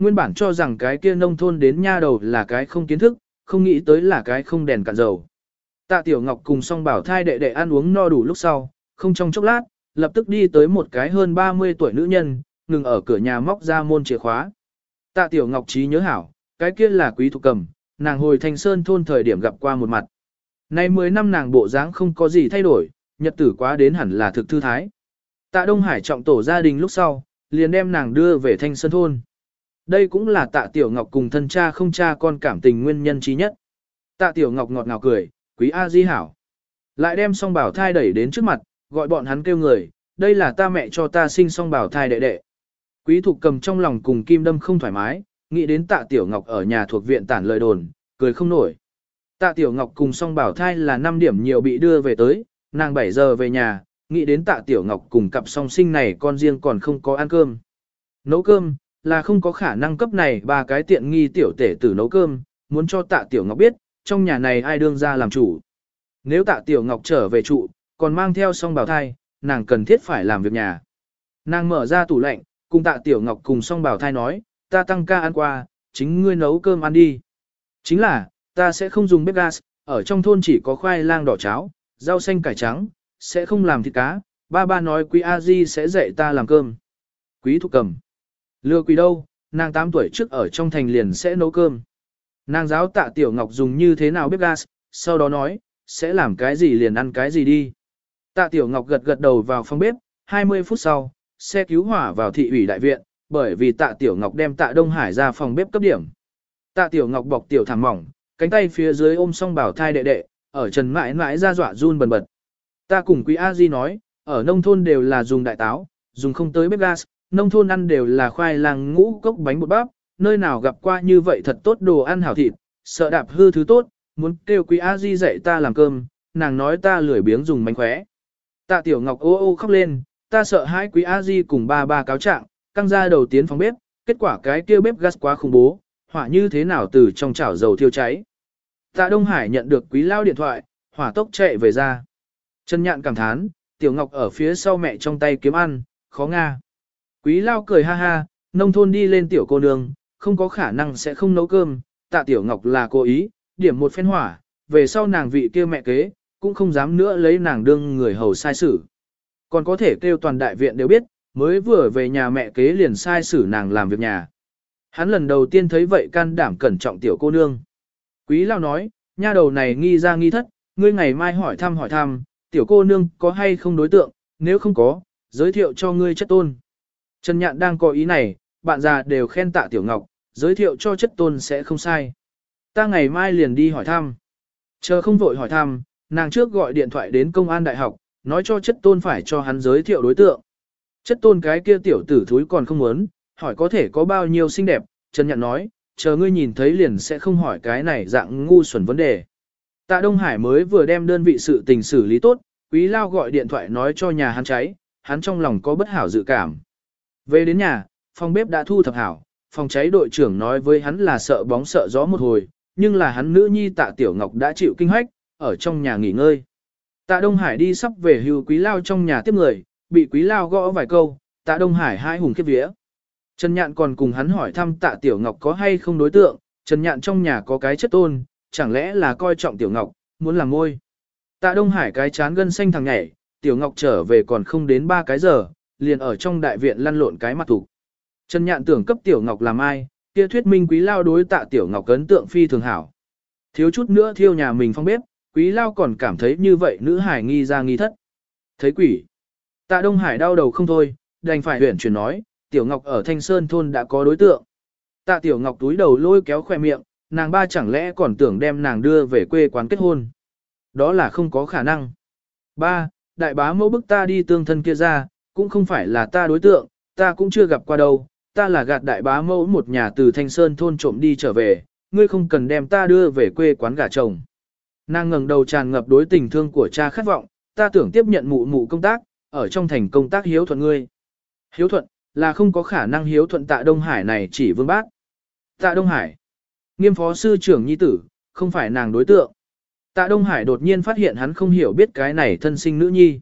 Nguyên bản cho rằng cái kia nông thôn đến nha đầu là cái không kiến thức, không nghĩ tới là cái không đèn cạn dầu. Tạ Tiểu Ngọc cùng song bảo thai đệ đệ ăn uống no đủ lúc sau, không trong chốc lát, lập tức đi tới một cái hơn 30 tuổi nữ nhân, ngừng ở cửa nhà móc ra môn chìa khóa. Tạ Tiểu Ngọc trí nhớ hảo, cái kia là quý thục cầm, nàng hồi thanh sơn thôn thời điểm gặp qua một mặt. Nay 10 năm nàng bộ dáng không có gì thay đổi, nhật tử quá đến hẳn là thực thư thái. Tạ Đông Hải trọng tổ gia đình lúc sau, liền đem nàng đưa về thanh sơn thôn. Đây cũng là tạ Tiểu Ngọc cùng thân cha không cha con cảm tình nguyên nhân trí nhất. Tạ Tiểu Ngọc ngọt ngào cười, quý A Di hảo. Lại đem song bảo thai đẩy đến trước mặt, gọi bọn hắn kêu người, đây là ta mẹ cho ta sinh song bảo thai đệ đệ. Quý thục cầm trong lòng cùng kim đâm không thoải mái, nghĩ đến tạ tiểu ngọc ở nhà thuộc viện tản lời đồn, cười không nổi. Tạ tiểu ngọc cùng song bảo thai là 5 điểm nhiều bị đưa về tới, nàng 7 giờ về nhà, nghĩ đến tạ tiểu ngọc cùng cặp song sinh này con riêng còn không có ăn cơm. Nấu cơm, là không có khả năng cấp này ba cái tiện nghi tiểu tể tử nấu cơm, muốn cho tạ tiểu ngọc biết, trong nhà này ai đương ra làm chủ. Nếu tạ tiểu ngọc trở về trụ, còn mang theo song bào thai, nàng cần thiết phải làm việc nhà. Nàng mở ra tủ lạnh, cùng tạ tiểu ngọc cùng song bào thai nói, ta tăng ca ăn qua, chính ngươi nấu cơm ăn đi. Chính là, ta sẽ không dùng bếp gas, ở trong thôn chỉ có khoai lang đỏ cháo, rau xanh cải trắng, sẽ không làm thịt cá, ba ba nói quý a di sẽ dạy ta làm cơm. Quý thúc cầm. Lừa quỷ đâu, nàng 8 tuổi trước ở trong thành liền sẽ nấu cơm. Nàng giáo tạ tiểu ngọc dùng như thế nào bếp gas, sau đó nói, sẽ làm cái gì liền ăn cái gì đi. Tạ tiểu ngọc gật gật đầu vào phòng bếp, 20 phút sau, xe cứu hỏa vào thị ủy đại viện, bởi vì tạ tiểu ngọc đem tạ Đông Hải ra phòng bếp cấp điểm. Tạ tiểu ngọc bọc tiểu thảm mỏng, cánh tay phía dưới ôm song bảo thai đệ đệ, ở trần mãi mãi ra dọa run bần bật. Ta cùng quý A Di nói, ở nông thôn đều là dùng đại táo, dùng không tới bếp gas, nông thôn ăn đều là khoai lang ngũ cốc bánh bột bắp, nơi nào gặp qua như vậy thật tốt đồ ăn hảo thịt, sợ đạp hư thứ tốt, muốn kêu quý A Di dạy ta làm cơm, nàng nói ta lười biếng dùng bánh khóe. Tạ Tiểu Ngọc ô ô khóc lên, ta sợ hai quý A Di cùng ba ba cáo trạng, căng ra đầu tiến phòng bếp, kết quả cái kia bếp gas quá khủng bố, hỏa như thế nào từ trong chảo dầu thiêu cháy. Tạ Đông Hải nhận được quý lao điện thoại, hỏa tốc chạy về ra. Trần Nhạn cảm thán, Tiểu Ngọc ở phía sau mẹ trong tay kiếm ăn, khó nga. Quý lao cười ha ha, nông thôn đi lên tiểu cô nương, không có khả năng sẽ không nấu cơm, tạ Tiểu Ngọc là cố ý, điểm một phen hỏa, về sau nàng vị kia mẹ kế, cũng không dám nữa lấy nàng đương người hầu sai xử. Còn có thể kêu toàn đại viện đều biết, mới vừa về nhà mẹ kế liền sai xử nàng làm việc nhà. Hắn lần đầu tiên thấy vậy can đảm cẩn trọng tiểu cô nương. Quý lao nói, nha đầu này nghi ra nghi thất, ngươi ngày mai hỏi thăm hỏi thăm, tiểu cô nương có hay không đối tượng, nếu không có, giới thiệu cho ngươi chất tôn. Trần Nhạn đang có ý này, bạn già đều khen tạ tiểu ngọc, giới thiệu cho chất tôn sẽ không sai. Ta ngày mai liền đi hỏi thăm. Chờ không vội hỏi thăm, nàng trước gọi điện thoại đến công an đại học, nói cho chất tôn phải cho hắn giới thiệu đối tượng. Chất tôn cái kia tiểu tử thúi còn không muốn, hỏi có thể có bao nhiêu xinh đẹp, Trần Nhạn nói, chờ ngươi nhìn thấy liền sẽ không hỏi cái này dạng ngu xuẩn vấn đề. Tạ Đông Hải mới vừa đem đơn vị sự tình xử lý tốt, Quý Lao gọi điện thoại nói cho nhà hắn cháy, hắn trong lòng có bất hảo dự cảm. Về đến nhà, phòng bếp đã thu thập hảo, phòng cháy đội trưởng nói với hắn là sợ bóng sợ gió một hồi, nhưng là hắn nữ nhi Tạ Tiểu Ngọc đã chịu kinh hách, ở trong nhà nghỉ ngơi. Tạ Đông Hải đi sắp về hưu Quý Lao trong nhà tiếp người, bị Quý Lao gõ vài câu, Tạ Đông Hải hai hùng kiếp vía. Trần Nhạn còn cùng hắn hỏi thăm Tạ Tiểu Ngọc có hay không đối tượng, Trần Nhạn trong nhà có cái chất tôn, chẳng lẽ là coi trọng Tiểu Ngọc, muốn làm môi. Tạ Đông Hải cái chán gân xanh thằng nhảy, Tiểu Ngọc trở về còn không đến 3 cái giờ, liền ở trong đại viện lăn lộn cái mặt thủ. Trần Nhạn tưởng cấp Tiểu Ngọc làm ai, kia thuyết minh Quý Lao đối Tạ Tiểu Ngọc ấn tượng phi thường hảo. Thiếu chút nữa thiêu nhà mình phong bếp, Quý Lao còn cảm thấy như vậy nữ hải nghi ra nghi thất. Thấy quỷ. Tạ Đông Hải đau đầu không thôi, đành phải huyển chuyển nói, Tiểu Ngọc ở Thanh Sơn thôn đã có đối tượng. Tạ Tiểu Ngọc túi đầu lôi kéo khoe miệng, nàng ba chẳng lẽ còn tưởng đem nàng đưa về quê quán kết hôn. Đó là không có khả năng. Ba, đại bá mẫu bức ta đi tương thân kia ra, cũng không phải là ta đối tượng, ta cũng chưa gặp qua đâu, ta là gạt đại bá mẫu một nhà từ Thanh Sơn thôn trộm đi trở về, ngươi không cần đem ta đưa về quê quán gả chồng. Nàng ngẩng đầu tràn ngập đối tình thương của cha khát vọng, ta tưởng tiếp nhận mụ mụ công tác, ở trong thành công tác hiếu thuận ngươi. Hiếu thuận, là không có khả năng hiếu thuận tạ Đông Hải này chỉ vương bác. Tạ Đông Hải, nghiêm phó sư trưởng nhi tử, không phải nàng đối tượng. Tạ Đông Hải đột nhiên phát hiện hắn không hiểu biết cái này thân sinh nữ nhi.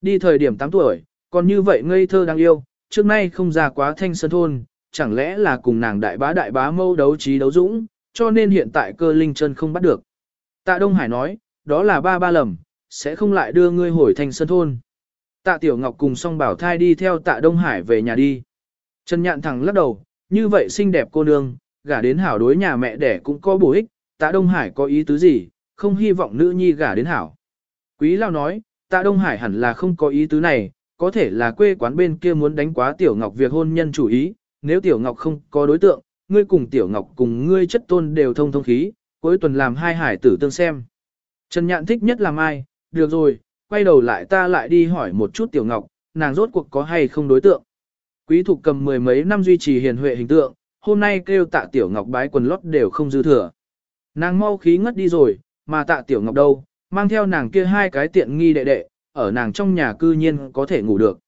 Đi thời điểm 8 tuổi, còn như vậy ngây thơ đáng yêu, trước nay không ra quá thanh sơn thôn, chẳng lẽ là cùng nàng đại bá đại bá mâu đấu trí đấu dũng, cho nên hiện tại cơ linh chân không bắt được. Tạ Đông Hải nói, đó là ba ba lầm, sẽ không lại đưa ngươi hồi thanh sơn thôn. Tạ Tiểu Ngọc cùng song bảo thai đi theo tạ Đông Hải về nhà đi. Trần Nhạn thẳng lắc đầu, như vậy xinh đẹp cô nương, gả đến hảo đối nhà mẹ đẻ cũng có bổ ích, tạ Đông Hải có ý tứ gì, không hy vọng nữ nhi gả đến hảo. Quý Lao nói, tạ Đông Hải hẳn là không có ý tứ này, có thể là quê quán bên kia muốn đánh quá Tiểu Ngọc việc hôn nhân chủ ý, nếu Tiểu Ngọc không có đối tượng, ngươi cùng Tiểu Ngọc cùng ngươi chất tôn đều thông thông khí, cuối tuần làm hai hải tử tương xem. Trần Nhạn thích nhất làm ai, được rồi, quay đầu lại ta lại đi hỏi một chút Tiểu Ngọc, nàng rốt cuộc có hay không đối tượng. Quý thục cầm mười mấy năm duy trì hiền huệ hình tượng, hôm nay kêu tạ tiểu ngọc bái quần lót đều không dư thừa. Nàng mau khí ngất đi rồi, mà tạ tiểu ngọc đâu, mang theo nàng kia hai cái tiện nghi đệ đệ, ở nàng trong nhà cư nhiên có thể ngủ được.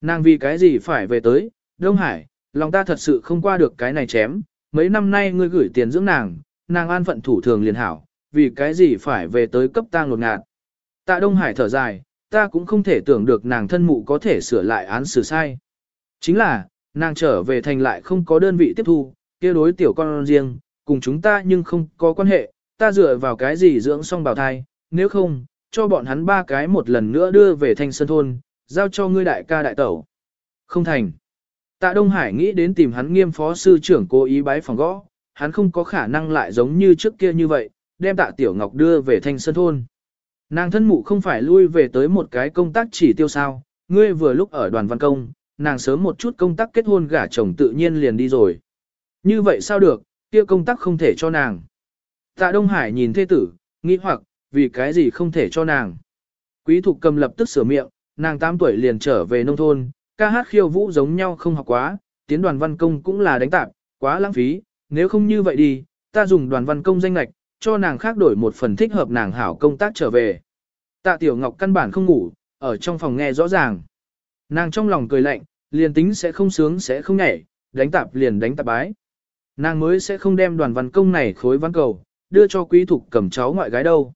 Nàng vì cái gì phải về tới, Đông Hải, lòng ta thật sự không qua được cái này chém, mấy năm nay ngươi gửi tiền dưỡng nàng, nàng an phận thủ thường liền hảo, vì cái gì phải về tới cấp tang ngột ngạt. Tạ Đông Hải thở dài, ta cũng không thể tưởng được nàng thân mụ có thể sửa lại án xử sai. Chính là, nàng trở về thành lại không có đơn vị tiếp thu, kia đối tiểu con riêng, cùng chúng ta nhưng không có quan hệ, ta dựa vào cái gì dưỡng xong bào thai, nếu không, cho bọn hắn ba cái một lần nữa đưa về thanh sơn thôn, giao cho ngươi đại ca đại tẩu. Không thành. Tạ Đông Hải nghĩ đến tìm hắn nghiêm phó sư trưởng cố ý bái phòng gõ, hắn không có khả năng lại giống như trước kia như vậy, đem tạ Tiểu Ngọc đưa về thanh sơn thôn. Nàng thân mụ không phải lui về tới một cái công tác chỉ tiêu sao, ngươi vừa lúc ở đoàn văn công, nàng sớm một chút công tác kết hôn gả chồng tự nhiên liền đi rồi. Như vậy sao được, kia công tác không thể cho nàng. Tạ Đông Hải nhìn thê tử, nghĩ hoặc, vì cái gì không thể cho nàng. Quý thục cầm lập tức sửa miệng, nàng 8 tuổi liền trở về nông thôn, ca hát khiêu vũ giống nhau không học quá, tiến đoàn văn công cũng là đánh tạp, quá lãng phí, nếu không như vậy đi, ta dùng đoàn văn công danh lạch, cho nàng khác đổi một phần thích hợp nàng hảo công tác trở về. Tạ Tiểu Ngọc căn bản không ngủ, ở trong phòng nghe rõ ràng. Nàng trong lòng cười lạnh, liền tính sẽ không sướng sẽ không nhảy, đánh tạp liền đánh tạp bái. Nàng mới sẽ không đem đoàn văn công này khối văn cầu, đưa cho quý thục cầm cháu ngoại gái đâu.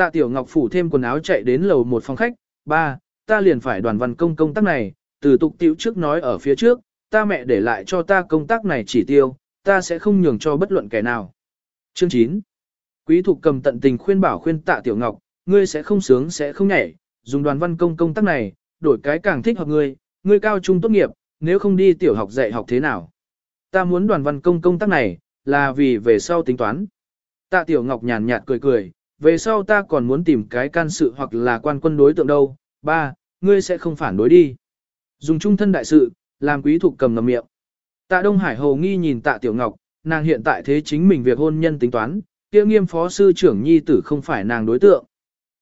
Tạ Tiểu Ngọc phủ thêm quần áo chạy đến lầu một phòng khách, ba, ta liền phải đoàn văn công công tác này, từ tục tiểu trước nói ở phía trước, ta mẹ để lại cho ta công tác này chỉ tiêu, ta sẽ không nhường cho bất luận kẻ nào. Chương 9. Quý thục cầm tận tình khuyên bảo khuyên tạ Tiểu Ngọc, ngươi sẽ không sướng sẽ không nhảy, dùng đoàn văn công công tác này, đổi cái càng thích hợp ngươi, ngươi cao trung tốt nghiệp, nếu không đi tiểu học dạy học thế nào. Ta muốn đoàn văn công công tác này, là vì về sau tính toán. Tạ Tiểu Ngọc nhàn nhạt cười cười, về sau ta còn muốn tìm cái can sự hoặc là quan quân đối tượng đâu, ba, ngươi sẽ không phản đối đi. Dùng trung thân đại sự, làm quý thục cầm ngầm miệng. Tạ Đông Hải hầu nghi nhìn tạ Tiểu Ngọc, nàng hiện tại thế chính mình việc hôn nhân tính toán, kia nghiêm phó sư trưởng nhi tử không phải nàng đối tượng.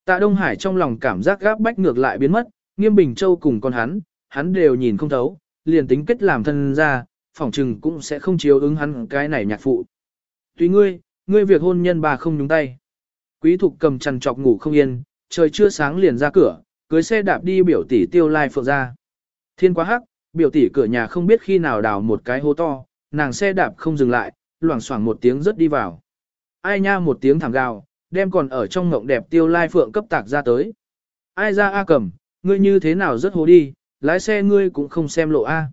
Tạ Đông Hải trong lòng cảm giác gáp bách ngược lại biến mất, nghiêm bình châu cùng con hắn, hắn đều nhìn không thấu, liền tính kết làm thân ra, phỏng trừng cũng sẽ không chiếu ứng hắn cái này nhạc phụ. Tùy ngươi, ngươi việc hôn nhân bà không nhúng tay. Quý thục cầm chăn chọc ngủ không yên, trời chưa sáng liền ra cửa, cưới xe đạp đi biểu tỷ tiêu lai phượng ra. Thiên quá hắc, biểu tỷ cửa nhà không biết khi nào đào một cái hố to, nàng xe đạp không dừng lại, loảng xoảng một tiếng rất đi vào. Ai nha một tiếng thảm gào, đem còn ở trong ngộng đẹp tiêu lai phượng cấp tạc ra tới. Ai ra A cầm, ngươi như thế nào rất hố đi, lái xe ngươi cũng không xem lộ A.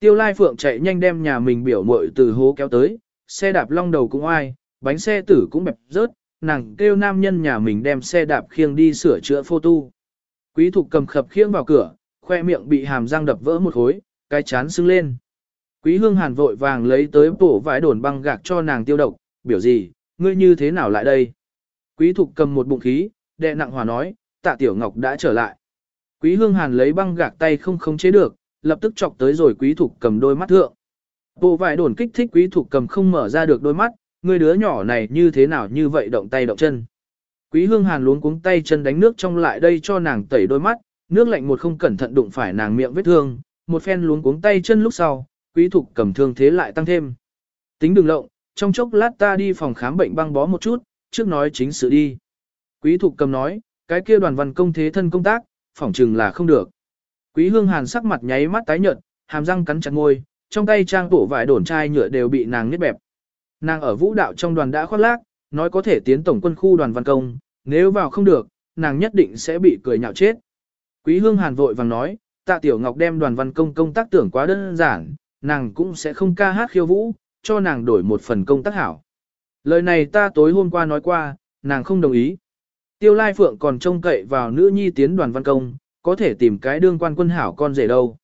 Tiêu lai phượng chạy nhanh đem nhà mình biểu muội từ hố kéo tới, xe đạp long đầu cũng oai, bánh xe tử cũng bẹp rớt, nàng kêu nam nhân nhà mình đem xe đạp khiêng đi sửa chữa phô tu. Quý thục cầm khập khiêng vào cửa, khoe miệng bị hàm răng đập vỡ một khối, cái chán sưng lên. Quý hương hàn vội vàng lấy tới bổ vải đồn băng gạc cho nàng tiêu độc, biểu gì, ngươi như thế nào lại đây? Quý thục cầm một bụng khí, đệ nặng hòa nói, tạ tiểu ngọc đã trở lại. Quý hương hàn lấy băng gạc tay không khống chế được, lập tức chọc tới rồi quý thục cầm đôi mắt thượng. Bộ vải đồn kích thích quý thục cầm không mở ra được đôi mắt, người đứa nhỏ này như thế nào như vậy động tay động chân. Quý hương hàn luống cuống tay chân đánh nước trong lại đây cho nàng tẩy đôi mắt, nước lạnh một không cẩn thận đụng phải nàng miệng vết thương, một phen luống cuống tay chân lúc sau, quý thục cầm thương thế lại tăng thêm. Tính đừng lộng, trong chốc lát ta đi phòng khám bệnh băng bó một chút, trước nói chính sự đi. Quý thục cầm nói, cái kia đoàn văn công thế thân công tác, phỏng chừng là không được. Quý hương hàn sắc mặt nháy mắt tái nhợt, hàm răng cắn chặt ngôi, trong tay trang tổ vải đổn chai nhựa đều bị nàng nứt bẹp. Nàng ở vũ đạo trong đoàn đã khoác lác, nói có thể tiến tổng quân khu đoàn văn công, nếu vào không được, nàng nhất định sẽ bị cười nhạo chết. Quý hương hàn vội vàng nói, tạ tiểu ngọc đem đoàn văn công công tác tưởng quá đơn giản, nàng cũng sẽ không ca hát khiêu vũ, cho nàng đổi một phần công tác hảo. Lời này ta tối hôm qua nói qua, nàng không đồng ý. Tiêu Lai Phượng còn trông cậy vào nữ nhi tiến đoàn văn công, có thể tìm cái đương quan quân hảo con rể đâu.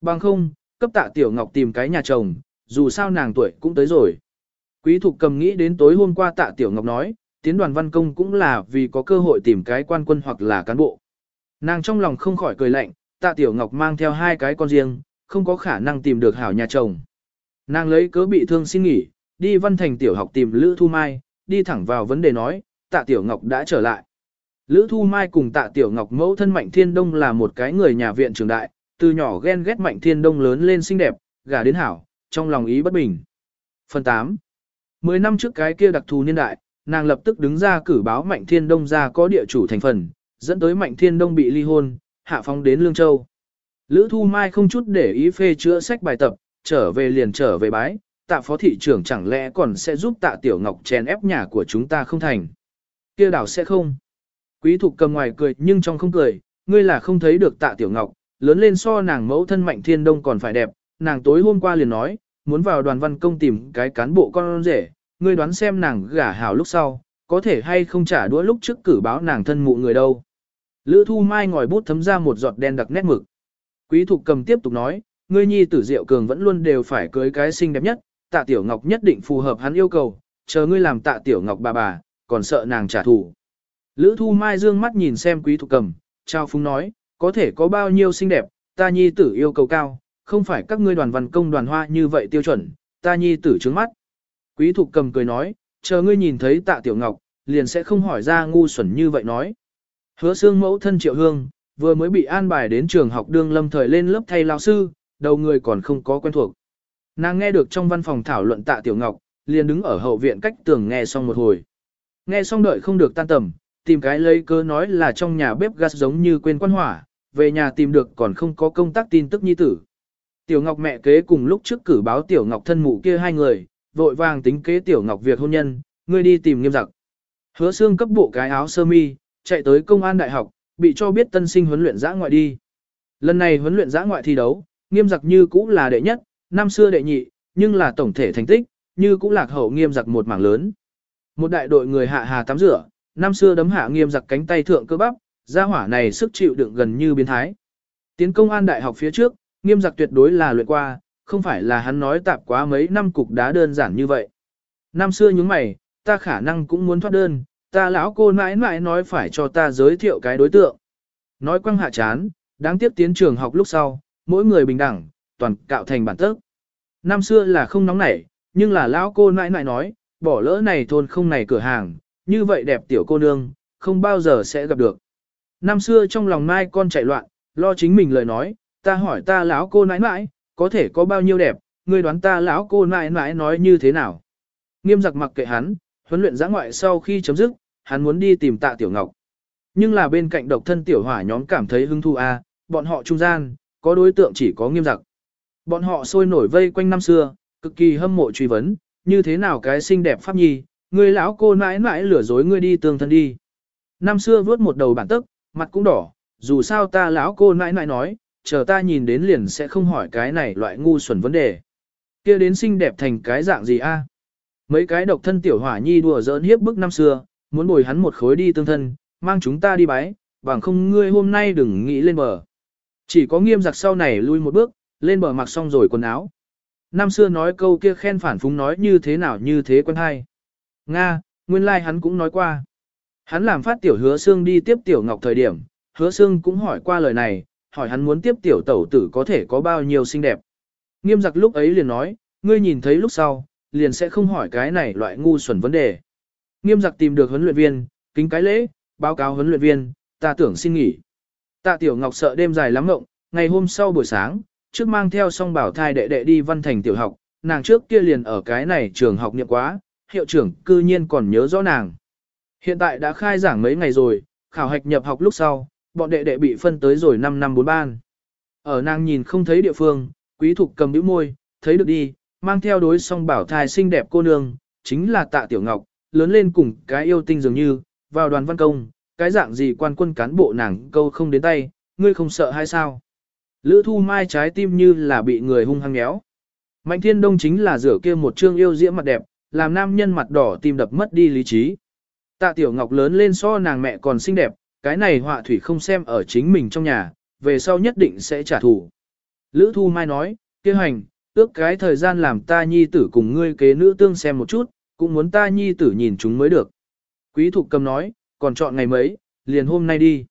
Bằng không, cấp tạ Tiểu Ngọc tìm cái nhà chồng, dù sao nàng tuổi cũng tới rồi. Quý Thục cầm nghĩ đến tối hôm qua tạ Tiểu Ngọc nói, tiến đoàn văn công cũng là vì có cơ hội tìm cái quan quân hoặc là cán bộ. Nàng trong lòng không khỏi cười lạnh, tạ Tiểu Ngọc mang theo hai cái con riêng, không có khả năng tìm được hảo nhà chồng. Nàng lấy cớ bị thương xin nghỉ, đi văn thành tiểu học tìm Lữ Thu Mai, đi thẳng vào vấn đề nói, tạ Tiểu Ngọc đã trở lại. Lữ Thu Mai cùng tạ Tiểu Ngọc mẫu thân Mạnh Thiên Đông là một cái người nhà viện trường đại, từ nhỏ ghen ghét Mạnh Thiên Đông lớn lên xinh đẹp, gả đến hảo, trong lòng ý bất bình. Phần 8. Mười năm trước cái kia đặc thù niên đại, nàng lập tức đứng ra cử báo Mạnh Thiên Đông ra có địa chủ thành phần, dẫn tới Mạnh Thiên Đông bị ly hôn, hạ phóng đến Lương Châu. Lữ Thu Mai không chút để ý phê chữa sách bài tập, trở về liền trở về bái, tạ phó thị trưởng chẳng lẽ còn sẽ giúp tạ Tiểu Ngọc chèn ép nhà của chúng ta không thành. kia đảo sẽ không. Quý thục cầm ngoài cười nhưng trong không cười, ngươi là không thấy được tạ Tiểu Ngọc, lớn lên so nàng mẫu thân Mạnh Thiên Đông còn phải đẹp, nàng tối hôm qua liền nói, muốn vào đoàn văn công tìm cái cán bộ con rể, ngươi đoán xem nàng gả hảo lúc sau, có thể hay không trả đũa lúc trước cử báo nàng thân mụ người đâu. Lữ Thu Mai ngòi bút thấm ra một giọt đen đặc nét mực. Quý Thục cầm tiếp tục nói, ngươi nhi tử Diệu Cường vẫn luôn đều phải cưới cái xinh đẹp nhất, Tạ Tiểu Ngọc nhất định phù hợp hắn yêu cầu, chờ ngươi làm Tạ Tiểu Ngọc bà bà, còn sợ nàng trả thù. Lữ Thu Mai dương mắt nhìn xem Quý Thục cầm, trao phúng nói, có thể có bao nhiêu xinh đẹp, ta nhi tử yêu cầu cao, không phải các ngươi đoàn văn công đoàn hoa như vậy tiêu chuẩn, ta nhi tử trướng mắt. Quý Thục cầm cười nói, chờ ngươi nhìn thấy Tạ Tiểu Ngọc, liền sẽ không hỏi ra ngu xuẩn như vậy nói. Hứa xương mẫu thân triệu hương, vừa mới bị an bài đến trường học đương lâm thời lên lớp thay lao sư, đầu người còn không có quen thuộc. Nàng nghe được trong văn phòng thảo luận tạ tiểu ngọc, liền đứng ở hậu viện cách tường nghe xong một hồi. Nghe xong đợi không được tan tầm, tìm cái lấy cơ nói là trong nhà bếp gas giống như quên quan hỏa, về nhà tìm được còn không có công tác tin tức nhi tử. Tiểu Ngọc mẹ kế cùng lúc trước cử báo Tiểu Ngọc thân mụ kia hai người, vội vàng tính kế Tiểu Ngọc việc hôn nhân, ngươi đi tìm nghiêm giặc. Hứa xương cấp bộ cái áo sơ mi, chạy tới công an đại học, bị cho biết tân sinh huấn luyện giã ngoại đi. Lần này huấn luyện giã ngoại thi đấu, nghiêm giặc như cũ là đệ nhất, năm xưa đệ nhị, nhưng là tổng thể thành tích, như cũ lạc hậu nghiêm giặc một mảng lớn. Một đại đội người hạ hà tắm rửa, năm xưa đấm hạ nghiêm giặc cánh tay thượng cơ bắp, gia hỏa này sức chịu đựng gần như biến thái. Tiến công an đại học phía trước, nghiêm giặc tuyệt đối là luyện qua, không phải là hắn nói tạp quá mấy năm cục đá đơn giản như vậy. Năm xưa những mày, ta khả năng cũng muốn thoát đơn, ta lão cô mãi mãi nói phải cho ta giới thiệu cái đối tượng. Nói quăng hạ chán, đáng tiếp tiến trường học lúc sau, mỗi người bình đẳng, toàn cạo thành bản tức. Năm xưa là không nóng nảy, nhưng là lão cô mãi mãi nói, bỏ lỡ này thôn không này cửa hàng, như vậy đẹp tiểu cô nương, không bao giờ sẽ gặp được. Năm xưa trong lòng mai con chạy loạn, lo chính mình lời nói, ta hỏi ta lão cô nãi nãi, có thể có bao nhiêu đẹp, ngươi đoán ta lão cô nãi nãi nói như thế nào. Nghiêm giặc mặc kệ hắn, huấn luyện giã ngoại sau khi chấm dứt, hắn muốn đi tìm tạ tiểu ngọc. Nhưng là bên cạnh độc thân tiểu hỏa nhóm cảm thấy hứng thú a, à, bọn họ trung gian, có đối tượng chỉ có nghiêm giặc. Bọn họ sôi nổi vây quanh năm xưa, cực kỳ hâm mộ truy vấn, như thế nào cái xinh đẹp pháp nhi, người lão cô nãi nãi lừa dối ngươi đi tương thân đi. Năm xưa vớt một đầu bản tức, mặt cũng đỏ, dù sao ta lão cô nãi nãi nói, chờ ta nhìn đến liền sẽ không hỏi cái này loại ngu xuẩn vấn đề. kia đến xinh đẹp thành cái dạng gì a? Mấy cái độc thân tiểu hỏa nhi đùa giỡn hiếp bức năm xưa, muốn bồi hắn một khối đi tương thân, mang chúng ta đi bái, bằng không ngươi hôm nay đừng nghĩ lên bờ. Chỉ có nghiêm giặc sau này lui một bước, lên bờ mặc xong rồi quần áo. Năm xưa nói câu kia khen phản phúng nói như thế nào như thế quân hay. Nga, nguyên lai like hắn cũng nói qua. Hắn làm phát tiểu hứa xương đi tiếp tiểu ngọc thời điểm, hứa xương cũng hỏi qua lời này, hỏi hắn muốn tiếp tiểu tẩu tử có thể có bao nhiêu xinh đẹp. Nghiêm giặc lúc ấy liền nói, ngươi nhìn thấy lúc sau, liền sẽ không hỏi cái này loại ngu xuẩn vấn đề. Nghiêm giặc tìm được huấn luyện viên, kính cái lễ, báo cáo huấn luyện viên, ta tưởng xin nghỉ. Tạ Tiểu Ngọc sợ đêm dài lắm ngộng, ngày hôm sau buổi sáng, trước mang theo song bảo thai đệ đệ đi văn thành tiểu học, nàng trước kia liền ở cái này trường học niệm quá, hiệu trưởng cư nhiên còn nhớ rõ nàng. Hiện tại đã khai giảng mấy ngày rồi, khảo hạch nhập học lúc sau, bọn đệ đệ bị phân tới rồi 5 năm bốn ban. Ở nàng nhìn không thấy địa phương, quý thục cầm bĩu môi, thấy được đi, mang theo đối song bảo thai xinh đẹp cô nương, chính là tạ tiểu ngọc, lớn lên cùng cái yêu tinh dường như, vào đoàn văn công, cái dạng gì quan quân cán bộ nàng câu không đến tay, ngươi không sợ hay sao? Lữ thu mai trái tim như là bị người hung hăng nhéo. Mạnh thiên đông chính là rửa kia một trương yêu diễm mặt đẹp, làm nam nhân mặt đỏ tim đập mất đi lý trí. Tạ tiểu ngọc lớn lên so nàng mẹ còn xinh đẹp, cái này họa thủy không xem ở chính mình trong nhà, về sau nhất định sẽ trả thù. Lữ thu mai nói, kêu hành, ước cái thời gian làm ta nhi tử cùng ngươi kế nữ tương xem một chút, cũng muốn ta nhi tử nhìn chúng mới được. Quý thục cầm nói, còn chọn ngày mấy, liền hôm nay đi.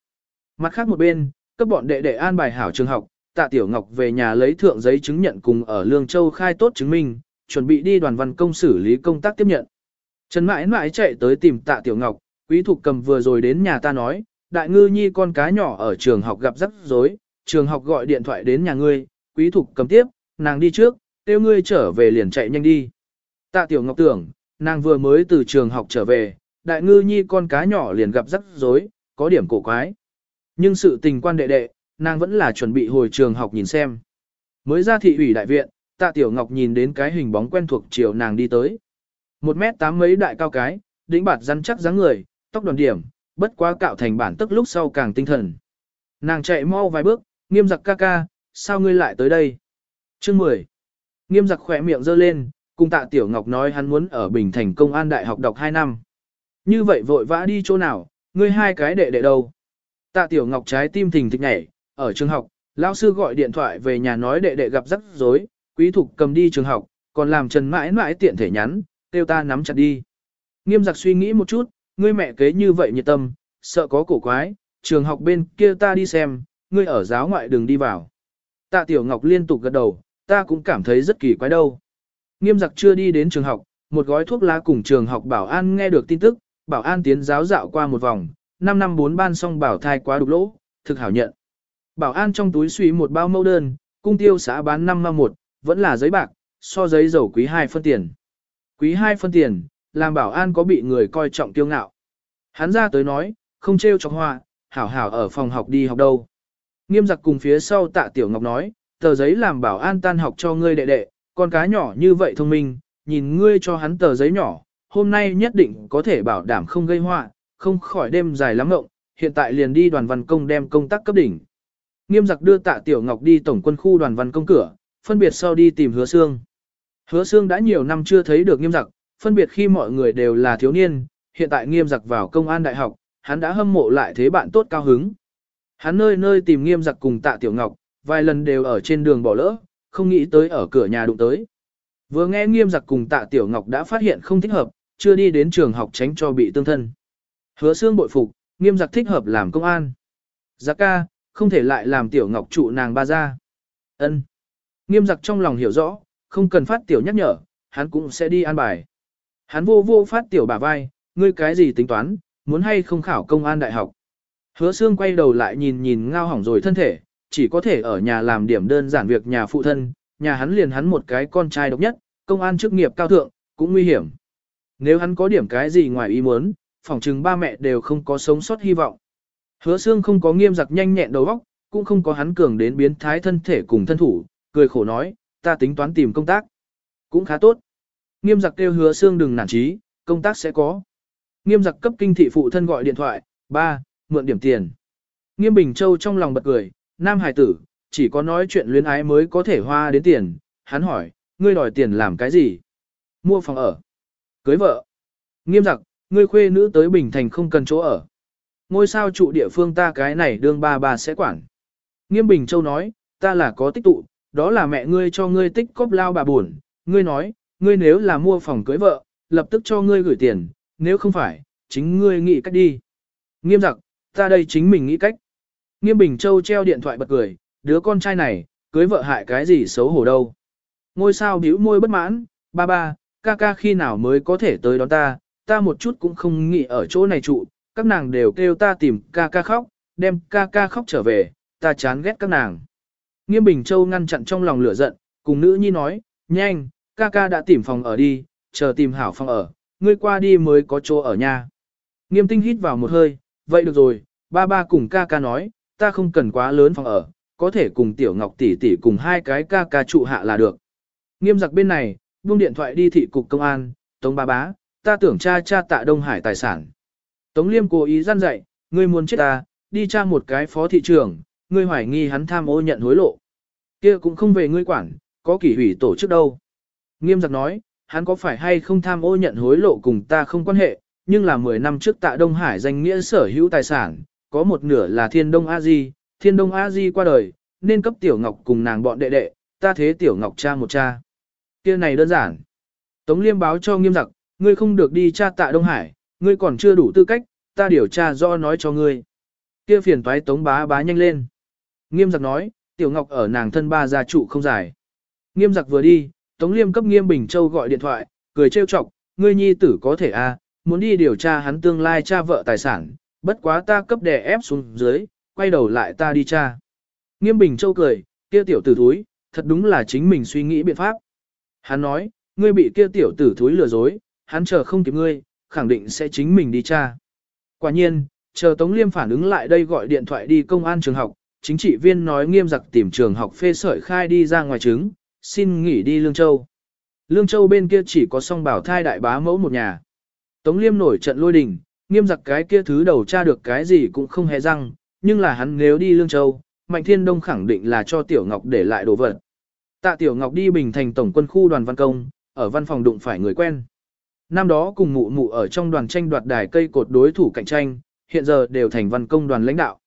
Mặt khác một bên, các bọn đệ đệ an bài hảo trường học, tạ tiểu ngọc về nhà lấy thượng giấy chứng nhận cùng ở Lương Châu khai tốt chứng minh, chuẩn bị đi đoàn văn công xử lý công tác tiếp nhận. Trần mãi mãi chạy tới tìm tạ tiểu ngọc, quý thục cầm vừa rồi đến nhà ta nói, đại ngư nhi con cá nhỏ ở trường học gặp rắc rối, trường học gọi điện thoại đến nhà ngươi, quý thục cầm tiếp, nàng đi trước, kêu ngươi trở về liền chạy nhanh đi. Tạ Tiểu Ngọc tưởng, nàng vừa mới từ trường học trở về, đại ngư nhi con cá nhỏ liền gặp rắc rối, có điểm cổ quái. Nhưng sự tình quan đệ đệ, nàng vẫn là chuẩn bị hồi trường học nhìn xem. Mới ra thị ủy đại viện, Tạ Tiểu Ngọc nhìn đến cái hình bóng quen thuộc chiều nàng đi tới. Một mét tám mấy đại cao cái, đỉnh bạt rắn chắc dáng người, tóc đoàn điểm, bất quá cạo thành bản tức lúc sau càng tinh thần. Nàng chạy mau vài bước, nghiêm giặc ca ca, sao ngươi lại tới đây? Chương 10. Nghiêm giặc khỏe miệng giơ lên, cùng tạ tiểu ngọc nói hắn muốn ở Bình Thành Công an Đại học đọc 2 năm. Như vậy vội vã đi chỗ nào, ngươi hai cái đệ đệ đâu? Tạ tiểu ngọc trái tim thình thịch nhảy, ở trường học, lão sư gọi điện thoại về nhà nói đệ đệ gặp rắc rối, quý thục cầm đi trường học, còn làm trần mãi mãi tiện thể nhắn, kêu ta nắm chặt đi. Nghiêm giặc suy nghĩ một chút, ngươi mẹ kế như vậy nhiệt tâm, sợ có cổ quái, trường học bên kia ta đi xem, ngươi ở giáo ngoại đừng đi vào. Tạ Tiểu Ngọc liên tục gật đầu, ta cũng cảm thấy rất kỳ quái đâu. Nghiêm giặc chưa đi đến trường học, một gói thuốc lá cùng trường học bảo an nghe được tin tức, bảo an tiến giáo dạo qua một vòng, 5 năm 4 ban xong bảo thai quá đục lỗ, thực hảo nhận. Bảo an trong túi suy một bao mẫu đơn, cung tiêu xã bán 5 năm một, vẫn là giấy bạc, so giấy dầu quý 2 phân tiền. Quý 2 phân tiền, làm bảo an có bị người coi trọng tiêu ngạo. Hắn ra tới nói, không trêu chọc hoa, hảo hảo ở phòng học đi học đâu. Nghiêm giặc cùng phía sau tạ tiểu ngọc nói, tờ giấy làm bảo an tan học cho ngươi đệ đệ, con cá nhỏ như vậy thông minh, nhìn ngươi cho hắn tờ giấy nhỏ, hôm nay nhất định có thể bảo đảm không gây họa, không khỏi đêm dài lắm ngộng, hiện tại liền đi đoàn văn công đem công tác cấp đỉnh. Nghiêm giặc đưa tạ tiểu ngọc đi tổng quân khu đoàn văn công cửa, phân biệt sau đi tìm hứa xương. Hứa xương đã nhiều năm chưa thấy được nghiêm giặc, phân biệt khi mọi người đều là thiếu niên, hiện tại nghiêm giặc vào công an đại học, hắn đã hâm mộ lại thế bạn tốt cao hứng. Hắn nơi nơi tìm nghiêm giặc cùng tạ tiểu ngọc, vài lần đều ở trên đường bỏ lỡ, không nghĩ tới ở cửa nhà đụng tới. Vừa nghe nghiêm giặc cùng tạ tiểu ngọc đã phát hiện không thích hợp, chưa đi đến trường học tránh cho bị tương thân. Hứa xương bội phục, nghiêm giặc thích hợp làm công an. Giặc ca, không thể lại làm tiểu ngọc trụ nàng ba ra. ân Nghiêm giặc trong lòng hiểu rõ, không cần phát tiểu nhắc nhở, hắn cũng sẽ đi an bài. Hắn vô vô phát tiểu bà vai, ngươi cái gì tính toán, muốn hay không khảo công an đại học. Hứa xương quay đầu lại nhìn nhìn ngao hỏng rồi thân thể, chỉ có thể ở nhà làm điểm đơn giản việc nhà phụ thân, nhà hắn liền hắn một cái con trai độc nhất, công an chức nghiệp cao thượng, cũng nguy hiểm. Nếu hắn có điểm cái gì ngoài ý muốn, phỏng chừng ba mẹ đều không có sống sót hy vọng. Hứa xương không có nghiêm giặc nhanh nhẹn đầu óc, cũng không có hắn cường đến biến thái thân thể cùng thân thủ, cười khổ nói, ta tính toán tìm công tác. Cũng khá tốt. Nghiêm giặc kêu hứa xương đừng nản trí, công tác sẽ có. Nghiêm giặc cấp kinh thị phụ thân gọi điện thoại, ba, mượn điểm tiền. Nghiêm Bình Châu trong lòng bật cười, nam hải tử, chỉ có nói chuyện luyến ái mới có thể hoa đến tiền. Hắn hỏi, ngươi đòi tiền làm cái gì? Mua phòng ở. Cưới vợ. Nghiêm giặc, ngươi khuê nữ tới Bình Thành không cần chỗ ở. Ngôi sao trụ địa phương ta cái này đương ba bà sẽ quản. Nghiêm Bình Châu nói, ta là có tích tụ, đó là mẹ ngươi cho ngươi tích cóp lao bà buồn. Ngươi nói, ngươi nếu là mua phòng cưới vợ, lập tức cho ngươi gửi tiền, nếu không phải, chính ngươi nghĩ cách đi. Nghiêm giặc, ta đây chính mình nghĩ cách. Nghiêm Bình Châu treo điện thoại bật cười, đứa con trai này, cưới vợ hại cái gì xấu hổ đâu. Ngôi sao bĩu môi bất mãn, ba ba, ca ca khi nào mới có thể tới đón ta, ta một chút cũng không nghĩ ở chỗ này trụ, các nàng đều kêu ta tìm ca ca khóc, đem ca ca khóc trở về, ta chán ghét các nàng. Nghiêm Bình Châu ngăn chặn trong lòng lửa giận, cùng nữ nhi nói, nhanh, ca ca đã tìm phòng ở đi, chờ tìm hảo phòng ở, ngươi qua đi mới có chỗ ở nhà. Nghiêm tinh hít vào một hơi, vậy được rồi, ba ba cùng ca ca nói, ta không cần quá lớn phòng ở, có thể cùng tiểu ngọc tỷ tỷ cùng hai cái ca ca trụ hạ là được. Nghiêm giặc bên này, buông điện thoại đi thị cục công an, tống ba bá, ta tưởng cha cha tạ Đông Hải tài sản. Tống liêm cố ý gian dạy, ngươi muốn chết ta, đi tra một cái phó thị trưởng, ngươi hoài nghi hắn tham ô nhận hối lộ. kia cũng không về ngươi quản, có kỷ hủy tổ chức đâu. Nghiêm giặc nói, hắn có phải hay không tham ô nhận hối lộ cùng ta không quan hệ, nhưng là 10 năm trước tạ Đông Hải danh nghĩa sở hữu tài sản, có một nửa là Thiên Đông A Di, Thiên Đông A Di qua đời, nên cấp Tiểu Ngọc cùng nàng bọn đệ đệ, ta thế Tiểu Ngọc cha một cha. Kia này đơn giản. Tống Liêm báo cho nghiêm giặc, ngươi không được đi cha tạ Đông Hải, ngươi còn chưa đủ tư cách, ta điều tra do nói cho ngươi. Kia phiền toái Tống bá bá nhanh lên. Nghiêm giặc nói, Tiểu Ngọc ở nàng thân ba gia trụ không dài. Nghiêm giặc vừa đi, Tống Liêm cấp Nghiêm Bình Châu gọi điện thoại, cười trêu chọc, ngươi nhi tử có thể a, à, muốn đi điều tra hắn tương lai cha vợ tài sản, bất quá ta cấp đè ép xuống dưới, quay đầu lại ta đi cha. Nghiêm Bình Châu cười, kia tiểu tử thúi, thật đúng là chính mình suy nghĩ biện pháp. Hắn nói, ngươi bị kia tiểu tử thúi lừa dối, hắn chờ không kịp ngươi, khẳng định sẽ chính mình đi tra. Quả nhiên, chờ Tống Liêm phản ứng lại đây gọi điện thoại đi công an trường học, chính trị viên nói nghiêm giặc tìm trường học phê sợi khai đi ra ngoài chứng xin nghỉ đi Lương Châu. Lương Châu bên kia chỉ có song bảo thai đại bá mẫu một nhà. Tống Liêm nổi trận lôi đình, nghiêm giặc cái kia thứ đầu tra được cái gì cũng không hề răng, nhưng là hắn nếu đi Lương Châu, Mạnh Thiên Đông khẳng định là cho Tiểu Ngọc để lại đồ vật. Tạ Tiểu Ngọc đi Bình Thành Tổng quân khu đoàn văn công, ở văn phòng đụng phải người quen. Năm đó cùng mụ mụ ở trong đoàn tranh đoạt đài cây cột đối thủ cạnh tranh, hiện giờ đều thành văn công đoàn lãnh đạo.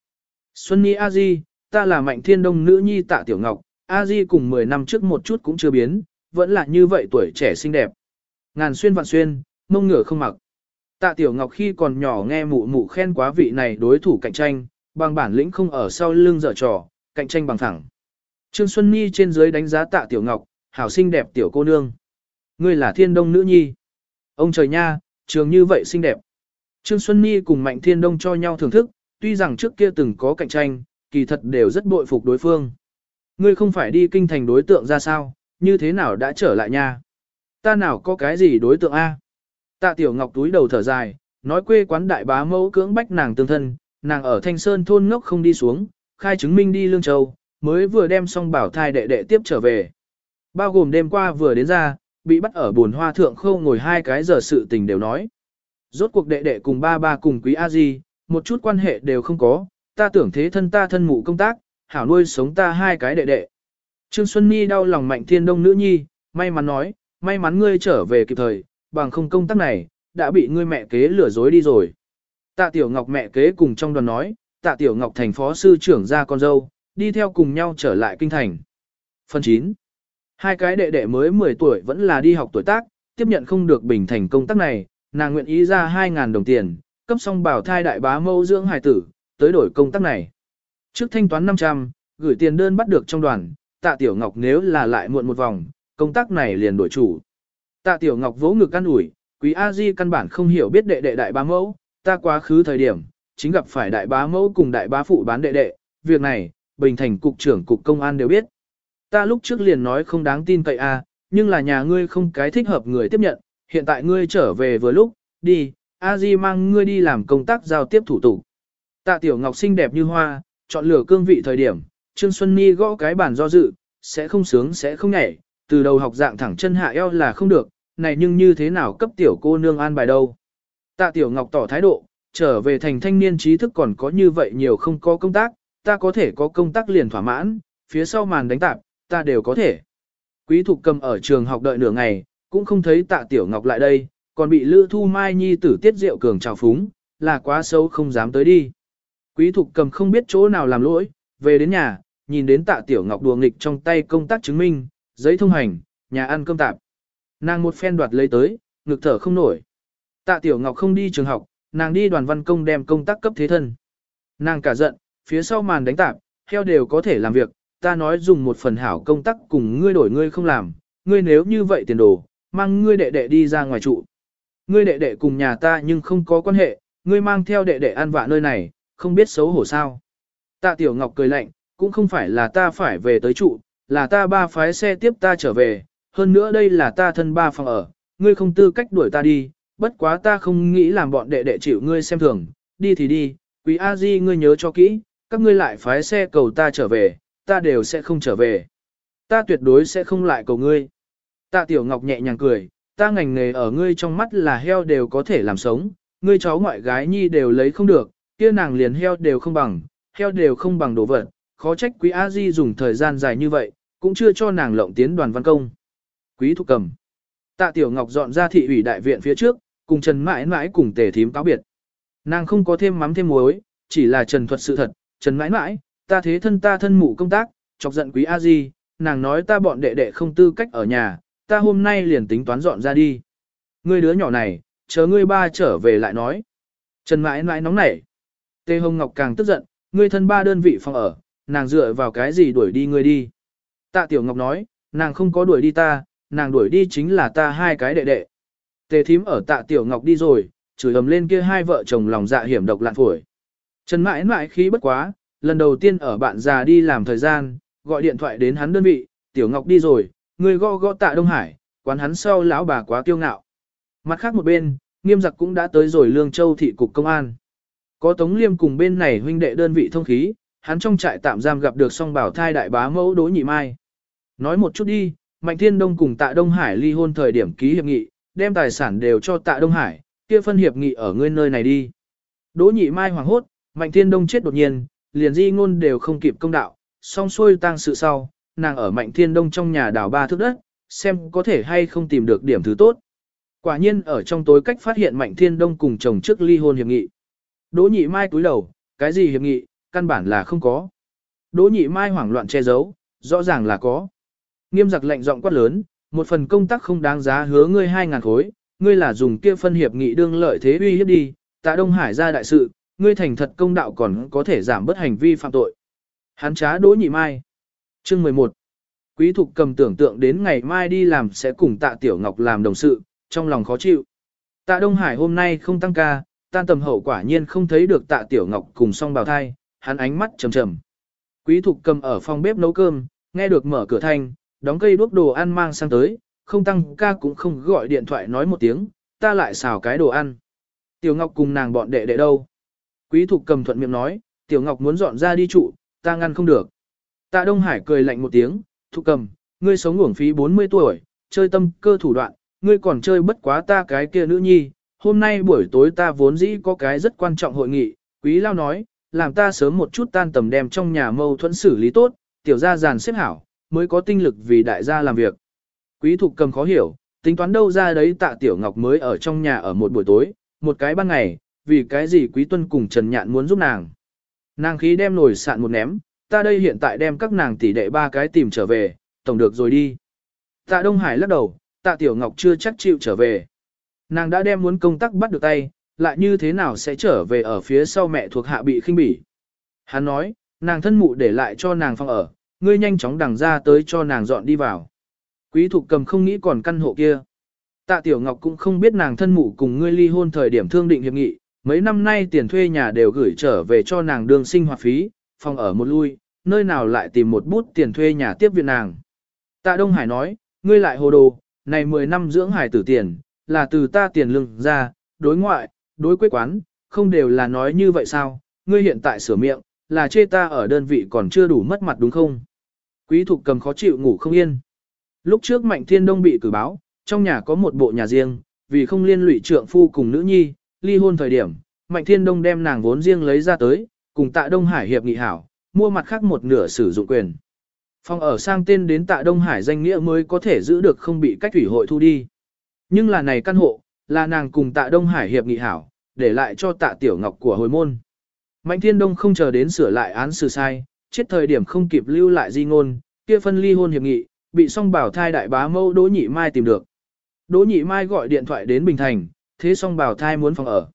Xuân Nhi A Di, ta là Mạnh Thiên Đông nữ nhi Tạ Tiểu Ngọc, A Di cùng 10 năm trước một chút cũng chưa biến, vẫn là như vậy tuổi trẻ xinh đẹp. Ngàn xuyên vạn xuyên, mông ngửa không mặc. Tạ Tiểu Ngọc khi còn nhỏ nghe mụ mụ khen quá vị này đối thủ cạnh tranh, bằng bản lĩnh không ở sau lưng dở trò, cạnh tranh bằng thẳng. Trương Xuân Nhi trên dưới đánh giá Tạ Tiểu Ngọc, hảo xinh đẹp tiểu cô nương. Ngươi là Thiên Đông nữ nhi. Ông trời nha, trường như vậy xinh đẹp. Trương Xuân Nhi cùng Mạnh Thiên Đông cho nhau thưởng thức, tuy rằng trước kia từng có cạnh tranh, kỳ thật đều rất bội phục đối phương. Ngươi không phải đi kinh thành đối tượng ra sao, như thế nào đã trở lại nha? Ta nào có cái gì đối tượng A? Tạ Tiểu Ngọc túi đầu thở dài, nói quê quán đại bá mẫu cưỡng bách nàng tương thân, nàng ở Thanh Sơn thôn ngốc không đi xuống, khai chứng minh đi Lương Châu, mới vừa đem xong bảo thai đệ đệ tiếp trở về. Bao gồm đêm qua vừa đến ra, bị bắt ở buồn hoa thượng khâu ngồi hai cái giờ sự tình đều nói. Rốt cuộc đệ đệ cùng ba ba cùng quý A Di, một chút quan hệ đều không có, ta tưởng thế thân ta thân mụ công tác, hảo nuôi sống ta hai cái đệ đệ. Trương Xuân Nhi đau lòng mạnh thiên đông nữ nhi, may mắn nói, may mắn ngươi trở về kịp thời, bằng không công tác này, đã bị ngươi mẹ kế lừa dối đi rồi. Tạ Tiểu Ngọc mẹ kế cùng trong đoàn nói, Tạ Tiểu Ngọc thành phó sư trưởng ra con dâu, đi theo cùng nhau trở lại kinh thành. Phần 9. Hai cái đệ đệ mới 10 tuổi vẫn là đi học tuổi tác, tiếp nhận không được bình thành công tác này, nàng nguyện ý ra 2.000 đồng tiền, cấp xong bảo thai đại bá mâu dưỡng hài tử, tới đổi công tác này. Trước thanh toán 500, gửi tiền đơn bắt được trong đoàn, tạ tiểu ngọc nếu là lại muộn một vòng, công tác này liền đổi chủ. Tạ tiểu ngọc vỗ ngực căn ủi, quý A Di căn bản không hiểu biết đệ đệ đại bá mẫu, ta quá khứ thời điểm, chính gặp phải đại bá mẫu cùng đại bá phụ bán đệ đệ, việc này, bình thành cục trưởng cục công an đều biết. Ta lúc trước liền nói không đáng tin cậy a, nhưng là nhà ngươi không cái thích hợp người tiếp nhận, hiện tại ngươi trở về vừa lúc, đi, A Di mang ngươi đi làm công tác giao tiếp thủ tục. Tạ Tiểu Ngọc xinh đẹp như hoa, chọn lựa cương vị thời điểm, Trương Xuân Ni gõ cái bản do dự, sẽ không sướng sẽ không nhảy, từ đầu học dạng thẳng chân hạ eo là không được, này nhưng như thế nào cấp tiểu cô nương an bài đâu. Tạ Tiểu Ngọc tỏ thái độ, trở về thành thanh niên trí thức còn có như vậy nhiều không có công tác, ta có thể có công tác liền thỏa mãn, phía sau màn đánh tạp, ta đều có thể. Quý Thục cầm ở trường học đợi nửa ngày, cũng không thấy tạ Tiểu Ngọc lại đây, còn bị Lữ Thu Mai Nhi tử tiết rượu cường trào phúng, là quá xấu không dám tới đi. Quý Thục cầm không biết chỗ nào làm lỗi, về đến nhà, nhìn đến tạ Tiểu Ngọc đùa nghịch trong tay công tác chứng minh, giấy thông hành, nhà ăn cơm tạp. Nàng một phen đoạt lấy tới, ngực thở không nổi. Tạ Tiểu Ngọc không đi trường học, nàng đi đoàn văn công đem công tác cấp thế thân. Nàng cả giận, phía sau màn đánh tạp, heo đều có thể làm việc, ta nói dùng một phần hảo công tác cùng ngươi đổi ngươi không làm, ngươi nếu như vậy tiền đồ, mang ngươi đệ đệ đi ra ngoài trụ. Ngươi đệ đệ cùng nhà ta nhưng không có quan hệ, ngươi mang theo đệ đệ ăn vạ nơi này, không biết xấu hổ sao. Tạ Tiểu Ngọc cười lạnh, cũng không phải là ta phải về tới trụ, là ta ba phái xe tiếp ta trở về, hơn nữa đây là ta thân ba phòng ở, ngươi không tư cách đuổi ta đi, bất quá ta không nghĩ làm bọn đệ đệ chịu ngươi xem thường, đi thì đi, quý A Di ngươi nhớ cho kỹ, các ngươi lại phái xe cầu ta trở về, ta đều sẽ không trở về. Ta tuyệt đối sẽ không lại cầu ngươi. Tạ Tiểu Ngọc nhẹ nhàng cười, ta ngành nghề ở ngươi trong mắt là heo đều có thể làm sống, ngươi cháu ngoại gái nhi đều lấy không được, kia nàng liền heo đều không bằng, heo đều không bằng đồ vật, khó trách quý A Di dùng thời gian dài như vậy, cũng chưa cho nàng lộng tiến đoàn văn công. Quý thúc cầm. Tạ Tiểu Ngọc dọn ra thị ủy đại viện phía trước, cùng Trần mãi mãi cùng tề thím cáo biệt. Nàng không có thêm mắm thêm muối, chỉ là trần thuật sự thật, Trần mãi mãi, ta thế thân ta thân mụ công tác, chọc giận quý A Di, nàng nói ta bọn đệ đệ không tư cách ở nhà, ta hôm nay liền tính toán dọn ra đi. Ngươi đứa nhỏ này, chờ ngươi ba trở về lại nói. Trần mãi mãi nóng nảy. Tê Hồng Ngọc càng tức giận, ngươi thân ba đơn vị phòng ở, nàng dựa vào cái gì đuổi đi ngươi đi. Tạ Tiểu Ngọc nói, nàng không có đuổi đi ta, nàng đuổi đi chính là ta hai cái đệ đệ. Tề thím ở tạ Tiểu Ngọc đi rồi, chửi ầm lên kia hai vợ chồng lòng dạ hiểm độc lạn phổi. Trần mãi mãi khí bất quá, lần đầu tiên ở bạn già đi làm thời gian, gọi điện thoại đến hắn đơn vị, Tiểu Ngọc đi rồi, người gõ gõ tạ Đông Hải, quán hắn sau lão bà quá kiêu ngạo. Mặt khác một bên, nghiêm giặc cũng đã tới rồi Lương Châu thị cục công an. Có Tống Liêm cùng bên này huynh đệ đơn vị thông khí, hắn trong trại tạm giam gặp được song bảo thai đại bá mẫu Đỗ Nhị Mai. Nói một chút đi, Mạnh Thiên Đông cùng Tạ Đông Hải ly hôn thời điểm ký hiệp nghị, đem tài sản đều cho Tạ Đông Hải, kia phân hiệp nghị ở ngươi nơi này đi. Đỗ Nhị Mai hoảng hốt, Mạnh Thiên Đông chết đột nhiên, liền di ngôn đều không kịp công đạo, song xuôi tang sự sau, nàng ở Mạnh Thiên Đông trong nhà đào ba thước đất, xem có thể hay không tìm được điểm thứ tốt. Quả nhiên ở trong tối cách phát hiện Mạnh Thiên Đông cùng chồng trước ly hôn hiệp nghị. Đỗ Nhị Mai túi đầu, cái gì hiệp nghị, căn bản là không có. Đỗ Nhị Mai hoảng loạn che giấu, rõ ràng là có. Nghiêm giặc lệnh giọng quát lớn, một phần công tác không đáng giá hứa ngươi hai ngàn khối, ngươi là dùng kia phân hiệp nghị đương lợi thế uy hiếp đi, tạ Đông Hải ra đại sự, ngươi thành thật công đạo còn có thể giảm bớt hành vi phạm tội. Hắn trá Đỗ Nhị Mai. Chương 11. Quý thục cầm tưởng tượng đến ngày mai đi làm sẽ cùng tạ Tiểu Ngọc làm đồng sự, trong lòng khó chịu. Tạ Đông Hải hôm nay không tăng ca, tan tầm hậu quả nhiên không thấy được tạ Tiểu Ngọc cùng song bào thai, hắn ánh mắt trầm trầm. Quý thục cầm ở phòng bếp nấu cơm, nghe được mở cửa thanh, đóng cây đuốc đồ ăn mang sang tới, không tăng ca cũng không gọi điện thoại nói một tiếng, ta lại xào cái đồ ăn. Tiểu Ngọc cùng nàng bọn đệ đệ đâu? Quý thục cầm thuận miệng nói, Tiểu Ngọc muốn dọn ra đi trụ, ta ngăn không được. Tạ Đông Hải cười lạnh một tiếng, thục cầm, ngươi sống uổng phí 40 tuổi, chơi tâm cơ thủ đoạn, ngươi còn chơi bất quá ta cái kia nữ nhi. Hôm nay buổi tối ta vốn dĩ có cái rất quan trọng hội nghị, quý lao nói, làm ta sớm một chút tan tầm đem trong nhà mâu thuẫn xử lý tốt, tiểu gia giàn xếp hảo, mới có tinh lực vì đại gia làm việc. Quý thục cầm khó hiểu, tính toán đâu ra đấy tạ tiểu ngọc mới ở trong nhà ở một buổi tối, một cái ban ngày, vì cái gì quý tuân cùng Trần Nhạn muốn giúp nàng. Nàng khí đem nổi sạn một ném, ta đây hiện tại đem các nàng tỷ đệ ba cái tìm trở về, tổng được rồi đi. Tạ Đông Hải lắc đầu, tạ Tiểu Ngọc chưa chắc chịu trở về. Nàng đã đem muốn công tác bắt được tay, lại như thế nào sẽ trở về ở phía sau mẹ thuộc hạ bị khinh bỉ. Hắn nói, nàng thân mụ để lại cho nàng phòng ở, ngươi nhanh chóng đằng ra tới cho nàng dọn đi vào. Quý thục cầm không nghĩ còn căn hộ kia. Tạ Tiểu Ngọc cũng không biết nàng thân mụ cùng ngươi ly hôn thời điểm thương định hiệp nghị, mấy năm nay tiền thuê nhà đều gửi trở về cho nàng đường sinh hoạt phí, phòng ở một lui, nơi nào lại tìm một bút tiền thuê nhà tiếp viện nàng. Tạ Đông Hải nói, ngươi lại hồ đồ, này 10 năm dưỡng hải tử tiền, là từ ta tiền lương ra, đối ngoại, đối quế quán, không đều là nói như vậy sao, ngươi hiện tại sửa miệng, là chê ta ở đơn vị còn chưa đủ mất mặt đúng không? Quý thục cầm khó chịu ngủ không yên. Lúc trước Mạnh Thiên Đông bị cử báo, trong nhà có một bộ nhà riêng, vì không liên lụy trượng phu cùng nữ nhi, ly hôn thời điểm, Mạnh Thiên Đông đem nàng vốn riêng lấy ra tới, cùng Tạ Đông Hải hiệp nghị hảo, mua mặt khác một nửa sử dụng quyền. Phòng ở sang tên đến Tạ Đông Hải danh nghĩa mới có thể giữ được không bị cách thủy hội thu đi. Nhưng là này căn hộ, là nàng cùng Tạ Đông Hải hiệp nghị hảo, để lại cho Tạ Tiểu Ngọc của hồi môn. Mạnh Thiên Đông không chờ đến sửa lại án xử sai, chết thời điểm không kịp lưu lại di ngôn, kia phân ly hôn hiệp nghị, bị song bảo thai đại bá mâu Đỗ Nhị Mai tìm được. Đỗ Nhị Mai gọi điện thoại đến Bình Thành, thế song bảo thai muốn phòng ở.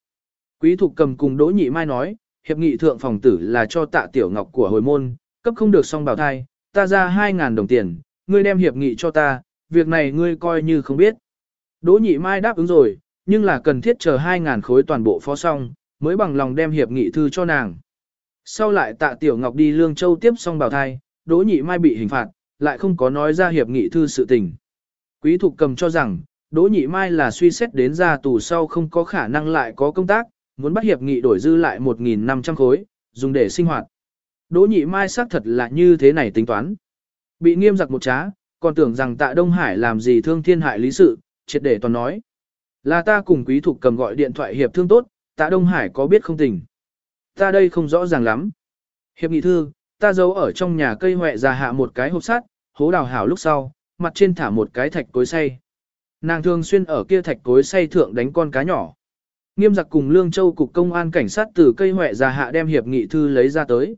Quý Thục cầm cùng Đỗ Nhị Mai nói, hiệp nghị thượng phòng tử là cho tạ tiểu ngọc của hồi môn, cấp không được song bảo thai, ta ra 2.000 đồng tiền, ngươi đem hiệp nghị cho ta, việc này ngươi coi như không biết. Đỗ Nhị Mai đáp ứng rồi, nhưng là cần thiết chờ 2.000 khối toàn bộ phó xong, mới bằng lòng đem hiệp nghị thư cho nàng. Sau lại tạ tiểu ngọc đi Lương Châu tiếp xong bảo thai, Đỗ Nhị Mai bị hình phạt, lại không có nói ra hiệp nghị thư sự tình. Quý Thục cầm cho rằng, Đỗ Nhị Mai là suy xét đến ra tù sau không có khả năng lại có công tác, muốn bắt hiệp nghị đổi dư lại 1.500 khối, dùng để sinh hoạt. Đỗ Nhị Mai xác thật là như thế này tính toán. Bị nghiêm giặc một trá, còn tưởng rằng tạ Đông Hải làm gì thương thiên hại lý sự, triệt để toàn nói. Là ta cùng quý thục cầm gọi điện thoại hiệp thương tốt, tạ Đông Hải có biết không tình. Ta đây không rõ ràng lắm. Hiệp nghị thư, ta giấu ở trong nhà cây huệ già hạ một cái hộp sắt, hố đào hảo lúc sau, mặt trên thả một cái thạch cối xay. Nàng thường xuyên ở kia thạch cối xay thượng đánh con cá nhỏ. Nghiêm giặc cùng Lương Châu cục công an cảnh sát từ cây huệ già hạ đem hiệp nghị thư lấy ra tới.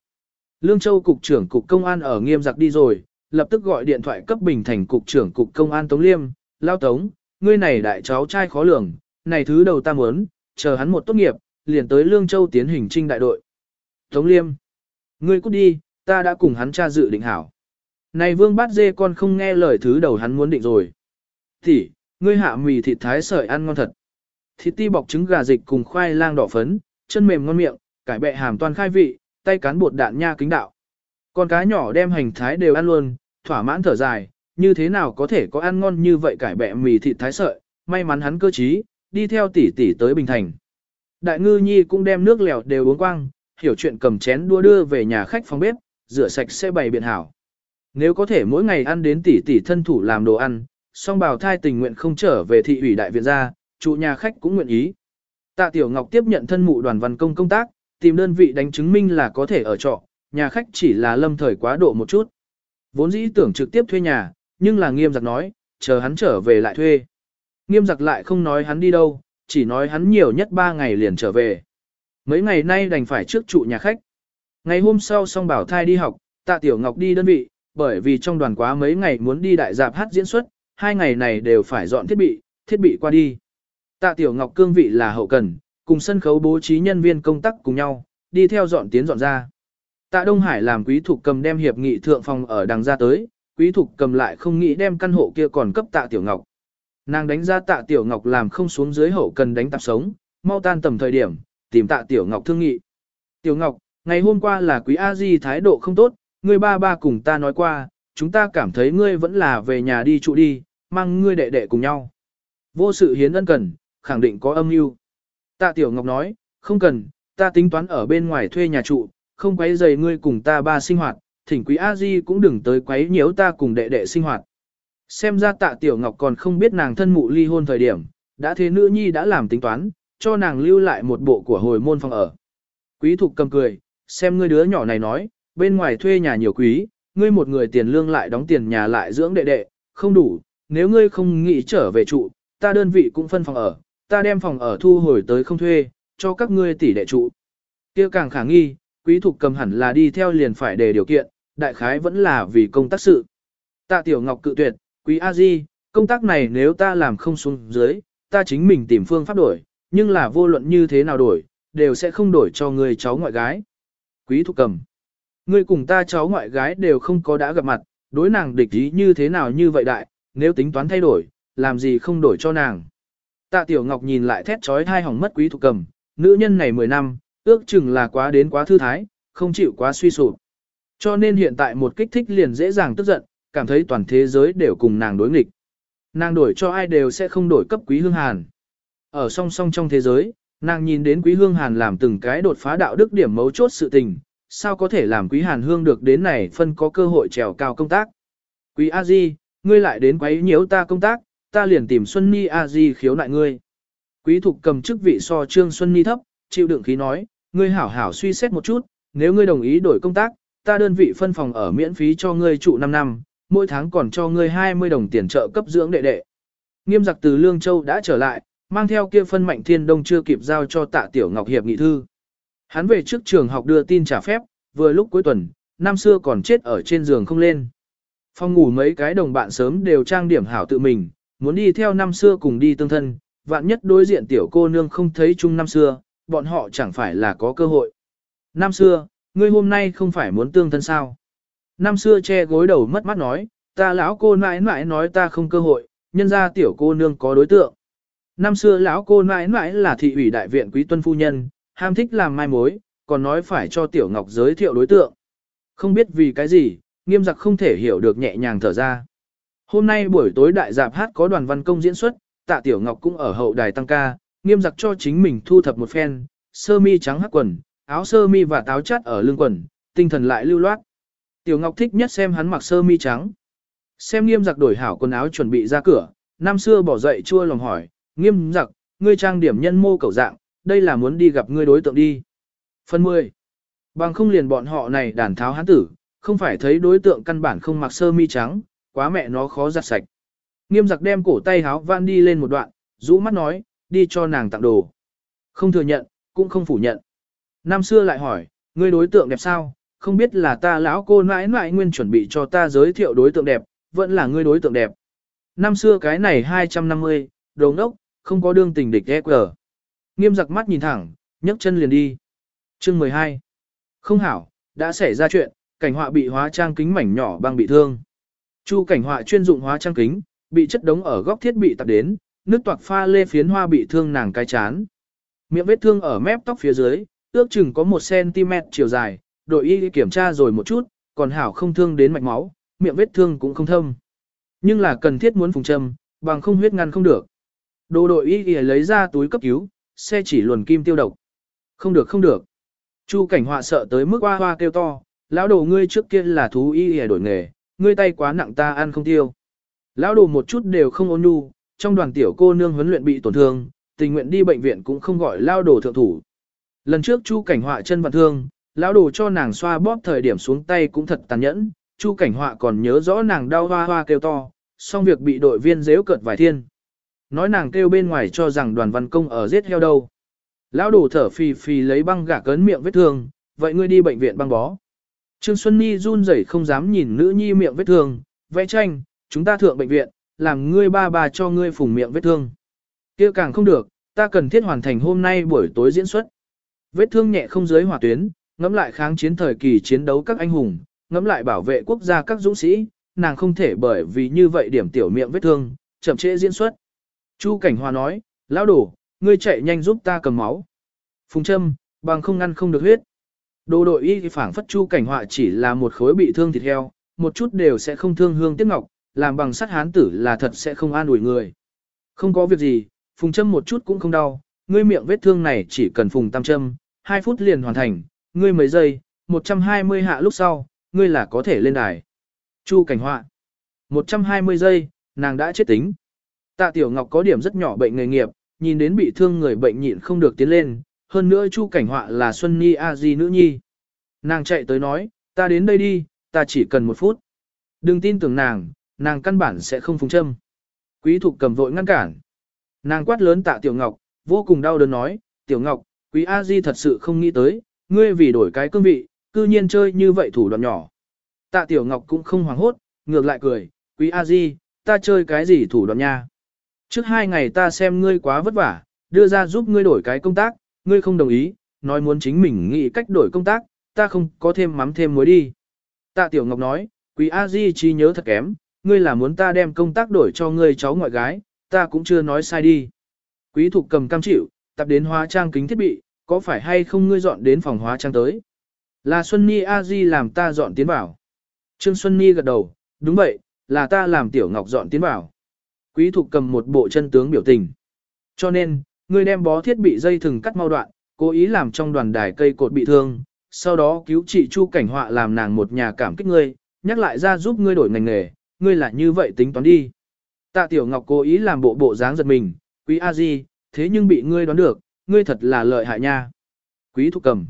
Lương Châu cục trưởng cục công an ở nghiêm giặc đi rồi, lập tức gọi điện thoại cấp bình thành cục trưởng cục công an Tống Liêm, lao Tống, ngươi này đại cháu trai khó lường, này thứ đầu ta muốn, chờ hắn một tốt nghiệp, liền tới Lương Châu tiến hình trinh đại đội. Tống Liêm, ngươi cút đi, ta đã cùng hắn cha dự định hảo. Này vương bát dê con không nghe lời thứ đầu hắn muốn định rồi. Thì, ngươi hạ mì thịt thái sợi ăn ngon thật. Thịt ti bọc trứng gà dịch cùng khoai lang đỏ phấn, chân mềm ngon miệng, cải bẹ hàm toàn khai vị, tay cán bột đạn nha kính đạo. Con cá nhỏ đem hành thái đều ăn luôn, thỏa mãn thở dài, như thế nào có thể có ăn ngon như vậy cải bẹ mì thịt thái sợi, may mắn hắn cơ trí, đi theo tỷ tỷ tới Bình Thành. Đại ngư nhi cũng đem nước lèo đều uống quang, hiểu chuyện cầm chén đua đưa về nhà khách phòng bếp, rửa sạch sẽ bày biện hảo. Nếu có thể mỗi ngày ăn đến tỷ tỷ thân thủ làm đồ ăn, song bào thai tình nguyện không trở về thị ủy đại viện ra, chủ nhà khách cũng nguyện ý. Tạ Tiểu Ngọc tiếp nhận thân mụ đoàn văn công công tác, tìm đơn vị đánh chứng minh là có thể ở trọ, nhà khách chỉ là lâm thời quá độ một chút. Vốn dĩ tưởng trực tiếp thuê nhà, nhưng là nghiêm giặc nói, chờ hắn trở về lại thuê. Nghiêm giặc lại không nói hắn đi đâu, chỉ nói hắn nhiều nhất 3 ngày liền trở về. Mấy ngày nay đành phải trước trụ nhà khách. Ngày hôm sau song bảo thai đi học, tạ tiểu ngọc đi đơn vị, bởi vì trong đoàn quá mấy ngày muốn đi đại dạp hát diễn xuất, hai ngày này đều phải dọn thiết bị, thiết bị qua đi. Tạ tiểu ngọc cương vị là hậu cần, cùng sân khấu bố trí nhân viên công tác cùng nhau, đi theo dọn tiến dọn ra. Tạ Đông Hải làm quý thuộc cầm đem hiệp nghị thượng phòng ở đằng ra tới, quý thục cầm lại không nghĩ đem căn hộ kia còn cấp tạ tiểu ngọc. Nàng đánh ra tạ tiểu ngọc làm không xuống dưới hậu cần đánh tạp sống, mau tan tầm thời điểm, tìm tạ tiểu ngọc thương nghị. Tiểu ngọc, ngày hôm qua là quý a di thái độ không tốt, ngươi ba ba cùng ta nói qua, chúng ta cảm thấy ngươi vẫn là về nhà đi trụ đi, mang ngươi đệ đệ cùng nhau. Vô sự hiến ân cần, khẳng định có âm mưu. Tạ tiểu ngọc nói, không cần, ta tính toán ở bên ngoài thuê nhà trụ, không quấy rầy ngươi cùng ta ba sinh hoạt, thỉnh quý a di cũng đừng tới quấy nhiễu ta cùng đệ đệ sinh hoạt. Xem ra tạ tiểu ngọc còn không biết nàng thân mụ ly hôn thời điểm, đã thế nữ nhi đã làm tính toán, cho nàng lưu lại một bộ của hồi môn phòng ở. Quý thục cầm cười, xem ngươi đứa nhỏ này nói, bên ngoài thuê nhà nhiều quý, ngươi một người tiền lương lại đóng tiền nhà lại dưỡng đệ đệ, không đủ, nếu ngươi không nghĩ trở về trụ, ta đơn vị cũng phân phòng ở, ta đem phòng ở thu hồi tới không thuê, cho các ngươi tỷ đệ trụ. kia càng khả nghi, quý thục cầm hẳn là đi theo liền phải đề điều kiện, đại khái vẫn là vì công tác sự. Tạ Tiểu Ngọc cự tuyệt, quý A Di, công tác này nếu ta làm không xuống dưới, ta chính mình tìm phương pháp đổi, nhưng là vô luận như thế nào đổi, đều sẽ không đổi cho người cháu ngoại gái. Quý thục cầm, ngươi cùng ta cháu ngoại gái đều không có đã gặp mặt, đối nàng địch ý như thế nào như vậy đại, nếu tính toán thay đổi, làm gì không đổi cho nàng. Tạ Tiểu Ngọc nhìn lại thét trói thai hỏng mất quý thục cầm, nữ nhân này 10 năm, ước chừng là quá đến quá thư thái, không chịu quá suy sụp. Cho nên hiện tại một kích thích liền dễ dàng tức giận, cảm thấy toàn thế giới đều cùng nàng đối nghịch. Nàng đổi cho ai đều sẽ không đổi cấp quý hương hàn. Ở song song trong thế giới, nàng nhìn đến quý hương hàn làm từng cái đột phá đạo đức điểm mấu chốt sự tình, sao có thể làm quý hàn hương được đến này phân có cơ hội trèo cao công tác. Quý A Di, ngươi lại đến quấy nhiễu ta công tác, ta liền tìm Xuân Ni A Di khiếu nại ngươi. Quý thục cầm chức vị so trương Xuân Ni thấp, chịu đựng khí nói, ngươi hảo hảo suy xét một chút, nếu ngươi đồng ý đổi công tác, ta đơn vị phân phòng ở miễn phí cho ngươi trụ 5 năm, mỗi tháng còn cho ngươi 20 đồng tiền trợ cấp dưỡng đệ đệ. Nghiêm giặc từ Lương Châu đã trở lại, mang theo kia phân mạnh thiên đông chưa kịp giao cho tạ tiểu ngọc hiệp nghị thư. Hắn về trước trường học đưa tin trả phép, vừa lúc cuối tuần, năm xưa còn chết ở trên giường không lên. Phòng ngủ mấy cái đồng bạn sớm đều trang điểm hảo tự mình, muốn đi theo năm xưa cùng đi tương thân, vạn nhất đối diện tiểu cô nương không thấy chung năm xưa, bọn họ chẳng phải là có cơ hội. Năm xưa, ngươi hôm nay không phải muốn tương thân sao? Năm xưa che gối đầu mất mắt nói, ta lão cô mãi mãi nói ta không cơ hội, nhân ra tiểu cô nương có đối tượng. Năm xưa lão cô mãi mãi là thị ủy đại viện quý tuân phu nhân, ham thích làm mai mối, còn nói phải cho tiểu ngọc giới thiệu đối tượng. Không biết vì cái gì, nghiêm giặc không thể hiểu được nhẹ nhàng thở ra. Hôm nay buổi tối đại dạp hát có đoàn văn công diễn xuất, tạ tiểu ngọc cũng ở hậu đài tăng ca, nghiêm giặc cho chính mình thu thập một phen, sơ mi trắng hắc quần, áo sơ mi và táo chắt ở lưng quần, tinh thần lại lưu loát. Tiểu Ngọc thích nhất xem hắn mặc sơ mi trắng. Xem nghiêm giặc đổi hảo quần áo chuẩn bị ra cửa, năm xưa bỏ dậy chua lòng hỏi, nghiêm giặc, ngươi trang điểm nhân mô cầu dạng, đây là muốn đi gặp ngươi đối tượng đi. Phần 10. Bằng không liền bọn họ này đàn tháo hắn tử, không phải thấy đối tượng căn bản không mặc sơ mi trắng, quá mẹ nó khó giặt sạch. Nghiêm giặc đem cổ tay háo van đi lên một đoạn, rũ mắt nói, đi cho nàng tặng đồ. Không thừa nhận, cũng không phủ nhận. Năm xưa lại hỏi, ngươi đối tượng đẹp sao, không biết là ta lão cô nãi nãi nguyên chuẩn bị cho ta giới thiệu đối tượng đẹp, vẫn là ngươi đối tượng đẹp. Năm xưa cái này 250, đồ ngốc, không có đương tình địch EQ. Nghiêm giặc mắt nhìn thẳng, nhấc chân liền đi. Chương 12. Không hảo, đã xảy ra chuyện, cảnh họa bị hóa trang kính mảnh nhỏ băng bị thương. Chu cảnh họa chuyên dụng hóa trang kính, bị chất đống ở góc thiết bị tập đến, nước toạc pha lê phiến hoa bị thương nàng cái chán. Miệng vết thương ở mép tóc phía dưới, ước chừng có 1cm chiều dài, đội y kiểm tra rồi một chút, còn hảo không thương đến mạch máu, miệng vết thương cũng không thâm. Nhưng là cần thiết muốn phùng châm, bằng không huyết ngăn không được. Đồ đội y lấy ra túi cấp cứu, xe chỉ luồn kim tiêu độc. Không được không được. Chu cảnh họa sợ tới mức hoa hoa kêu to, lão đồ ngươi trước kia là thú y y đổi nghề, ngươi tay quá nặng ta ăn không tiêu. Lão đồ một chút đều không ôn nhu, trong đoàn tiểu cô nương huấn luyện bị tổn thương, tình nguyện đi bệnh viện cũng không gọi lão đồ thượng thủ. Lần trước Chu cảnh họa chân vặn thương, lão đồ cho nàng xoa bóp thời điểm xuống tay cũng thật tàn nhẫn, Chu cảnh họa còn nhớ rõ nàng đau hoa hoa kêu to, xong việc bị đội viên dễu cợt vài thiên. Nói nàng kêu bên ngoài cho rằng đoàn văn công ở giết heo đâu. Lão đồ thở phì phì lấy băng gạc cấn miệng vết thương, vậy ngươi đi bệnh viện băng bó. Trương Xuân Nhi run rẩy không dám nhìn nữ nhi miệng vết thương, vẽ tranh, chúng ta thượng bệnh viện, làm ngươi ba bà cho ngươi phùng miệng vết thương. kia càng không được, ta cần thiết hoàn thành hôm nay buổi tối diễn xuất. Vết thương nhẹ không dưới hỏa tuyến, ngẫm lại kháng chiến thời kỳ chiến đấu các anh hùng, ngẫm lại bảo vệ quốc gia các dũng sĩ, nàng không thể bởi vì như vậy điểm tiểu miệng vết thương, chậm trễ diễn xuất. Chu Cảnh Hoa nói, lão đổ, ngươi chạy nhanh giúp ta cầm máu. Phùng châm, bằng không ngăn không được huyết. Đồ đội y thì phảng phất Chu Cảnh Hòa chỉ là một khối bị thương thịt heo, một chút đều sẽ không thương hương tiếc ngọc, làm bằng sắt hán tử là thật sẽ không an ủi người. Không có việc gì, phùng châm một chút cũng không đau, ngươi miệng vết thương này chỉ cần phùng tam châm, 2 phút liền hoàn thành, ngươi mấy giây, 120 hạ lúc sau, ngươi là có thể lên đài. Chu cảnh họa. 120 giây, nàng đã chết tính. Tạ Tiểu Ngọc có điểm rất nhỏ bệnh nghề nghiệp, nhìn đến bị thương người bệnh nhịn không được tiến lên, hơn nữa Chu cảnh họa là Xuân Nhi A Di nữ nhi. Nàng chạy tới nói, ta đến đây đi, ta chỉ cần một phút. Đừng tin tưởng nàng, nàng căn bản sẽ không phùng châm. Quý thục cầm vội ngăn cản. Nàng quát lớn tạ Tiểu Ngọc, vô cùng đau đớn nói, Tiểu Ngọc, quý A Di thật sự không nghĩ tới, ngươi vì đổi cái cương vị, cư nhiên chơi như vậy thủ đoạn nhỏ. Tạ Tiểu Ngọc cũng không hoảng hốt, ngược lại cười, quý A Di, ta chơi cái gì thủ đoạn nha. Trước hai ngày ta xem ngươi quá vất vả, đưa ra giúp ngươi đổi cái công tác, ngươi không đồng ý, nói muốn chính mình nghĩ cách đổi công tác, ta không có thêm mắm thêm muối đi. Tạ Tiểu Ngọc nói, quý A Di trí nhớ thật kém, ngươi là muốn ta đem công tác đổi cho ngươi cháu ngoại gái, ta cũng chưa nói sai đi. Quý Thục cầm cam chịu, tập đến hóa trang kính thiết bị, có phải hay không ngươi dọn đến phòng hóa trang tới? Là Xuân Ni A Di làm ta dọn tiến vào. Trương Xuân Ni gật đầu, đúng vậy, là ta làm Tiểu Ngọc dọn tiến vào. Quý Thục cầm một bộ chân tướng biểu tình. Cho nên, ngươi đem bó thiết bị dây thừng cắt mau đoạn, cố ý làm trong đoàn đài cây cột bị thương, sau đó cứu trị Chu Cảnh Họa làm nàng một nhà cảm kích ngươi, nhắc lại ra giúp ngươi đổi ngành nghề, ngươi là như vậy tính toán đi. Tạ Tiểu Ngọc cố ý làm bộ bộ dáng giật mình, quý A Di, thế nhưng bị ngươi đoán được, ngươi thật là lợi hại nha. Quý Thục cầm.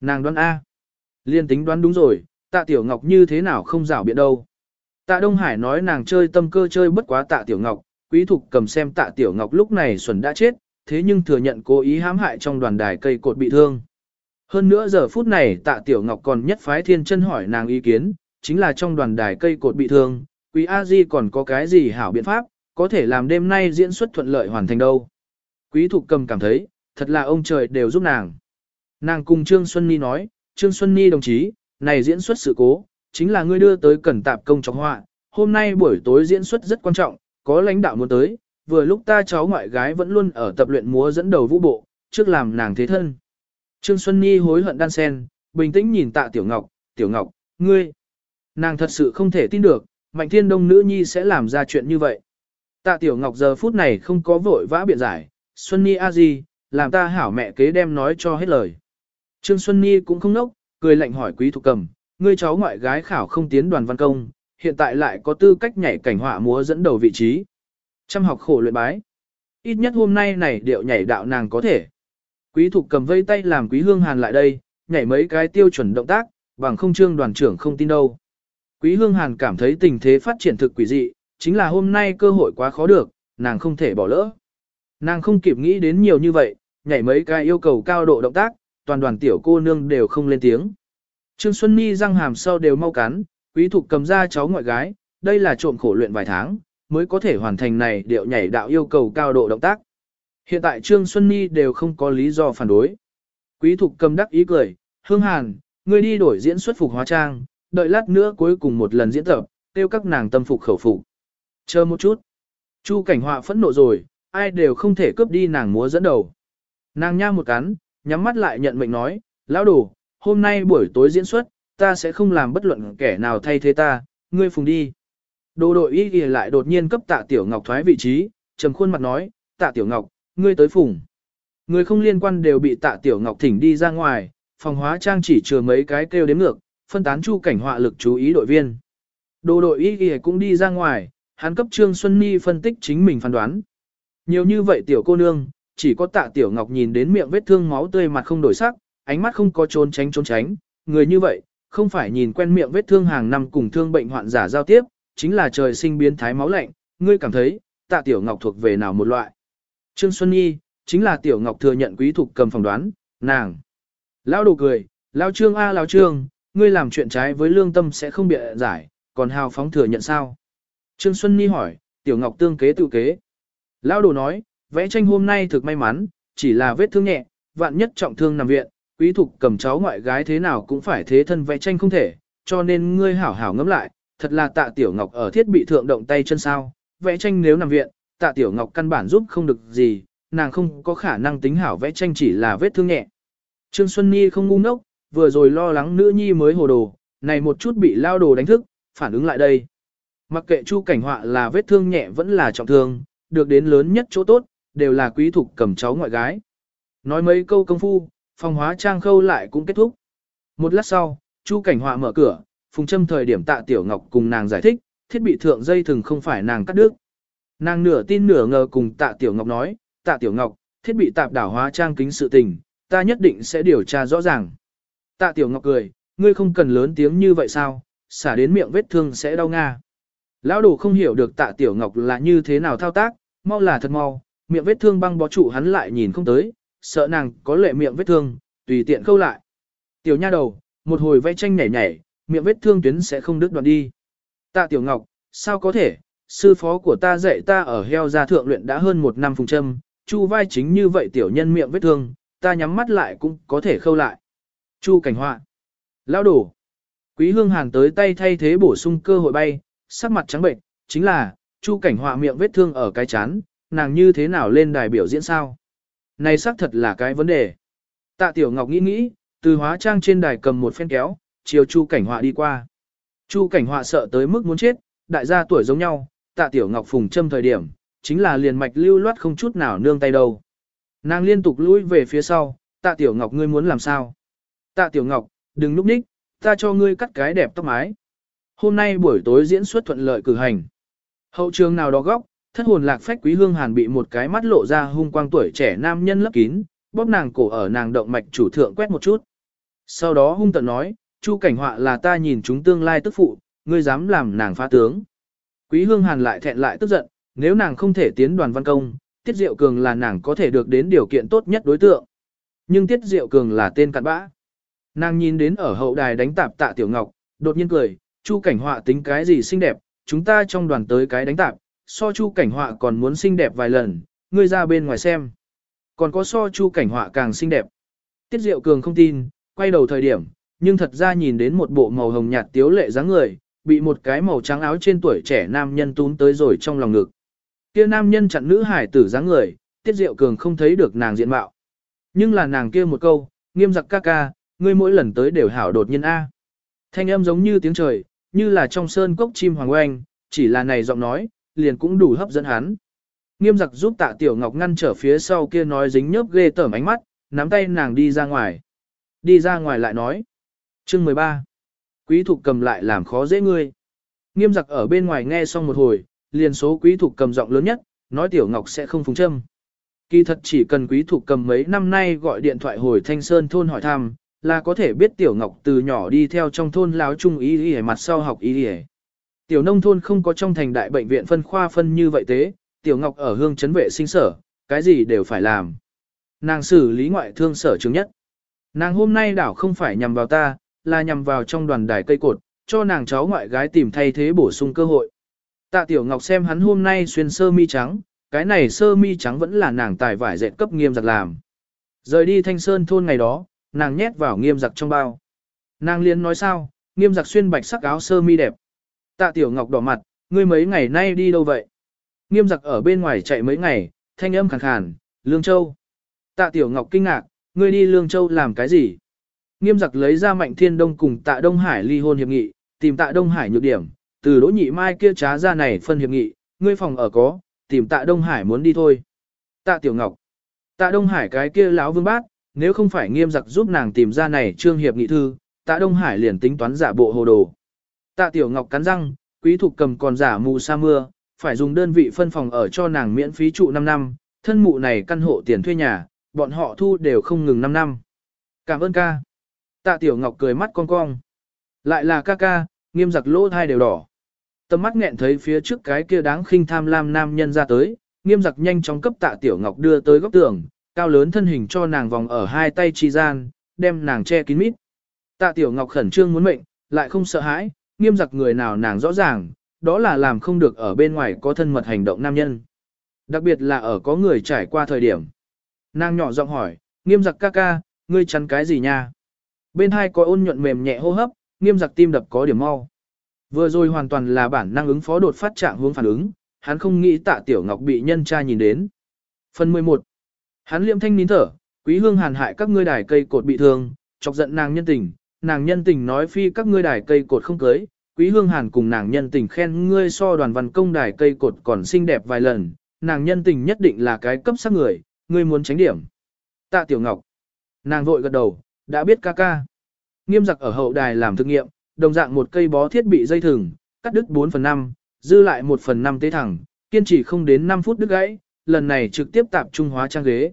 Nàng đoán A. Liên tính đoán đúng rồi, Tạ Tiểu Ngọc như thế nào không rảo biện đâu. Tạ Đông Hải nói nàng chơi tâm cơ chơi bất quá Tạ Tiểu Ngọc, Quý Thục cầm xem Tạ Tiểu Ngọc lúc này xuẩn đã chết, thế nhưng thừa nhận cố ý hãm hại trong đoàn đài cây cột bị thương. Hơn nữa giờ phút này tạ tiểu ngọc còn nhất phái thiên chân hỏi nàng ý kiến, chính là trong đoàn đài cây cột bị thương, quý A Di còn có cái gì hảo biện pháp, có thể làm đêm nay diễn xuất thuận lợi hoàn thành đâu. Quý thục cầm cảm thấy, thật là ông trời đều giúp nàng. Nàng cùng Trương Xuân Ni nói, Trương Xuân Ni đồng chí, này diễn xuất sự cố, chính là ngươi đưa tới cẩn tạp công trọng họa, hôm nay buổi tối diễn xuất rất quan trọng, có lãnh đạo muốn tới, vừa lúc ta cháu ngoại gái vẫn luôn ở tập luyện múa dẫn đầu vũ bộ, trước làm nàng thế thân. Trương Xuân Nhi hối hận đan sen, bình tĩnh nhìn tạ Tiểu Ngọc, Tiểu Ngọc, ngươi. Nàng thật sự không thể tin được, Mạnh Thiên Đông nữ nhi sẽ làm ra chuyện như vậy. Tạ Tiểu Ngọc giờ phút này không có vội vã biện giải, Xuân Nhi a gì, làm ta hảo mẹ kế đem nói cho hết lời. Trương Xuân Nhi cũng không nốc, cười lạnh hỏi Quý Thục Cầm, ngươi cháu ngoại gái khảo không tiến đoàn văn công, hiện tại lại có tư cách nhảy cảnh họa múa dẫn đầu vị trí. Chăm học khổ luyện bái. Ít nhất hôm nay này điệu nhảy đạo nàng có thể. Quý thục cầm vây tay làm quý hương hàn lại đây, nhảy mấy cái tiêu chuẩn động tác, bằng không trương đoàn trưởng không tin đâu. Quý hương hàn cảm thấy tình thế phát triển thực quỷ dị, chính là hôm nay cơ hội quá khó được, nàng không thể bỏ lỡ. Nàng không kịp nghĩ đến nhiều như vậy, nhảy mấy cái yêu cầu cao độ động tác, toàn đoàn tiểu cô nương đều không lên tiếng. Trương Xuân Nhi răng hàm sau đều mau cắn, quý thục cầm ra cháu ngoại gái, đây là trộm khổ luyện vài tháng, mới có thể hoàn thành này điệu nhảy đạo yêu cầu cao độ động tác. Hiện tại Trương Xuân Nhi đều không có lý do phản đối. Quý thục cầm đắc ý cười, hương hàn, ngươi đi đổi diễn xuất phục hóa trang, đợi lát nữa cuối cùng một lần diễn tập, tiêu các nàng tâm phục khẩu phục. Chờ một chút. Chu cảnh họa phẫn nộ rồi, ai đều không thể cướp đi nàng múa dẫn đầu. Nàng nha một cắn, nhắm mắt lại nhận mệnh nói, lão đồ, hôm nay buổi tối diễn xuất, ta sẽ không làm bất luận kẻ nào thay thế ta, ngươi phùng đi. Đồ đội y ghi lại đột nhiên cấp tạ tiểu ngọc thoái vị trí, trầm khuôn mặt nói, tạ tiểu ngọc, ngươi tới phùng. Người không liên quan đều bị tạ tiểu ngọc thỉnh đi ra ngoài, phòng hóa trang chỉ chừa mấy cái kêu đếm ngược, phân tán chu cảnh họa lực chú ý đội viên. Đồ đội y ghi cũng đi ra ngoài, hắn cấp Trương Xuân Ni phân tích chính mình phán đoán. Nhiều như vậy tiểu cô nương, chỉ có tạ tiểu ngọc nhìn đến miệng vết thương máu tươi mặt không đổi sắc, ánh mắt không có trốn tránh trốn tránh, người như vậy, không phải nhìn quen miệng vết thương hàng năm cùng thương bệnh hoạn giả giao tiếp, chính là trời sinh biến thái máu lạnh, ngươi cảm thấy, tạ tiểu ngọc thuộc về nào một loại. Trương Xuân Nhi, chính là tiểu ngọc thừa nhận quý thuộc cầm phỏng đoán, nàng. Lao đồ cười, Lao Trương A Lao Trương, ngươi làm chuyện trái với lương tâm sẽ không bị giải, còn hào phóng thừa nhận sao? Trương Xuân Nhi hỏi, tiểu ngọc tương kế tự kế. Lao đồ nói, vẽ tranh hôm nay thực may mắn, chỉ là vết thương nhẹ, vạn nhất trọng thương nằm viện, quý thục cầm cháu ngoại gái thế nào cũng phải thế thân vẽ tranh không thể, cho nên ngươi hảo hảo ngẫm lại, thật là tạ tiểu ngọc ở thiết bị thượng động tay chân sao, vẽ tranh nếu nằm viện, tạ tiểu ngọc căn bản giúp không được gì, nàng không có khả năng tính hảo vẽ tranh chỉ là vết thương nhẹ. Trương Xuân Nhi không ngu ngốc, vừa rồi lo lắng nữ nhi mới hồ đồ, này một chút bị lao đồ đánh thức, phản ứng lại đây. Mặc kệ chu cảnh họa là vết thương nhẹ vẫn là trọng thương, được đến lớn nhất chỗ tốt, đều là quý thục cầm cháu ngoại gái. Nói mấy câu công phu, phòng hóa trang khâu lại cũng kết thúc. Một lát sau, chu cảnh họa mở cửa, phùng châm thời điểm tạ tiểu ngọc cùng nàng giải thích, thiết bị thượng dây thừng không phải nàng cắt đứt. Nàng nửa tin nửa ngờ cùng tạ tiểu ngọc nói, tạ tiểu ngọc, thiết bị tạp đảo hóa trang kính sự tình, ta nhất định sẽ điều tra rõ ràng. Tạ tiểu ngọc cười, ngươi không cần lớn tiếng như vậy sao, xả đến miệng vết thương sẽ đau nga. Lão đồ không hiểu được tạ tiểu ngọc là như thế nào thao tác, mau là thật mau, miệng vết thương băng bó trụ hắn lại nhìn không tới, sợ nàng có lệ miệng vết thương, tùy tiện khâu lại. Tiểu nha đầu, một hồi vẽ tranh nhảy nhảy, miệng vết thương tuyến sẽ không đứt đoạn đi. Tạ tiểu ngọc, sao có thể, sư phó của ta dạy ta ở heo gia thượng luyện đã hơn một năm phùng châm, chu vai chính như vậy tiểu nhân miệng vết thương, ta nhắm mắt lại cũng có thể khâu lại. Chu cảnh họa. Lão đổ. Quý hương hàng tới tay thay thế bổ sung cơ hội bay, sắc mặt trắng bệnh, chính là, chu cảnh họa miệng vết thương ở cái chán, nàng như thế nào lên đài biểu diễn sao? Này xác thật là cái vấn đề. Tạ Tiểu Ngọc nghĩ nghĩ, từ hóa trang trên đài cầm một phen kéo, chiều chu cảnh họa đi qua. Chu cảnh họa sợ tới mức muốn chết, đại gia tuổi giống nhau, tạ Tiểu Ngọc phùng châm thời điểm, chính là liền mạch lưu loát không chút nào nương tay đâu. Nàng liên tục lùi về phía sau, tạ Tiểu Ngọc ngươi muốn làm sao? Tạ Tiểu Ngọc, đừng lúc ních, ta cho ngươi cắt cái đẹp tóc mái. Hôm nay buổi tối diễn xuất thuận lợi cử hành. Hậu trường nào đó góc, thất hồn lạc phách quý hương hàn bị một cái mắt lộ ra hung quang tuổi trẻ nam nhân lấp kín, bóp nàng cổ ở nàng động mạch chủ thượng quét một chút. Sau đó hung tận nói, chu cảnh họa là ta nhìn chúng tương lai tức phụ, ngươi dám làm nàng phá tướng. Quý hương hàn lại thẹn lại tức giận, nếu nàng không thể tiến đoàn văn công, tiết diệu cường là nàng có thể được đến điều kiện tốt nhất đối tượng. Nhưng tiết diệu cường là tên cặn bã. Nàng nhìn đến ở hậu đài đánh tạp tạ tiểu ngọc, đột nhiên cười, chu cảnh họa tính cái gì xinh đẹp, chúng ta trong đoàn tới cái đánh tạp, so chu cảnh họa còn muốn xinh đẹp vài lần, ngươi ra bên ngoài xem. Còn có so chu cảnh họa càng xinh đẹp. Tiết Diệu Cường không tin, quay đầu thời điểm, nhưng thật ra nhìn đến một bộ màu hồng nhạt tiếu lệ dáng người, bị một cái màu trắng áo trên tuổi trẻ nam nhân tún tới rồi trong lòng ngực. Kia nam nhân chặn nữ hải tử dáng người, Tiết Diệu Cường không thấy được nàng diện mạo. Nhưng là nàng kia một câu, nghiêm giặc ca ca, ngươi mỗi lần tới đều hảo đột nhiên A. Thanh âm giống như tiếng trời, như là trong sơn cốc chim hoàng oanh, chỉ là này giọng nói, liền cũng đủ hấp dẫn hắn. Nghiêm giặc giúp tạ tiểu ngọc ngăn trở phía sau kia nói dính nhớp ghê tởm ánh mắt, nắm tay nàng đi ra ngoài. Đi ra ngoài lại nói. Chương 13. Quý thục cầm lại làm khó dễ ngươi. Nghiêm giặc ở bên ngoài nghe xong một hồi, liền số quý thục cầm giọng lớn nhất, nói tiểu ngọc sẽ không phúng châm. Kỳ thật chỉ cần quý thục cầm mấy năm nay gọi điện thoại hồi thanh sơn thôn hỏi thăm, là có thể biết tiểu ngọc từ nhỏ đi theo trong thôn láo trung ý y mặt sau học ý y. Tiểu nông thôn không có trong thành đại bệnh viện phân khoa phân như vậy thế, tiểu ngọc ở hương chấn vệ sinh sở, cái gì đều phải làm. Nàng xử lý ngoại thương sở chứng nhất. Nàng hôm nay đảo không phải nhằm vào ta, là nhằm vào trong đoàn đài cây cột, cho nàng cháu ngoại gái tìm thay thế bổ sung cơ hội. Tạ Tiểu Ngọc xem hắn hôm nay xuyên sơ mi trắng, cái này sơ mi trắng vẫn là nàng tài vải dệt cấp nghiêm giặt làm. Rời đi thanh sơn thôn ngày đó, nàng nhét vào nghiêm giặc trong bao. Nàng liên nói sao, nghiêm giặc xuyên bạch sắc áo sơ mi đẹp. Tạ Tiểu Ngọc đỏ mặt, ngươi mấy ngày nay đi đâu vậy? Nghiêm giặc ở bên ngoài chạy mấy ngày, thanh âm khàn khàn, Lương Châu. Tạ Tiểu Ngọc kinh ngạc, ngươi đi Lương Châu làm cái gì? Nghiêm giặc lấy ra Mạnh Thiên Đông cùng Tạ Đông Hải ly hôn hiệp nghị, tìm Tạ Đông Hải nhược điểm, từ Đỗ Nhị Mai kia trá ra này phân hiệp nghị, ngươi phòng ở có, tìm Tạ Đông Hải muốn đi thôi. Tạ Tiểu Ngọc. Tạ Đông Hải cái kia lão vương bát, nếu không phải nghiêm giặc giúp nàng tìm ra này trương hiệp nghị thư, Tạ Đông Hải liền tính toán giả bộ hồ đồ. Tạ Tiểu Ngọc cắn răng, quý thục cầm còn giả mù sa mưa, phải dùng đơn vị phân phòng ở cho nàng miễn phí trụ 5 năm, thân mụ này căn hộ tiền thuê nhà, bọn họ thu đều không ngừng 5 năm. Cảm ơn ca. Tạ Tiểu Ngọc cười mắt cong cong. Lại là ca ca, nghiêm giặc lỗ thai đều đỏ. Tầm mắt nghẹn thấy phía trước cái kia đáng khinh tham lam nam nhân ra tới, nghiêm giặc nhanh chóng cấp Tạ Tiểu Ngọc đưa tới góc tường, cao lớn thân hình cho nàng vòng ở hai tay chi gian, đem nàng che kín mít. Tạ Tiểu Ngọc khẩn trương muốn mệnh, lại không sợ hãi, nghiêm giặc người nào nàng rõ ràng, đó là làm không được ở bên ngoài có thân mật hành động nam nhân. Đặc biệt là ở có người trải qua thời điểm. Nàng nhỏ giọng hỏi, nghiêm giặc ca ca, ngươi chắn cái gì nha? Bên hai có ôn nhuận mềm nhẹ hô hấp, nghiêm giặc tim đập có điểm mau. Vừa rồi hoàn toàn là bản năng ứng phó đột phát trạng hướng phản ứng, hắn không nghĩ tạ tiểu ngọc bị nhân tra nhìn đến. Phần 11. Hắn liệm thanh nín thở, quý hương hàn hại các ngươi đài cây cột bị thương, chọc giận nàng nhân tình, nàng nhân tình nói phi các ngươi đài cây cột không cưới, quý hương hàn cùng nàng nhân tình khen ngươi so đoàn văn công đài cây cột còn xinh đẹp vài lần, nàng nhân tình nhất định là cái cấp sắc người, ngươi muốn tránh điểm. Tạ tiểu ngọc. Nàng vội gật đầu, đã biết ca ca. Nghiêm giặc ở hậu đài làm thực nghiệm, đồng dạng một cây bó thiết bị dây thừng, cắt đứt 4 phần 5, dư lại 1 phần 5 tế thẳng, kiên trì không đến 5 phút đứt gãy, lần này trực tiếp tạp trung hóa trang ghế.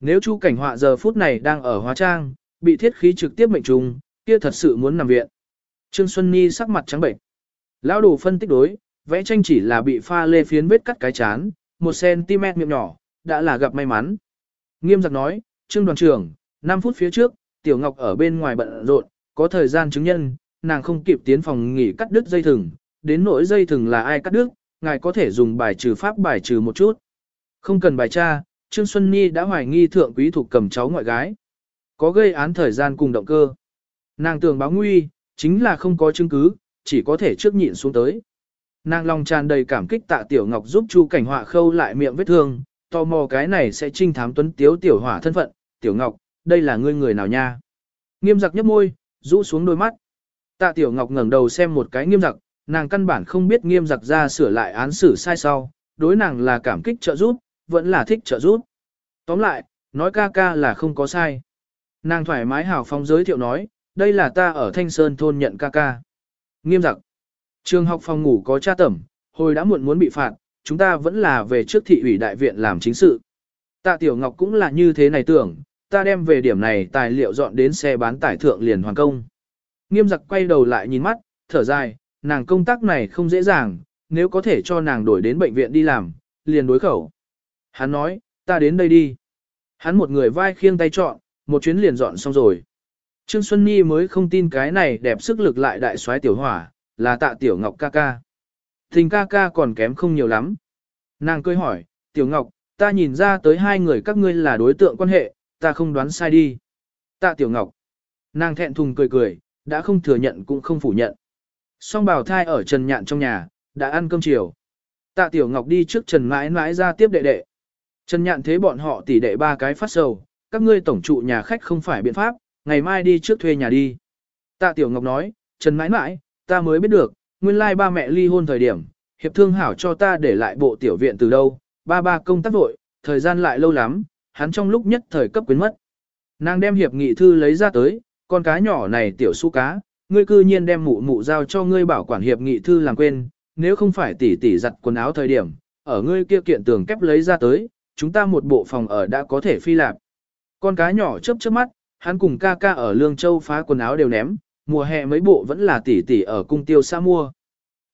Nếu chu cảnh họa giờ phút này đang ở hóa trang, bị thiết khí trực tiếp mệnh trùng, kia thật sự muốn nằm viện. Trương Xuân Nhi sắc mặt trắng bệnh. Lão đồ phân tích đối, vẽ tranh chỉ là bị pha lê phiến vết cắt cái chán, 1cm miệng nhỏ, đã là gặp may mắn. Nghiêm giặc nói, Trương đoàn trưởng, 5 phút phía trước, Tiểu Ngọc ở bên ngoài bận rộn, có thời gian chứng nhân, nàng không kịp tiến phòng nghỉ cắt đứt dây thừng, đến nỗi dây thừng là ai cắt đứt, ngài có thể dùng bài trừ pháp bài trừ một chút. Không cần bài tra, Trương Xuân Nhi đã hoài nghi thượng quý thuộc cầm cháu ngoại gái. Có gây án thời gian cùng động cơ. Nàng tưởng báo nguy, chính là không có chứng cứ, chỉ có thể trước nhịn xuống tới. Nàng lòng tràn đầy cảm kích tạ Tiểu Ngọc giúp Chu Cảnh Họa khâu lại miệng vết thương, tò mò cái này sẽ trinh thám tuấn tiếu Tiểu Hỏa thân phận. Tiểu Ngọc, đây là ngươi người nào nha? Nghiêm giặc nhấp môi, rũ xuống đôi mắt. Tạ Tiểu Ngọc ngẩng đầu xem một cái nghiêm giặc, nàng căn bản không biết nghiêm giặc ra sửa lại án xử sai sau, đối nàng là cảm kích trợ giúp, vẫn là thích trợ giúp. Tóm lại, nói ca ca là không có sai. Nàng thoải mái hào phóng giới thiệu nói, đây là ta ở Thanh Sơn thôn nhận ca ca. Nghiêm giặc. Trường học phòng ngủ có cha tẩm, hồi đã muộn muốn bị phạt, chúng ta vẫn là về trước thị ủy đại viện làm chính sự. Tạ Tiểu Ngọc cũng là như thế này tưởng, ta đem về điểm này tài liệu dọn đến xe bán tải thượng liền hoàn công. Nghiêm giặc quay đầu lại nhìn mắt, thở dài, nàng công tác này không dễ dàng, nếu có thể cho nàng đổi đến bệnh viện đi làm, liền đối khẩu. Hắn nói, ta đến đây đi. Hắn một người vai khiêng tay chọn, một chuyến liền dọn xong rồi. Trương Xuân Nhi mới không tin cái này đẹp sức lực lại đại soái tiểu hỏa, là tạ tiểu ngọc ca ca. Tình ca ca còn kém không nhiều lắm. Nàng cười hỏi, tiểu ngọc, ta nhìn ra tới hai người các ngươi là đối tượng quan hệ, ta không đoán sai đi. Tạ tiểu ngọc. Nàng thẹn thùng cười cười, đã không thừa nhận cũng không phủ nhận. Song bảo thai ở Trần Nhạn trong nhà, đã ăn cơm chiều. Tạ Tiểu Ngọc đi trước Trần mãi mãi ra tiếp đệ đệ. Trần Nhạn thế bọn họ tỉ đệ ba cái phát sầu, các ngươi tổng trụ nhà khách không phải biện pháp, ngày mai đi trước thuê nhà đi. Tạ Tiểu Ngọc nói, Trần mãi mãi, ta mới biết được, nguyên lai ba mẹ ly hôn thời điểm, hiệp thương hảo cho ta để lại bộ tiểu viện từ đâu, ba ba công tác vội, thời gian lại lâu lắm, hắn trong lúc nhất thời cấp quyến mất. Nàng đem hiệp nghị thư lấy ra tới, con cá nhỏ này tiểu su cá, ngươi cư nhiên đem mụ mụ giao cho ngươi bảo quản hiệp nghị thư làm quên, nếu không phải tỉ tỉ giặt quần áo thời điểm, ở ngươi kia kiện tường kép lấy ra tới, chúng ta một bộ phòng ở đã có thể phi lạp. Con cá nhỏ chớp chớp mắt, hắn cùng ca ca ở Lương Châu phá quần áo đều ném, mùa hè mấy bộ vẫn là tỷ tỷ ở cung tiêu xa mua.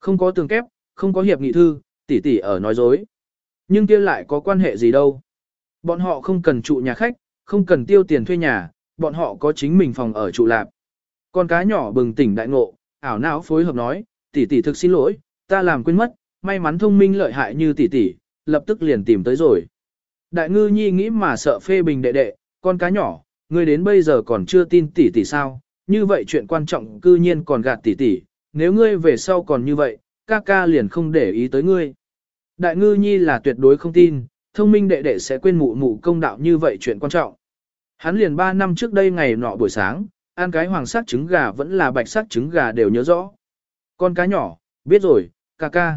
Không có tường kép, không có hiệp nghị thư, tỷ tỷ ở nói dối. Nhưng kia lại có quan hệ gì đâu. Bọn họ không cần trụ nhà khách, không cần tiêu tiền thuê nhà, bọn họ có chính mình phòng ở trụ lạp. Con cá nhỏ bừng tỉnh đại ngộ, ảo não phối hợp nói, tỷ tỷ thực xin lỗi, ta làm quên mất, may mắn thông minh lợi hại như tỷ tỷ, lập tức liền tìm tới rồi. Đại ngư nhi nghĩ mà sợ phê bình đệ đệ, con cá nhỏ, ngươi đến bây giờ còn chưa tin tỷ tỷ sao, như vậy chuyện quan trọng cư nhiên còn gạt tỷ tỷ, nếu ngươi về sau còn như vậy, ca ca liền không để ý tới ngươi. Đại ngư nhi là tuyệt đối không tin, thông minh đệ đệ sẽ quên mụ mụ công đạo như vậy chuyện quan trọng. Hắn liền 3 năm trước đây ngày nọ buổi sáng, ăn cái hoàng sắc trứng gà vẫn là bạch sắc trứng gà đều nhớ rõ. Con cá nhỏ, biết rồi, ca ca.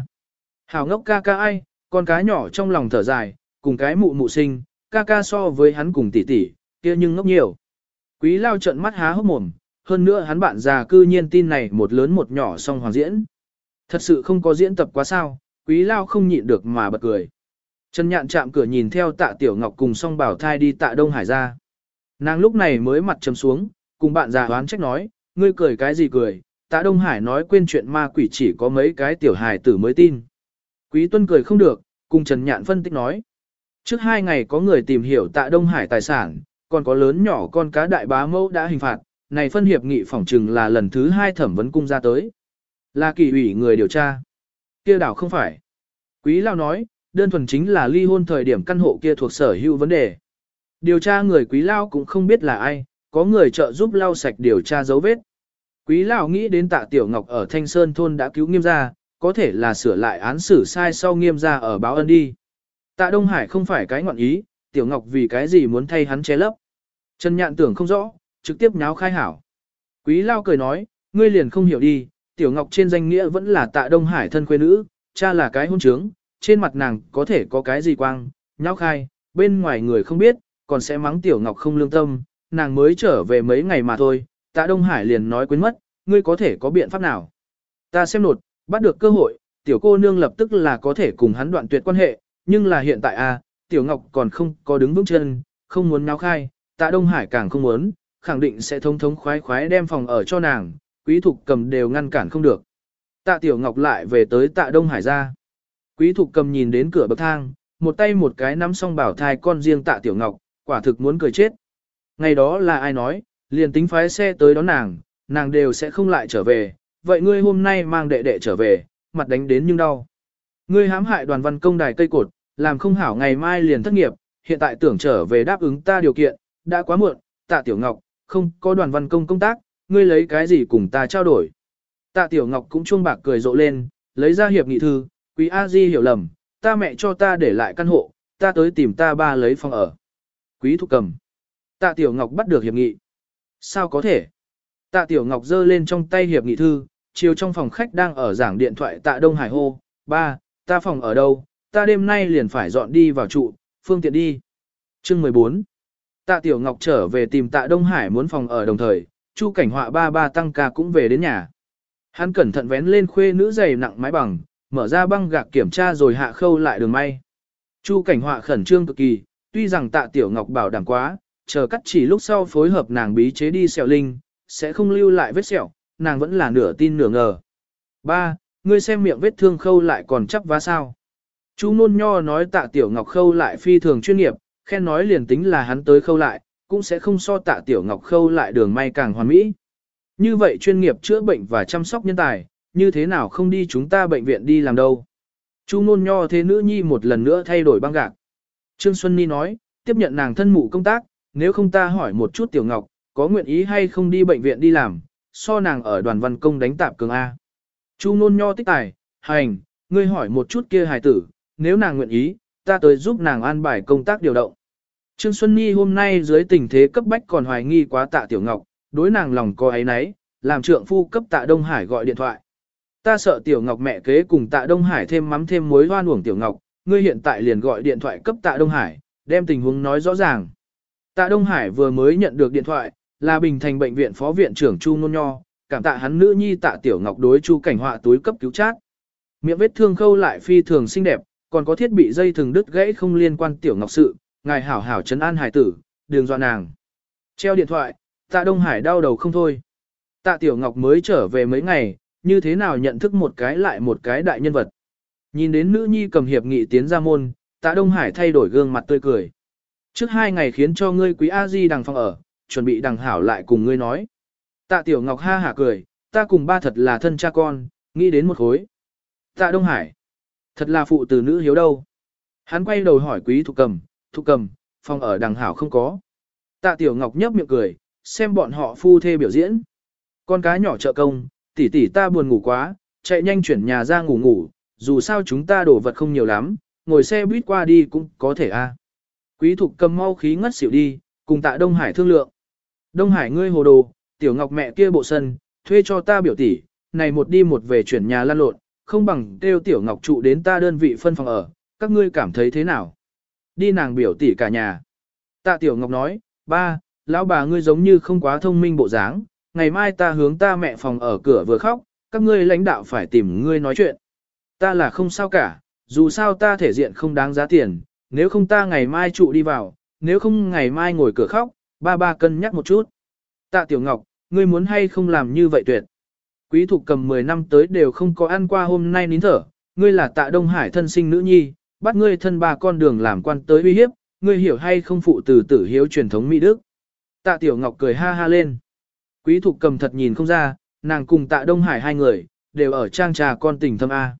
Hảo ngốc ca ca ai, con cá nhỏ trong lòng thở dài, cùng cái mụ mụ sinh, ca ca so với hắn cùng tỷ tỷ, kia nhưng ngốc nhiều. Quý lao trận mắt há hốc mồm, hơn nữa hắn bạn già cư nhiên tin này một lớn một nhỏ song hoàng diễn. Thật sự không có diễn tập quá sao, quý lao không nhịn được mà bật cười. Trần nhạn chạm cửa nhìn theo tạ tiểu ngọc cùng song bảo thai đi tạ Đông Hải ra. Nàng lúc này mới mặt trầm xuống, cùng bạn già đoán trách nói, ngươi cười cái gì cười, tạ Đông Hải nói quên chuyện ma quỷ chỉ có mấy cái tiểu hài tử mới tin. Quý tuân cười không được, cùng Trần nhạn phân tích nói. Trước hai ngày có người tìm hiểu tạ Đông Hải tài sản, còn có lớn nhỏ con cá đại bá mẫu đã hình phạt, này phân hiệp nghị phỏng trừng là lần thứ hai thẩm vấn cung ra tới. Là kỳ ủy người điều tra. kia đảo không phải. Quý Lao nói, đơn thuần chính là ly hôn thời điểm căn hộ kia thuộc sở hữu vấn đề. Điều tra người Quý Lao cũng không biết là ai, có người trợ giúp lau sạch điều tra dấu vết. Quý Lao nghĩ đến tạ Tiểu Ngọc ở Thanh Sơn thôn đã cứu nghiêm gia, có thể là sửa lại án xử sai sau nghiêm gia ở báo ân đi. Tạ Đông Hải không phải cái ngọn ý, Tiểu Ngọc vì cái gì muốn thay hắn che lấp. Trần Nhạn tưởng không rõ, trực tiếp nháo khai hảo. Quý Lao cười nói, ngươi liền không hiểu đi, Tiểu Ngọc trên danh nghĩa vẫn là tạ Đông Hải thân quê nữ, cha là cái hôn trướng, trên mặt nàng có thể có cái gì quang, nháo khai, bên ngoài người không biết, còn sẽ mắng Tiểu Ngọc không lương tâm, nàng mới trở về mấy ngày mà thôi, tạ Đông Hải liền nói quên mất, ngươi có thể có biện pháp nào. Ta xem nột, bắt được cơ hội, Tiểu cô nương lập tức là có thể cùng hắn đoạn tuyệt quan hệ, nhưng là hiện tại a, Tiểu Ngọc còn không có đứng vững chân, không muốn náo khai, tạ Đông Hải càng không muốn, khẳng định sẽ thông thống khoái khoái đem phòng ở cho nàng, quý thục cầm đều ngăn cản không được. Tạ Tiểu Ngọc lại về tới tạ Đông Hải ra. Quý thục cầm nhìn đến cửa bậc thang, một tay một cái nắm song bảo thai con riêng tạ Tiểu Ngọc, quả thực muốn cười chết. Ngày đó là ai nói, liền tính phái xe tới đón nàng, nàng đều sẽ không lại trở về, vậy ngươi hôm nay mang đệ đệ trở về, mặt đánh đến nhưng đau. Ngươi hãm hại đoàn văn công đài cây cột, làm không hảo ngày mai liền thất nghiệp, hiện tại tưởng trở về đáp ứng ta điều kiện, đã quá muộn, tạ Tiểu Ngọc, không có đoàn văn công công tác, ngươi lấy cái gì cùng ta trao đổi. Tạ Tiểu Ngọc cũng chuông bạc cười rộ lên, lấy ra hiệp nghị thư, quý A Di hiểu lầm, ta mẹ cho ta để lại căn hộ, ta tới tìm ta ba lấy phòng ở. Quý thúc cầm. Tạ Tiểu Ngọc bắt được hiệp nghị. Sao có thể? Tạ Tiểu Ngọc giơ lên trong tay hiệp nghị thư, chiều trong phòng khách đang ở giảng điện thoại Tạ Đông Hải hô, ba, ta phòng ở đâu, ta đêm nay liền phải dọn đi vào trụ, phương tiện đi. Chương 14 Tạ Tiểu Ngọc trở về tìm Tạ Đông Hải muốn phòng ở đồng thời, Chu Cảnh Họa ba ba tăng ca cũng về đến nhà. Hắn cẩn thận vén lên khuê nữ giày nặng mái bằng, mở ra băng gạc kiểm tra rồi hạ khâu lại đường may. Chu Cảnh Họa khẩn trương cực kỳ, tuy rằng Tạ Tiểu Ngọc bảo đảm quá, chờ cắt chỉ lúc sau phối hợp nàng bí chế đi sẹo linh, sẽ không lưu lại vết sẹo, nàng vẫn là nửa tin nửa ngờ. Ba, ngươi xem miệng vết thương khâu lại còn chắp vá sao. Chu nôn nho nói tạ tiểu ngọc khâu lại phi thường chuyên nghiệp, khen nói liền tính là hắn tới khâu lại, cũng sẽ không so tạ tiểu ngọc khâu lại đường may càng hoàn mỹ. Như vậy chuyên nghiệp chữa bệnh và chăm sóc nhân tài, như thế nào không đi chúng ta bệnh viện đi làm đâu. Chu nôn nho thế nữ nhi một lần nữa thay đổi băng gạc. Trương Xuân Ni nói, tiếp nhận nàng thân mụ công tác, nếu không ta hỏi một chút tiểu ngọc, có nguyện ý hay không đi bệnh viện đi làm, so nàng ở đoàn văn công đánh tạp cường A. Chu nôn nho tích tài, hành, ngươi hỏi một chút kia hài tử, nếu nàng nguyện ý, ta tới giúp nàng an bài công tác điều động. Trương Xuân Nhi hôm nay dưới tình thế cấp bách còn hoài nghi quá tạ Tiểu Ngọc, đối nàng lòng có ấy nấy, làm trượng phu cấp tạ Đông Hải gọi điện thoại. Ta sợ Tiểu Ngọc mẹ kế cùng tạ Đông Hải thêm mắm thêm muối hoan uổng Tiểu Ngọc, ngươi hiện tại liền gọi điện thoại cấp tạ Đông Hải, đem tình huống nói rõ ràng. Tạ Đông Hải vừa mới nhận được điện thoại, là Bình Thành Bệnh viện Phó Viện trưởng Chu Nôn Nho, cảm tạ hắn nữ nhi tạ Tiểu Ngọc đối Chu Cảnh Họa túi cấp cứu chát. Miệng vết thương khâu lại phi thường xinh đẹp, còn có thiết bị dây thừng đứt gãy không liên quan Tiểu Ngọc sự, ngài hảo hảo trấn an hải tử, đường dọa nàng. Treo điện thoại, tạ Đông Hải đau đầu không thôi. Tạ Tiểu Ngọc mới trở về mấy ngày, như thế nào nhận thức một cái lại một cái đại nhân vật. Nhìn đến nữ nhi cầm hiệp nghị tiến ra môn, tạ Đông Hải thay đổi gương mặt tươi cười. Trước hai ngày khiến cho ngươi quý A-di đằng phòng ở, chuẩn bị đằng hảo lại cùng ngươi nói. Tạ Tiểu Ngọc ha hả cười, ta cùng ba thật là thân cha con, nghĩ đến một khối. Tạ Đông Hải, thật là phụ tử nữ hiếu đâu. Hắn quay đầu hỏi quý thục cầm, thục cầm, phòng ở đằng hảo không có. Tạ Tiểu Ngọc nhấp miệng cười, xem bọn họ phu thê biểu diễn. Con cá nhỏ trợ công, tỷ tỷ ta buồn ngủ quá, chạy nhanh chuyển nhà ra ngủ ngủ, dù sao chúng ta đổ vật không nhiều lắm, ngồi xe buýt qua đi cũng có thể a. Quý thục cầm mau khí ngất xỉu đi, cùng tạ Đông Hải thương lượng. Đông Hải ngươi hồ đồ, tiểu ngọc mẹ kia bộ sân, thuê cho ta biểu tỷ, này một đi một về chuyển nhà lan lộn, không bằng kêu tiểu ngọc trụ đến ta đơn vị phân phòng ở, các ngươi cảm thấy thế nào? Đi nàng biểu tỷ cả nhà. Tạ tiểu ngọc nói, ba, lão bà ngươi giống như không quá thông minh bộ dáng, ngày mai ta hướng ta mẹ phòng ở cửa vừa khóc, các ngươi lãnh đạo phải tìm ngươi nói chuyện. Ta là không sao cả, dù sao ta thể diện không đáng giá tiền, nếu không ta ngày mai trụ đi vào, nếu không ngày mai ngồi cửa khóc, ba ba cân nhắc một chút. Tạ Tiểu Ngọc, ngươi muốn hay không làm như vậy tuyệt. Quý thục cầm 10 năm tới đều không có ăn qua hôm nay nín thở, ngươi là tạ Đông Hải thân sinh nữ nhi, bắt ngươi thân ba con đường làm quan tới uy hiếp, ngươi hiểu hay không phụ từ tử hiếu truyền thống Mỹ Đức. Tạ Tiểu Ngọc cười ha ha lên. Quý thục cầm thật nhìn không ra, nàng cùng tạ Đông Hải hai người, đều ở trang trà con tình thâm A.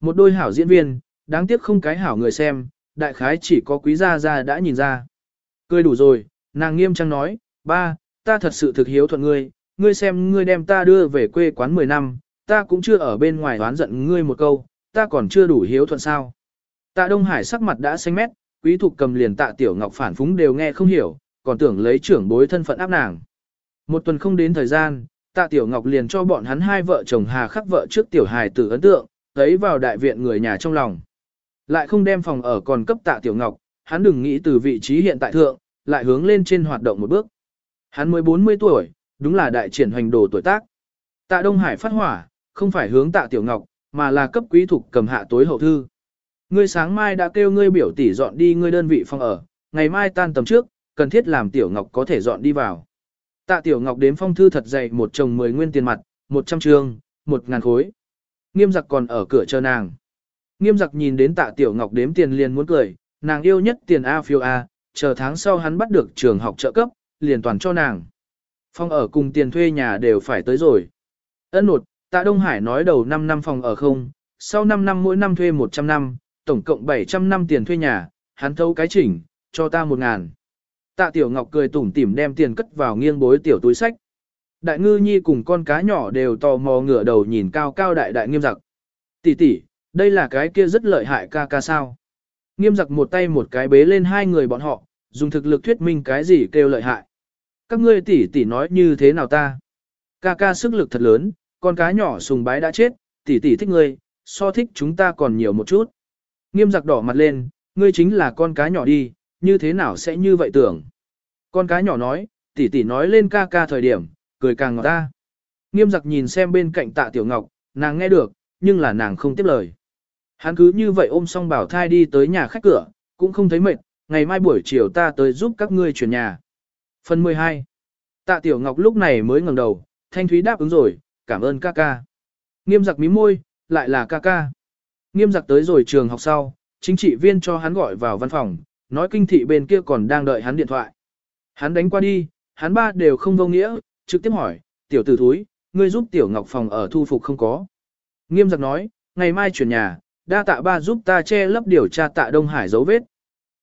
Một đôi hảo diễn viên, đáng tiếc không cái hảo người xem, đại khái chỉ có quý gia gia đã nhìn ra. Cười đủ rồi, nàng nghiêm trang nói, ba, ta thật sự thực hiếu thuận ngươi, ngươi xem ngươi đem ta đưa về quê quán 10 năm, ta cũng chưa ở bên ngoài đoán giận ngươi một câu, ta còn chưa đủ hiếu thuận sao. Tạ Đông Hải sắc mặt đã xanh mét, quý thục cầm liền tạ Tiểu Ngọc phản phúng đều nghe không hiểu, còn tưởng lấy trưởng bối thân phận áp nàng. Một tuần không đến thời gian, tạ Tiểu Ngọc liền cho bọn hắn hai vợ chồng hà khắc vợ trước Tiểu Hài tử ấn tượng, thấy vào đại viện người nhà trong lòng. Lại không đem phòng ở còn cấp tạ Tiểu Ngọc, hắn đừng nghĩ từ vị trí hiện tại thượng, lại hướng lên trên hoạt động một bước. Hắn mới 40 tuổi, đúng là đại triển hoành đồ tuổi tác. Tạ Đông Hải phát hỏa, không phải hướng tạ Tiểu Ngọc, mà là cấp quý thuộc cầm hạ tối hậu thư. Ngươi sáng mai đã kêu ngươi biểu tỷ dọn đi ngươi đơn vị phòng ở, ngày mai tan tầm trước, cần thiết làm Tiểu Ngọc có thể dọn đi vào. Tạ Tiểu Ngọc đếm phong thư thật dày một chồng 10 nguyên tiền mặt, 100 trương, 1000 khối. Nghiêm giặc còn ở cửa chờ nàng. Nghiêm giặc nhìn đến tạ Tiểu Ngọc đếm tiền liền muốn cười, nàng yêu nhất tiền A phiêu A, chờ tháng sau hắn bắt được trường học trợ cấp, liền toàn cho nàng. Phòng ở cùng tiền thuê nhà đều phải tới rồi. Ấn nột, tạ Đông Hải nói đầu 5 năm phòng ở không, sau 5 năm mỗi năm thuê 100 năm, tổng cộng 700 năm tiền thuê nhà, hắn thâu cái chỉnh, cho ta 1 ngàn. Tạ Tiểu Ngọc cười tủm tỉm đem tiền cất vào nghiêng bối tiểu túi sách. Đại ngư nhi cùng con cá nhỏ đều tò mò ngửa đầu nhìn cao cao đại đại nghiêm giặc. Tỷ tỷ, đây là cái kia rất lợi hại ca ca sao. Nghiêm giặc một tay một cái bế lên hai người bọn họ, dùng thực lực thuyết minh cái gì kêu lợi hại. Các ngươi tỷ tỷ nói như thế nào ta? Ca ca sức lực thật lớn, con cá nhỏ sùng bái đã chết, tỷ tỷ thích ngươi, so thích chúng ta còn nhiều một chút. Nghiêm giặc đỏ mặt lên, ngươi chính là con cá nhỏ đi, như thế nào sẽ như vậy tưởng? Con cá nhỏ nói, tỷ tỷ nói lên ca ca thời điểm, cười càng ngọt ta. Nghiêm giặc nhìn xem bên cạnh tạ tiểu ngọc, nàng nghe được, nhưng là nàng không tiếp lời. Hắn cứ như vậy ôm xong bảo thai đi tới nhà khách cửa, cũng không thấy mệt, ngày mai buổi chiều ta tới giúp các ngươi chuyển nhà. Phần 12. Tạ Tiểu Ngọc lúc này mới ngẩng đầu, Thanh Thúy đáp ứng rồi, cảm ơn ca ca. Nghiêm giặc mí môi, lại là ca ca. Nghiêm giặc tới rồi trường học sau, chính trị viên cho hắn gọi vào văn phòng, nói kinh thị bên kia còn đang đợi hắn điện thoại. Hắn đánh qua đi, hắn ba đều không vô nghĩa, trực tiếp hỏi, tiểu tử thúi, ngươi giúp tiểu ngọc phòng ở thu phục không có. Nghiêm giặc nói, ngày mai chuyển nhà, đa tạ ba giúp ta che lấp điều tra tạ Đông Hải dấu vết.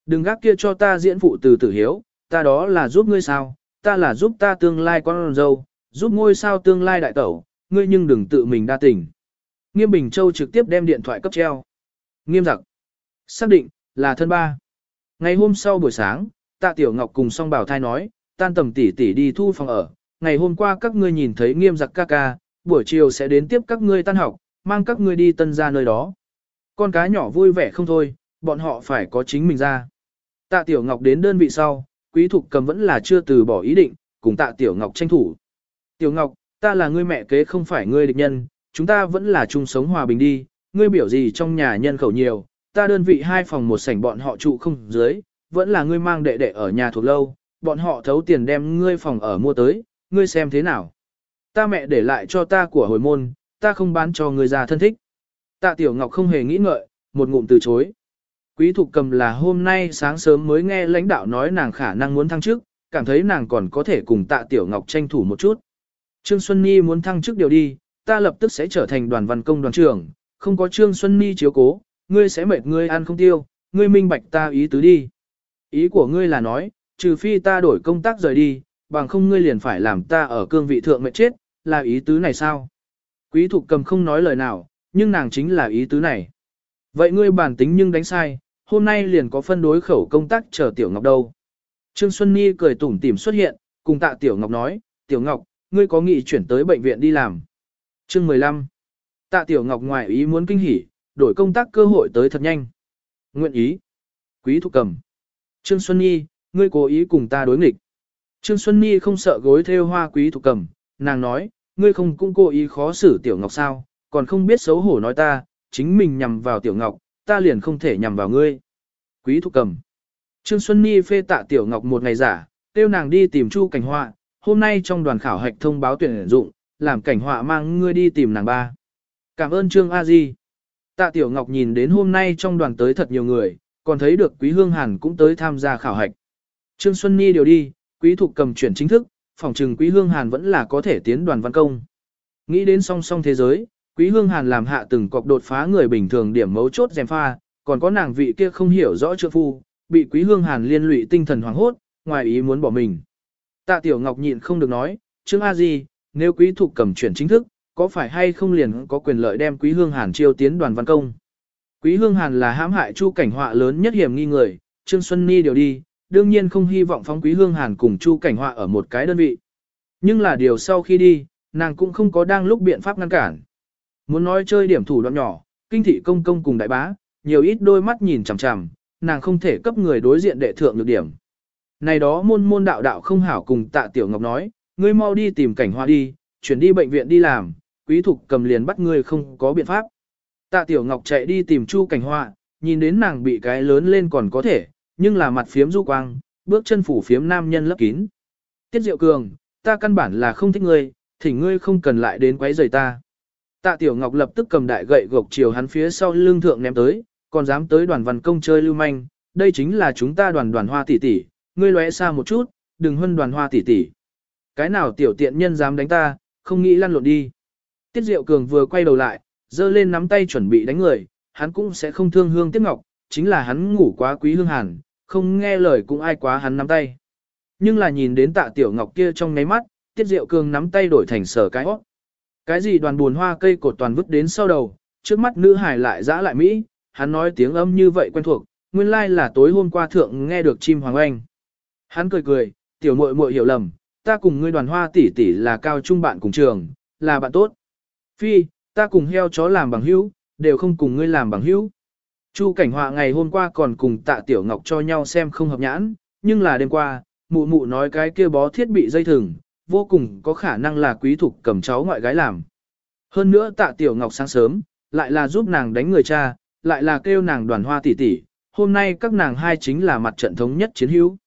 Đừng gác kia cho ta diễn phụ từ tử hiếu, ta đó là giúp ngươi sao, ta là giúp ta tương lai con dâu, giúp ngôi sao tương lai đại tẩu, ngươi nhưng đừng tự mình đa tình. Nghiêm Bình Châu trực tiếp đem điện thoại cấp treo. Nghiêm giặc. Xác định, là thân ba. Ngày hôm sau buổi sáng, tạ Tiểu Ngọc cùng song bảo thai nói, tan tầm tỷ tỷ đi thu phòng ở. Ngày hôm qua các ngươi nhìn thấy nghiêm giặc ca ca, buổi chiều sẽ đến tiếp các ngươi tan học, mang các ngươi đi tân ra nơi đó. Con cá nhỏ vui vẻ không thôi, bọn họ phải có chính mình ra. Tạ Tiểu Ngọc đến đơn vị sau, Quý Thục Cầm vẫn là chưa từ bỏ ý định, cùng Tạ Tiểu Ngọc tranh thủ. Tiểu Ngọc, ta là ngươi mẹ kế không phải ngươi địch nhân, chúng ta vẫn là chung sống hòa bình đi, ngươi biểu gì trong nhà nhân khẩu nhiều, ta đơn vị hai phòng một sảnh bọn họ trụ không dưới, vẫn là ngươi mang đệ đệ ở nhà thuộc lâu, bọn họ thấu tiền đem ngươi phòng ở mua tới, ngươi xem thế nào. Ta mẹ để lại cho ta của hồi môn, ta không bán cho ngươi già thân thích. Tạ Tiểu Ngọc không hề nghĩ ngợi, một ngụm từ chối. Quý Thục Cầm là hôm nay sáng sớm mới nghe lãnh đạo nói nàng khả năng muốn thăng chức, cảm thấy nàng còn có thể cùng Tạ Tiểu Ngọc tranh thủ một chút. Trương Xuân Nhi muốn thăng chức điều đi, ta lập tức sẽ trở thành đoàn văn công đoàn trưởng, không có Trương Xuân Nhi chiếu cố, ngươi sẽ mệt ngươi ăn không tiêu, ngươi minh bạch ta ý tứ đi. Ý của ngươi là nói, trừ phi ta đổi công tác rời đi, bằng không ngươi liền phải làm ta ở cương vị thượng mệt chết, là ý tứ này sao? Quý Thục Cầm không nói lời nào, nhưng nàng chính là ý tứ này. Vậy ngươi bản tính nhưng đánh sai, hôm nay liền có phân đối khẩu công tác chờ Tiểu Ngọc đâu. Trương Xuân Nhi cười tủm tỉm xuất hiện, cùng tạ Tiểu Ngọc nói, Tiểu Ngọc, ngươi có nghị chuyển tới bệnh viện đi làm. Chương 15. Tạ Tiểu Ngọc ngoài ý muốn kinh hỉ, đổi công tác cơ hội tới thật nhanh. Nguyện ý. Quý Thục Cầm. Trương Xuân Nhi, ngươi cố ý cùng ta đối nghịch. Trương Xuân Nhi không sợ gối theo hoa Quý Thục Cầm, nàng nói, ngươi không cũng cố ý khó xử Tiểu Ngọc sao, còn không biết xấu hổ nói ta, chính mình nhằm vào Tiểu Ngọc, ta liền không thể nhằm vào ngươi. Quý Thục Cầm. Trương Xuân Nhi phê tạ Tiểu Ngọc một ngày giả, tiêu nàng đi tìm Chu Cảnh Họa, hôm nay trong đoàn khảo hạch thông báo tuyển dụng, làm Cảnh Họa mang ngươi đi tìm nàng ba. Cảm ơn Trương A Di. Tạ Tiểu Ngọc nhìn đến hôm nay trong đoàn tới thật nhiều người, còn thấy được Quý Hương Hàn cũng tới tham gia khảo hạch. Trương Xuân Nhi điều đi, Quý Thục cầm chuyển chính thức, phòng trừng Quý Hương Hàn vẫn là có thể tiến đoàn văn công. Nghĩ đến song song thế giới, Quý Hương Hàn làm hạ từng cọc đột phá người bình thường điểm mấu chốt dèm pha, còn có nàng vị kia không hiểu rõ trượng phu, bị Quý Hương Hàn liên lụy tinh thần hoảng hốt, ngoài ý muốn bỏ mình. Tạ Tiểu Ngọc nhịn không được nói, Trương A Di, nếu Quý Thục cầm chuyển chính thức, có phải hay không liền có quyền lợi đem Quý Hương Hàn chiêu tiến đoàn văn công. Quý Hương Hàn là hãm hại Chu Cảnh Họa lớn nhất hiểm nghi người, Trương Xuân Ni điều đi, đương nhiên không hy vọng phóng Quý Hương Hàn cùng Chu Cảnh Họa ở một cái đơn vị. Nhưng là điều sau khi đi, nàng cũng không có đang lúc biện pháp ngăn cản. Muốn nói chơi điểm thủ đoạn nhỏ, kinh thị công công cùng đại bá, nhiều ít đôi mắt nhìn chằm chằm, nàng không thể cấp người đối diện đệ thượng được điểm. Này đó môn môn đạo đạo không hảo cùng tạ tiểu ngọc nói, ngươi mau đi tìm cảnh hoa đi, chuyển đi bệnh viện đi làm, quý thục cầm liền bắt ngươi không có biện pháp. Tạ Tiểu Ngọc chạy đi tìm Chu Cảnh Hoa, nhìn đến nàng bị cái lớn lên còn có thể, nhưng là mặt phiếm du quang, bước chân phủ phiếm nam nhân lấp kín. Tiết Diệu Cường, ta căn bản là không thích ngươi, thỉnh ngươi không cần lại đến quấy rầy ta. Tạ Tiểu Ngọc lập tức cầm đại gậy gộc chiều hắn phía sau lưng thượng ném tới, còn dám tới đoàn văn công chơi lưu manh, đây chính là chúng ta đoàn đoàn hoa tỷ tỷ, ngươi lóe xa một chút, đừng hân đoàn hoa tỷ tỷ. Cái nào tiểu tiện nhân dám đánh ta, không nghĩ lăn lộn đi. Tiết Diệu Cường vừa quay đầu lại, giơ lên nắm tay chuẩn bị đánh người, hắn cũng sẽ không thương hương Tiết ngọc, chính là hắn ngủ quá quý hương hàn, không nghe lời cũng ai quá hắn nắm tay. Nhưng là nhìn đến tạ tiểu ngọc kia trong ngáy mắt, Tiết Diệu Cường nắm tay đổi thành sở cái hót. Cái gì đoàn buồn hoa cây cột toàn vứt đến sau đầu, trước mắt nữ hải lại dã lại Mỹ, hắn nói tiếng âm như vậy quen thuộc, nguyên lai là tối hôm qua thượng nghe được chim hoàng oanh. Hắn cười cười, tiểu muội muội hiểu lầm, ta cùng ngươi đoàn hoa tỷ tỷ là cao trung bạn cùng trường, là bạn tốt. Phi, ta cùng heo chó làm bằng hữu, đều không cùng ngươi làm bằng hữu. Chu cảnh họa ngày hôm qua còn cùng tạ tiểu ngọc cho nhau xem không hợp nhãn, nhưng là đêm qua, mụ mụ nói cái kia bó thiết bị dây thừng, vô cùng có khả năng là quý thục cầm cháu ngoại gái làm. Hơn nữa tạ tiểu ngọc sáng sớm, lại là giúp nàng đánh người cha, lại là kêu nàng đoàn hoa tỷ tỷ, hôm nay các nàng hai chính là mặt trận thống nhất chiến hữu.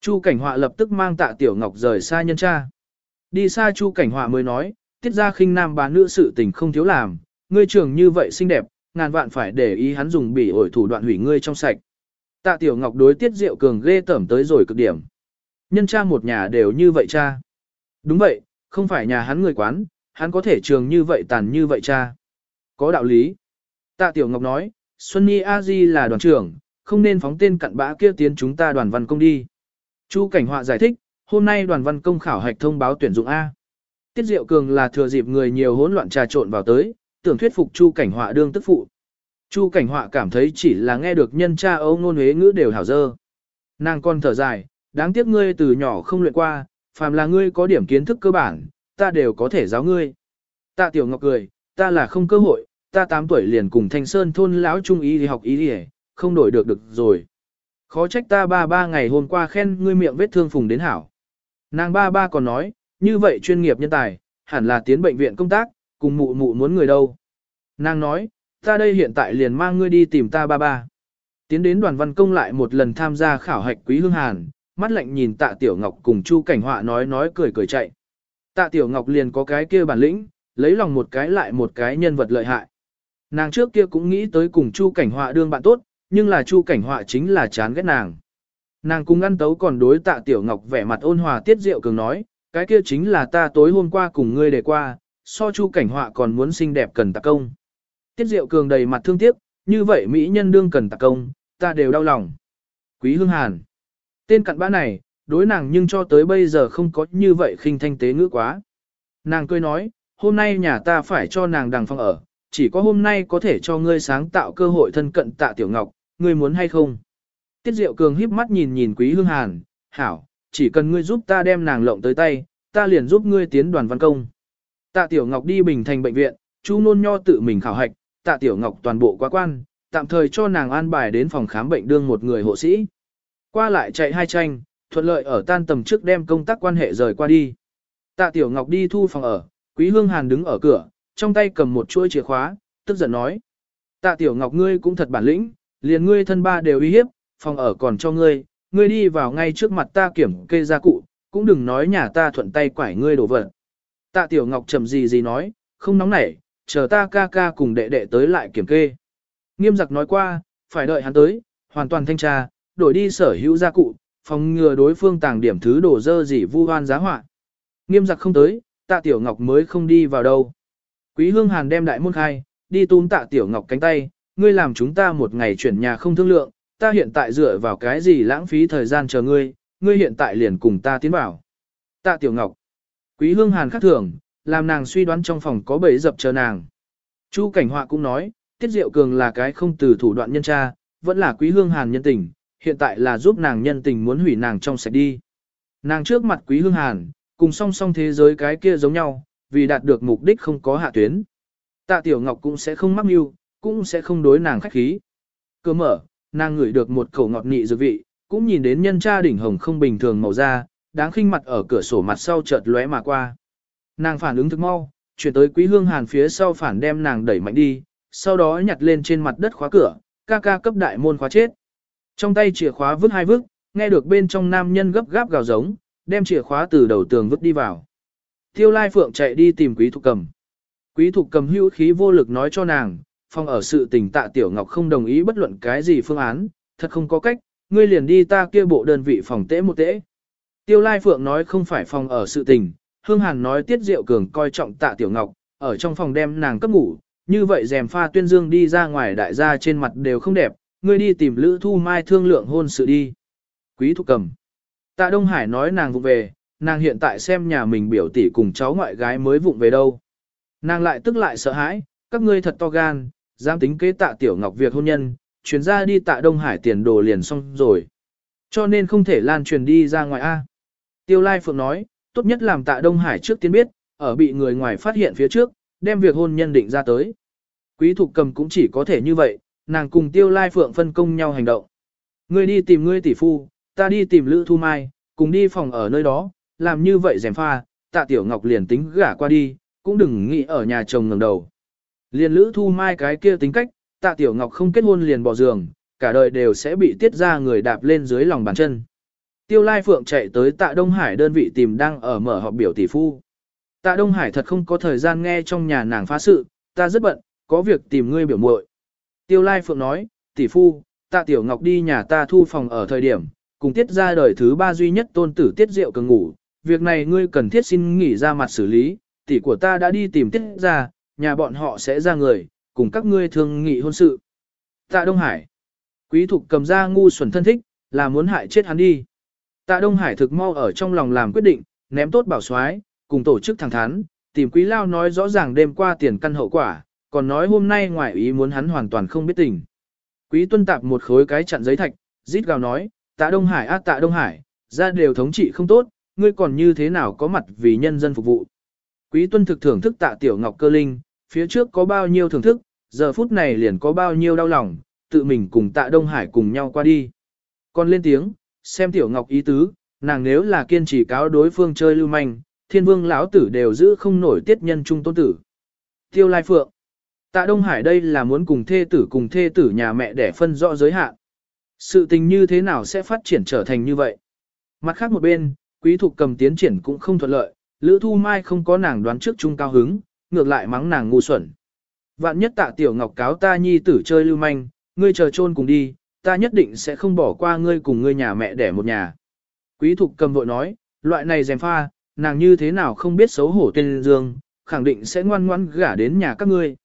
Chu cảnh họa lập tức mang tạ tiểu ngọc rời xa nhân cha. Đi xa chu cảnh họa mới nói, tiết ra khinh nam bán nữ sự tình không thiếu làm, ngươi trường như vậy xinh đẹp, ngàn vạn phải để ý hắn dùng bỉ ổi thủ đoạn hủy ngươi trong sạch. Tạ Tiểu Ngọc đối tiết diệu cường ghê tởm tới rồi cực điểm. Nhân cha một nhà đều như vậy cha. Đúng vậy, không phải nhà hắn người quán, hắn có thể trường như vậy tàn như vậy cha. Có đạo lý. Tạ Tiểu Ngọc nói, Xuân Nhi A Di là đoàn trưởng, không nên phóng tên cặn bã kia tiến chúng ta đoàn văn công đi. Chu Cảnh Họa giải thích, hôm nay đoàn văn công khảo hạch thông báo tuyển dụng A. Tiết Diệu Cường là thừa dịp người nhiều hỗn loạn trà trộn vào tới, tưởng thuyết phục Chu Cảnh Họa đương tức phụ. Chu Cảnh Họa cảm thấy chỉ là nghe được nhân cha ấu ngôn huế ngữ đều hảo dơ. Nàng con thở dài, đáng tiếc ngươi từ nhỏ không luyện qua, phàm là ngươi có điểm kiến thức cơ bản, ta đều có thể giáo ngươi. Tạ Tiểu Ngọc cười, ta là không cơ hội, ta 8 tuổi liền cùng Thanh Sơn thôn lão trung ý đi học ý đi không đổi được được rồi. Khó trách ta ba ba ngày hôm qua khen ngươi miệng vết thương phùng đến hảo. Nàng ba ba còn nói, như vậy chuyên nghiệp nhân tài, hẳn là tiến bệnh viện công tác, cùng mụ mụ muốn người đâu. Nàng nói, ta đây hiện tại liền mang ngươi đi tìm ta ba ba. Tiến đến đoàn văn công lại một lần tham gia khảo hạch quý hương hàn, mắt lạnh nhìn tạ tiểu ngọc cùng chu cảnh họa nói nói cười cười chạy. Tạ tiểu ngọc liền có cái kia bản lĩnh, lấy lòng một cái lại một cái nhân vật lợi hại. Nàng trước kia cũng nghĩ tới cùng chu cảnh họa đương bạn tốt, nhưng là chu cảnh họa chính là chán ghét nàng. Nàng cùng ăn tấu còn đối tạ tiểu ngọc vẻ mặt ôn hòa tiết diệu cường nói, cái kia chính là ta tối hôm qua cùng ngươi để qua, so chu cảnh họa còn muốn xinh đẹp cần tạc công. Tiết Diệu Cường đầy mặt thương tiếc, như vậy mỹ nhân đương cần tạc công, ta đều đau lòng. Quý Hương Hàn. Tên cặn bã này, đối nàng nhưng cho tới bây giờ không có như vậy khinh thanh tế ngữ quá. Nàng cười nói, hôm nay nhà ta phải cho nàng đằng phong ở, chỉ có hôm nay có thể cho ngươi sáng tạo cơ hội thân cận tạ tiểu ngọc, ngươi muốn hay không? Tiết Diệu Cường híp mắt nhìn nhìn Quý Hương Hàn, hảo, chỉ cần ngươi giúp ta đem nàng lộng tới tay, ta liền giúp ngươi tiến đoàn văn công. Tạ Tiểu Ngọc đi Bình Thành bệnh viện, chú Nôn Nho tự mình khảo hạch, Tạ Tiểu Ngọc toàn bộ quá quan, tạm thời cho nàng an bài đến phòng khám bệnh đương một người hộ sĩ. Qua lại chạy hai tranh, thuận lợi ở tan tầm trước đem công tác quan hệ rời qua đi. Tạ Tiểu Ngọc đi thu phòng ở, Quý Hương Hàn đứng ở cửa, trong tay cầm một chuỗi chìa khóa, tức giận nói. Tạ Tiểu Ngọc ngươi cũng thật bản lĩnh, liền ngươi thân ba đều uy hiếp, phòng ở còn cho ngươi, ngươi đi vào ngay trước mặt ta kiểm kê gia cụ, cũng đừng nói nhà ta thuận tay quải ngươi đổ vật. Tạ Tiểu Ngọc trầm gì gì nói, không nóng nảy, chờ ta ca ca cùng đệ đệ tới lại kiểm kê. Nghiêm giặc nói qua, phải đợi hắn tới, hoàn toàn thanh tra, đổi đi sở hữu gia cụ, phòng ngừa đối phương tàng điểm thứ đổ dơ gì vu hoan giá họa. Nghiêm giặc không tới, tạ tiểu ngọc mới không đi vào đâu. Quý hương hàn đem đại môn khai, đi túm tạ tiểu ngọc cánh tay, ngươi làm chúng ta một ngày chuyển nhà không thương lượng, ta hiện tại dựa vào cái gì lãng phí thời gian chờ ngươi, ngươi hiện tại liền cùng ta tiến vào. Tạ tiểu ngọc, quý hương hàn khắc thường, làm nàng suy đoán trong phòng có bẫy dập chờ nàng. Chu cảnh họa cũng nói, tiết diệu cường là cái không từ thủ đoạn nhân tra, vẫn là quý hương hàn nhân tình, hiện tại là giúp nàng nhân tình muốn hủy nàng trong sạch đi. Nàng trước mặt quý hương hàn, cùng song song thế giới cái kia giống nhau, vì đạt được mục đích không có hạ tuyến. Tạ Tiểu Ngọc cũng sẽ không mắc mưu, cũng sẽ không đối nàng khách khí. Cơ mở, nàng ngửi được một khẩu ngọt nị dược vị, cũng nhìn đến nhân cha đỉnh hồng không bình thường màu da, đáng khinh mặt ở cửa sổ mặt sau chợt lóe mà qua. Nàng phản ứng thực mau, chuyển tới quý hương hàn phía sau phản đem nàng đẩy mạnh đi, sau đó nhặt lên trên mặt đất khóa cửa, ca ca cấp đại môn khóa chết. Trong tay chìa khóa vứt hai vứt, nghe được bên trong nam nhân gấp gáp gào giống, đem chìa khóa từ đầu tường vứt đi vào. Tiêu Lai Phượng chạy đi tìm Quý Thục Cầm. Quý Thục Cầm hữu khí vô lực nói cho nàng, phong ở sự tình tạ Tiểu Ngọc không đồng ý bất luận cái gì phương án, thật không có cách, ngươi liền đi ta kia bộ đơn vị phòng tễ một tễ. Tiêu Lai Phượng nói không phải phòng ở sự tình, Hương Hàn nói Tiết Diệu Cường coi trọng tạ Tiểu Ngọc, ở trong phòng đem nàng cấp ngủ, như vậy rèm pha tuyên dương đi ra ngoài đại gia trên mặt đều không đẹp, ngươi đi tìm Lữ Thu Mai thương lượng hôn sự đi. Quý Thục Cầm. Tạ Đông Hải nói nàng vụng về, nàng hiện tại xem nhà mình biểu tỷ cùng cháu ngoại gái mới vụng về đâu. Nàng lại tức lại sợ hãi, các ngươi thật to gan, dám tính kế tạ Tiểu Ngọc việc hôn nhân, chuyển ra đi tạ Đông Hải tiền đồ liền xong rồi. Cho nên không thể lan truyền đi ra ngoài A. Tiêu Lai Phượng nói, tốt nhất làm tạ Đông Hải trước tiên biết, ở bị người ngoài phát hiện phía trước, đem việc hôn nhân định ra tới. Quý Thục Cầm cũng chỉ có thể như vậy, nàng cùng Tiêu Lai Phượng phân công nhau hành động. Ngươi đi tìm ngươi tỷ phu, ta đi tìm Lữ Thu Mai, cùng đi phòng ở nơi đó, làm như vậy rèm pha, tạ Tiểu Ngọc liền tính gả qua đi, cũng đừng nghĩ ở nhà chồng ngẩng đầu. Liền Lữ Thu Mai cái kia tính cách, tạ Tiểu Ngọc không kết hôn liền bỏ giường, cả đời đều sẽ bị tiết ra người đạp lên dưới lòng bàn chân. Tiêu Lai Phượng chạy tới tạ Đông Hải đơn vị tìm đang ở mở họp biểu tỷ phu. Tạ Đông Hải thật không có thời gian nghe trong nhà nàng phá sự, ta rất bận, có việc tìm ngươi biểu muội. Tiêu Lai Phượng nói, tỷ phu, tạ Tiểu Ngọc đi nhà ta thu phòng ở thời điểm, cùng tiết ra đời thứ ba duy nhất tôn tử tiết rượu cường ngủ, việc này ngươi cần thiết xin nghỉ ra mặt xử lý, tỷ của ta đã đi tìm tiết ra, nhà bọn họ sẽ ra người, cùng các ngươi thương nghị hôn sự. Tạ Đông Hải, quý thục cầm ra ngu xuẩn thân thích, là muốn hại chết hắn đi. Tạ Đông Hải thực mau ở trong lòng làm quyết định, ném tốt bảo soái, cùng tổ chức thẳng thắn, tìm quý lao nói rõ ràng đêm qua tiền căn hậu quả, còn nói hôm nay ngoại ý muốn hắn hoàn toàn không biết tình. Quý tuân tạp một khối cái chặn giấy thạch, rít gào nói, tạ Đông Hải á tạ Đông Hải, ra đều thống trị không tốt, ngươi còn như thế nào có mặt vì nhân dân phục vụ. Quý tuân thực thưởng thức tạ tiểu ngọc cơ linh, phía trước có bao nhiêu thưởng thức, giờ phút này liền có bao nhiêu đau lòng, tự mình cùng tạ Đông Hải cùng nhau qua đi. Còn lên tiếng, xem tiểu ngọc ý tứ, nàng nếu là kiên trì cáo đối phương chơi lưu manh, thiên vương lão tử đều giữ không nổi tiết nhân trung tôn tử. Tiêu Lai Phượng Tạ Đông Hải đây là muốn cùng thê tử cùng thê tử nhà mẹ để phân rõ giới hạn. Sự tình như thế nào sẽ phát triển trở thành như vậy? Mặt khác một bên, quý thục cầm tiến triển cũng không thuận lợi, Lữ Thu Mai không có nàng đoán trước chung cao hứng, ngược lại mắng nàng ngu xuẩn. Vạn nhất tạ tiểu ngọc cáo ta nhi tử chơi lưu manh, ngươi chờ chôn cùng đi, ta nhất định sẽ không bỏ qua ngươi cùng ngươi nhà mẹ đẻ một nhà. Quý thục cầm vội nói, loại này dèm pha, nàng như thế nào không biết xấu hổ tên dương, khẳng định sẽ ngoan ngoãn gả đến nhà các ngươi.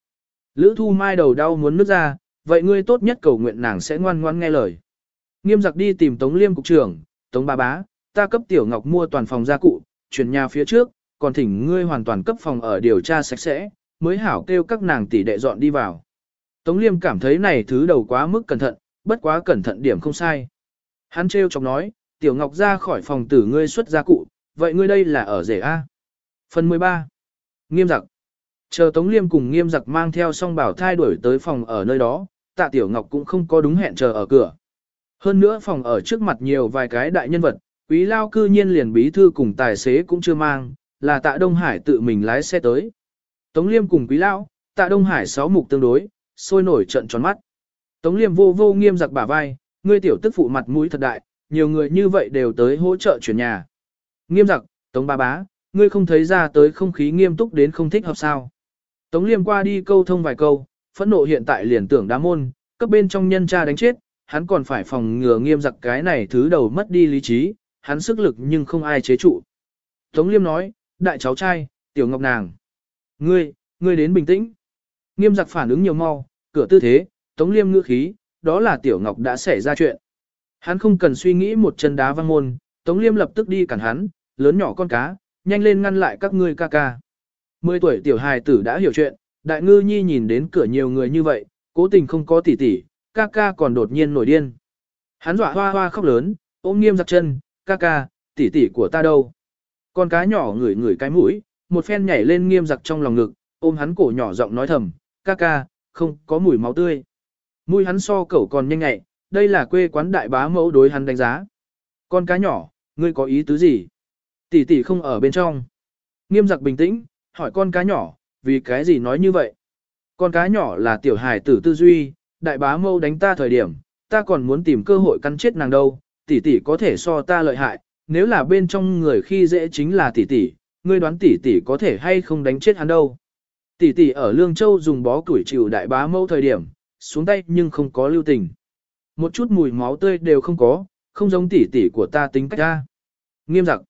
Lữ thu mai đầu đau muốn nứt ra, vậy ngươi tốt nhất cầu nguyện nàng sẽ ngoan ngoan nghe lời. Nghiêm giặc đi tìm Tống Liêm cục trưởng, Tống ba bá, ta cấp tiểu ngọc mua toàn phòng gia cụ, chuyển nhà phía trước, còn thỉnh ngươi hoàn toàn cấp phòng ở điều tra sạch sẽ, mới hảo kêu các nàng tỷ đệ dọn đi vào. Tống Liêm cảm thấy này thứ đầu quá mức cẩn thận, bất quá cẩn thận điểm không sai. Hắn trêu chọc nói, tiểu ngọc ra khỏi phòng tử ngươi xuất gia cụ, vậy ngươi đây là ở rể A. Phần 13. Nghiêm giặc. Chờ Tống Liêm cùng nghiêm giặc mang theo song bảo thai đuổi tới phòng ở nơi đó, tạ Tiểu Ngọc cũng không có đúng hẹn chờ ở cửa. Hơn nữa phòng ở trước mặt nhiều vài cái đại nhân vật, quý lao cư nhiên liền bí thư cùng tài xế cũng chưa mang, là tạ Đông Hải tự mình lái xe tới. Tống Liêm cùng quý lao, tạ Đông Hải sáu mục tương đối, sôi nổi trận tròn mắt. Tống Liêm vô vô nghiêm giặc bả vai, ngươi tiểu tức phụ mặt mũi thật đại, nhiều người như vậy đều tới hỗ trợ chuyển nhà. Nghiêm giặc, Tống ba bá, ngươi không thấy ra tới không khí nghiêm túc đến không thích hợp sao. Tống Liêm qua đi câu thông vài câu, phẫn nộ hiện tại liền tưởng đá môn, cấp bên trong nhân cha đánh chết, hắn còn phải phòng ngừa nghiêm giặc cái này thứ đầu mất đi lý trí, hắn sức lực nhưng không ai chế trụ. Tống Liêm nói, đại cháu trai, tiểu ngọc nàng. Ngươi, ngươi đến bình tĩnh. Nghiêm giặc phản ứng nhiều mau, cửa tư thế, Tống Liêm ngữ khí, đó là tiểu ngọc đã xảy ra chuyện. Hắn không cần suy nghĩ một chân đá văng môn, Tống Liêm lập tức đi cản hắn, lớn nhỏ con cá, nhanh lên ngăn lại các ngươi ca ca. Mười tuổi tiểu hài tử đã hiểu chuyện, đại ngư nhi nhìn đến cửa nhiều người như vậy, cố tình không có tỉ tỉ, ca ca còn đột nhiên nổi điên. Hắn dọa hoa hoa khóc lớn, ôm nghiêm giặc chân, ca ca, tỉ tỉ của ta đâu. Con cá nhỏ ngửi ngửi cái mũi, một phen nhảy lên nghiêm giặc trong lòng ngực, ôm hắn cổ nhỏ giọng nói thầm, ca ca, không có mùi máu tươi. Mũi hắn so cẩu còn nhanh nhạy, đây là quê quán đại bá mẫu đối hắn đánh giá. Con cá nhỏ, ngươi có ý tứ gì? Tỷ tỷ không ở bên trong. Nghiêm giặc bình tĩnh, hỏi con cá nhỏ, vì cái gì nói như vậy? Con cá nhỏ là tiểu hài tử tư duy, đại bá mâu đánh ta thời điểm, ta còn muốn tìm cơ hội cắn chết nàng đâu, tỷ tỷ có thể so ta lợi hại, nếu là bên trong người khi dễ chính là tỷ tỷ, ngươi đoán tỷ tỷ có thể hay không đánh chết hắn đâu. Tỷ tỷ ở Lương Châu dùng bó củi chịu đại bá mâu thời điểm, xuống tay nhưng không có lưu tình. Một chút mùi máu tươi đều không có, không giống tỷ tỷ của ta tính cách ta. Nghiêm giặc.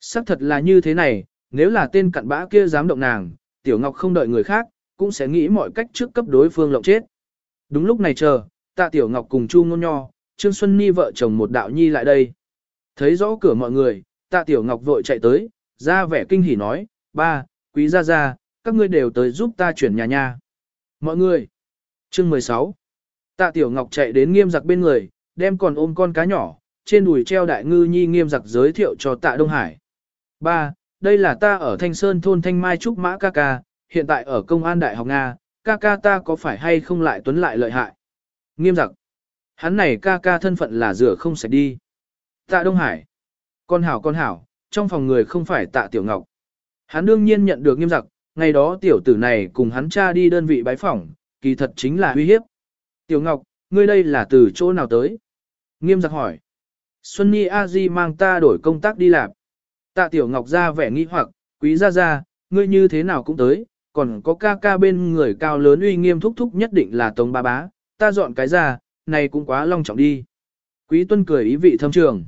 Sắc thật là như thế này, nếu là tên cặn bã kia dám động nàng, Tiểu Ngọc không đợi người khác, cũng sẽ nghĩ mọi cách trước cấp đối phương lộng chết. Đúng lúc này chờ, tạ Tiểu Ngọc cùng Chu Ngôn Nho, Trương Xuân Ni vợ chồng một đạo nhi lại đây. Thấy rõ cửa mọi người, tạ Tiểu Ngọc vội chạy tới, ra vẻ kinh hỉ nói, ba, quý gia gia, các ngươi đều tới giúp ta chuyển nhà nha. Mọi người. Chương 16. Tạ Tiểu Ngọc chạy đến nghiêm giặc bên người, đem còn ôm con cá nhỏ, trên đùi treo đại ngư nhi nghiêm giặc giới thiệu cho tạ Đông Hải. Ba, đây là ta ở Thanh Sơn thôn Thanh Mai Trúc Mã ca ca, hiện tại ở công an đại học Nga, ca ca ta có phải hay không lại tuấn lại lợi hại. Nghiêm giặc. Hắn này ca ca thân phận là rửa không sạch đi. Tạ Đông Hải. Con hảo con hảo, trong phòng người không phải tạ Tiểu Ngọc. Hắn đương nhiên nhận được nghiêm giặc, ngày đó tiểu tử này cùng hắn cha đi đơn vị bái phỏng, kỳ thật chính là uy hiếp. Tiểu Ngọc, ngươi đây là từ chỗ nào tới? Nghiêm giặc hỏi. Xuân Nhi A Di mang ta đổi công tác đi làm. Tạ Tiểu Ngọc ra vẻ nghi hoặc, quý gia gia, ngươi như thế nào cũng tới, còn có ca ca bên người cao lớn uy nghiêm thúc thúc nhất định là Tống Ba Bá, ta dọn cái ra, này cũng quá long trọng đi. Quý Tuân cười ý vị thâm trường.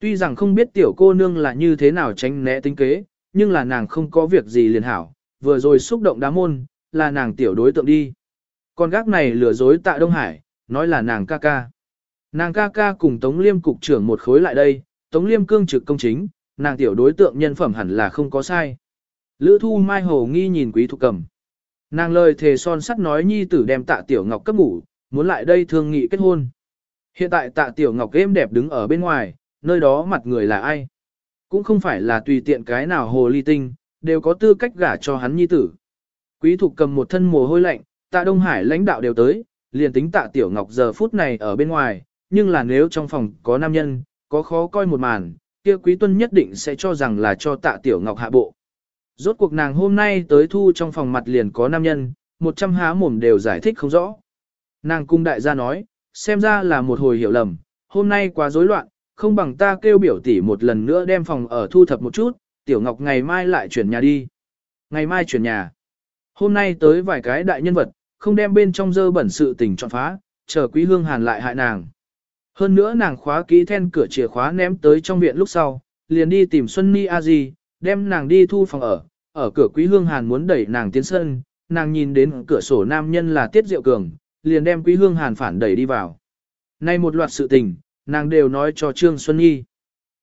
Tuy rằng không biết tiểu cô nương là như thế nào tránh né tính kế, nhưng là nàng không có việc gì liền hảo, vừa rồi xúc động đá môn, là nàng tiểu đối tượng đi. Con gác này lừa dối tạ Đông Hải, nói là nàng ca ca. Nàng ca ca cùng Tống Liêm cục trưởng một khối lại đây, Tống Liêm cương trực công chính, nàng tiểu đối tượng nhân phẩm hẳn là không có sai. Lữ thu mai hồ nghi nhìn quý thục cầm. Nàng lời thề son sắt nói nhi tử đem tạ tiểu ngọc cấp ngủ, muốn lại đây thương nghị kết hôn. Hiện tại tạ tiểu ngọc êm đẹp đứng ở bên ngoài, nơi đó mặt người là ai? Cũng không phải là tùy tiện cái nào hồ ly tinh, đều có tư cách gả cho hắn nhi tử. Quý thục cầm một thân mồ hôi lạnh, tạ Đông Hải lãnh đạo đều tới, liền tính tạ tiểu ngọc giờ phút này ở bên ngoài, nhưng là nếu trong phòng có nam nhân, có khó coi một màn, kia quý tuân nhất định sẽ cho rằng là cho tạ tiểu ngọc hạ bộ. Rốt cuộc nàng hôm nay tới thu trong phòng mặt liền có nam nhân, một trăm há mồm đều giải thích không rõ. Nàng cung đại gia nói, xem ra là một hồi hiểu lầm, hôm nay quá rối loạn, không bằng ta kêu biểu tỷ một lần nữa đem phòng ở thu thập một chút, tiểu ngọc ngày mai lại chuyển nhà đi. Ngày mai chuyển nhà. Hôm nay tới vài cái đại nhân vật, không đem bên trong dơ bẩn sự tình trọn phá, chờ quý hương hàn lại hại nàng. Hơn nữa nàng khóa ký then cửa chìa khóa ném tới trong viện lúc sau, liền đi tìm Xuân Ni A Di, đem nàng đi thu phòng ở, ở cửa Quý Hương Hàn muốn đẩy nàng tiến sân, nàng nhìn đến cửa sổ nam nhân là Tiết Diệu Cường, liền đem Quý Hương Hàn phản đẩy đi vào. Nay một loạt sự tình, nàng đều nói cho Trương Xuân Nhi.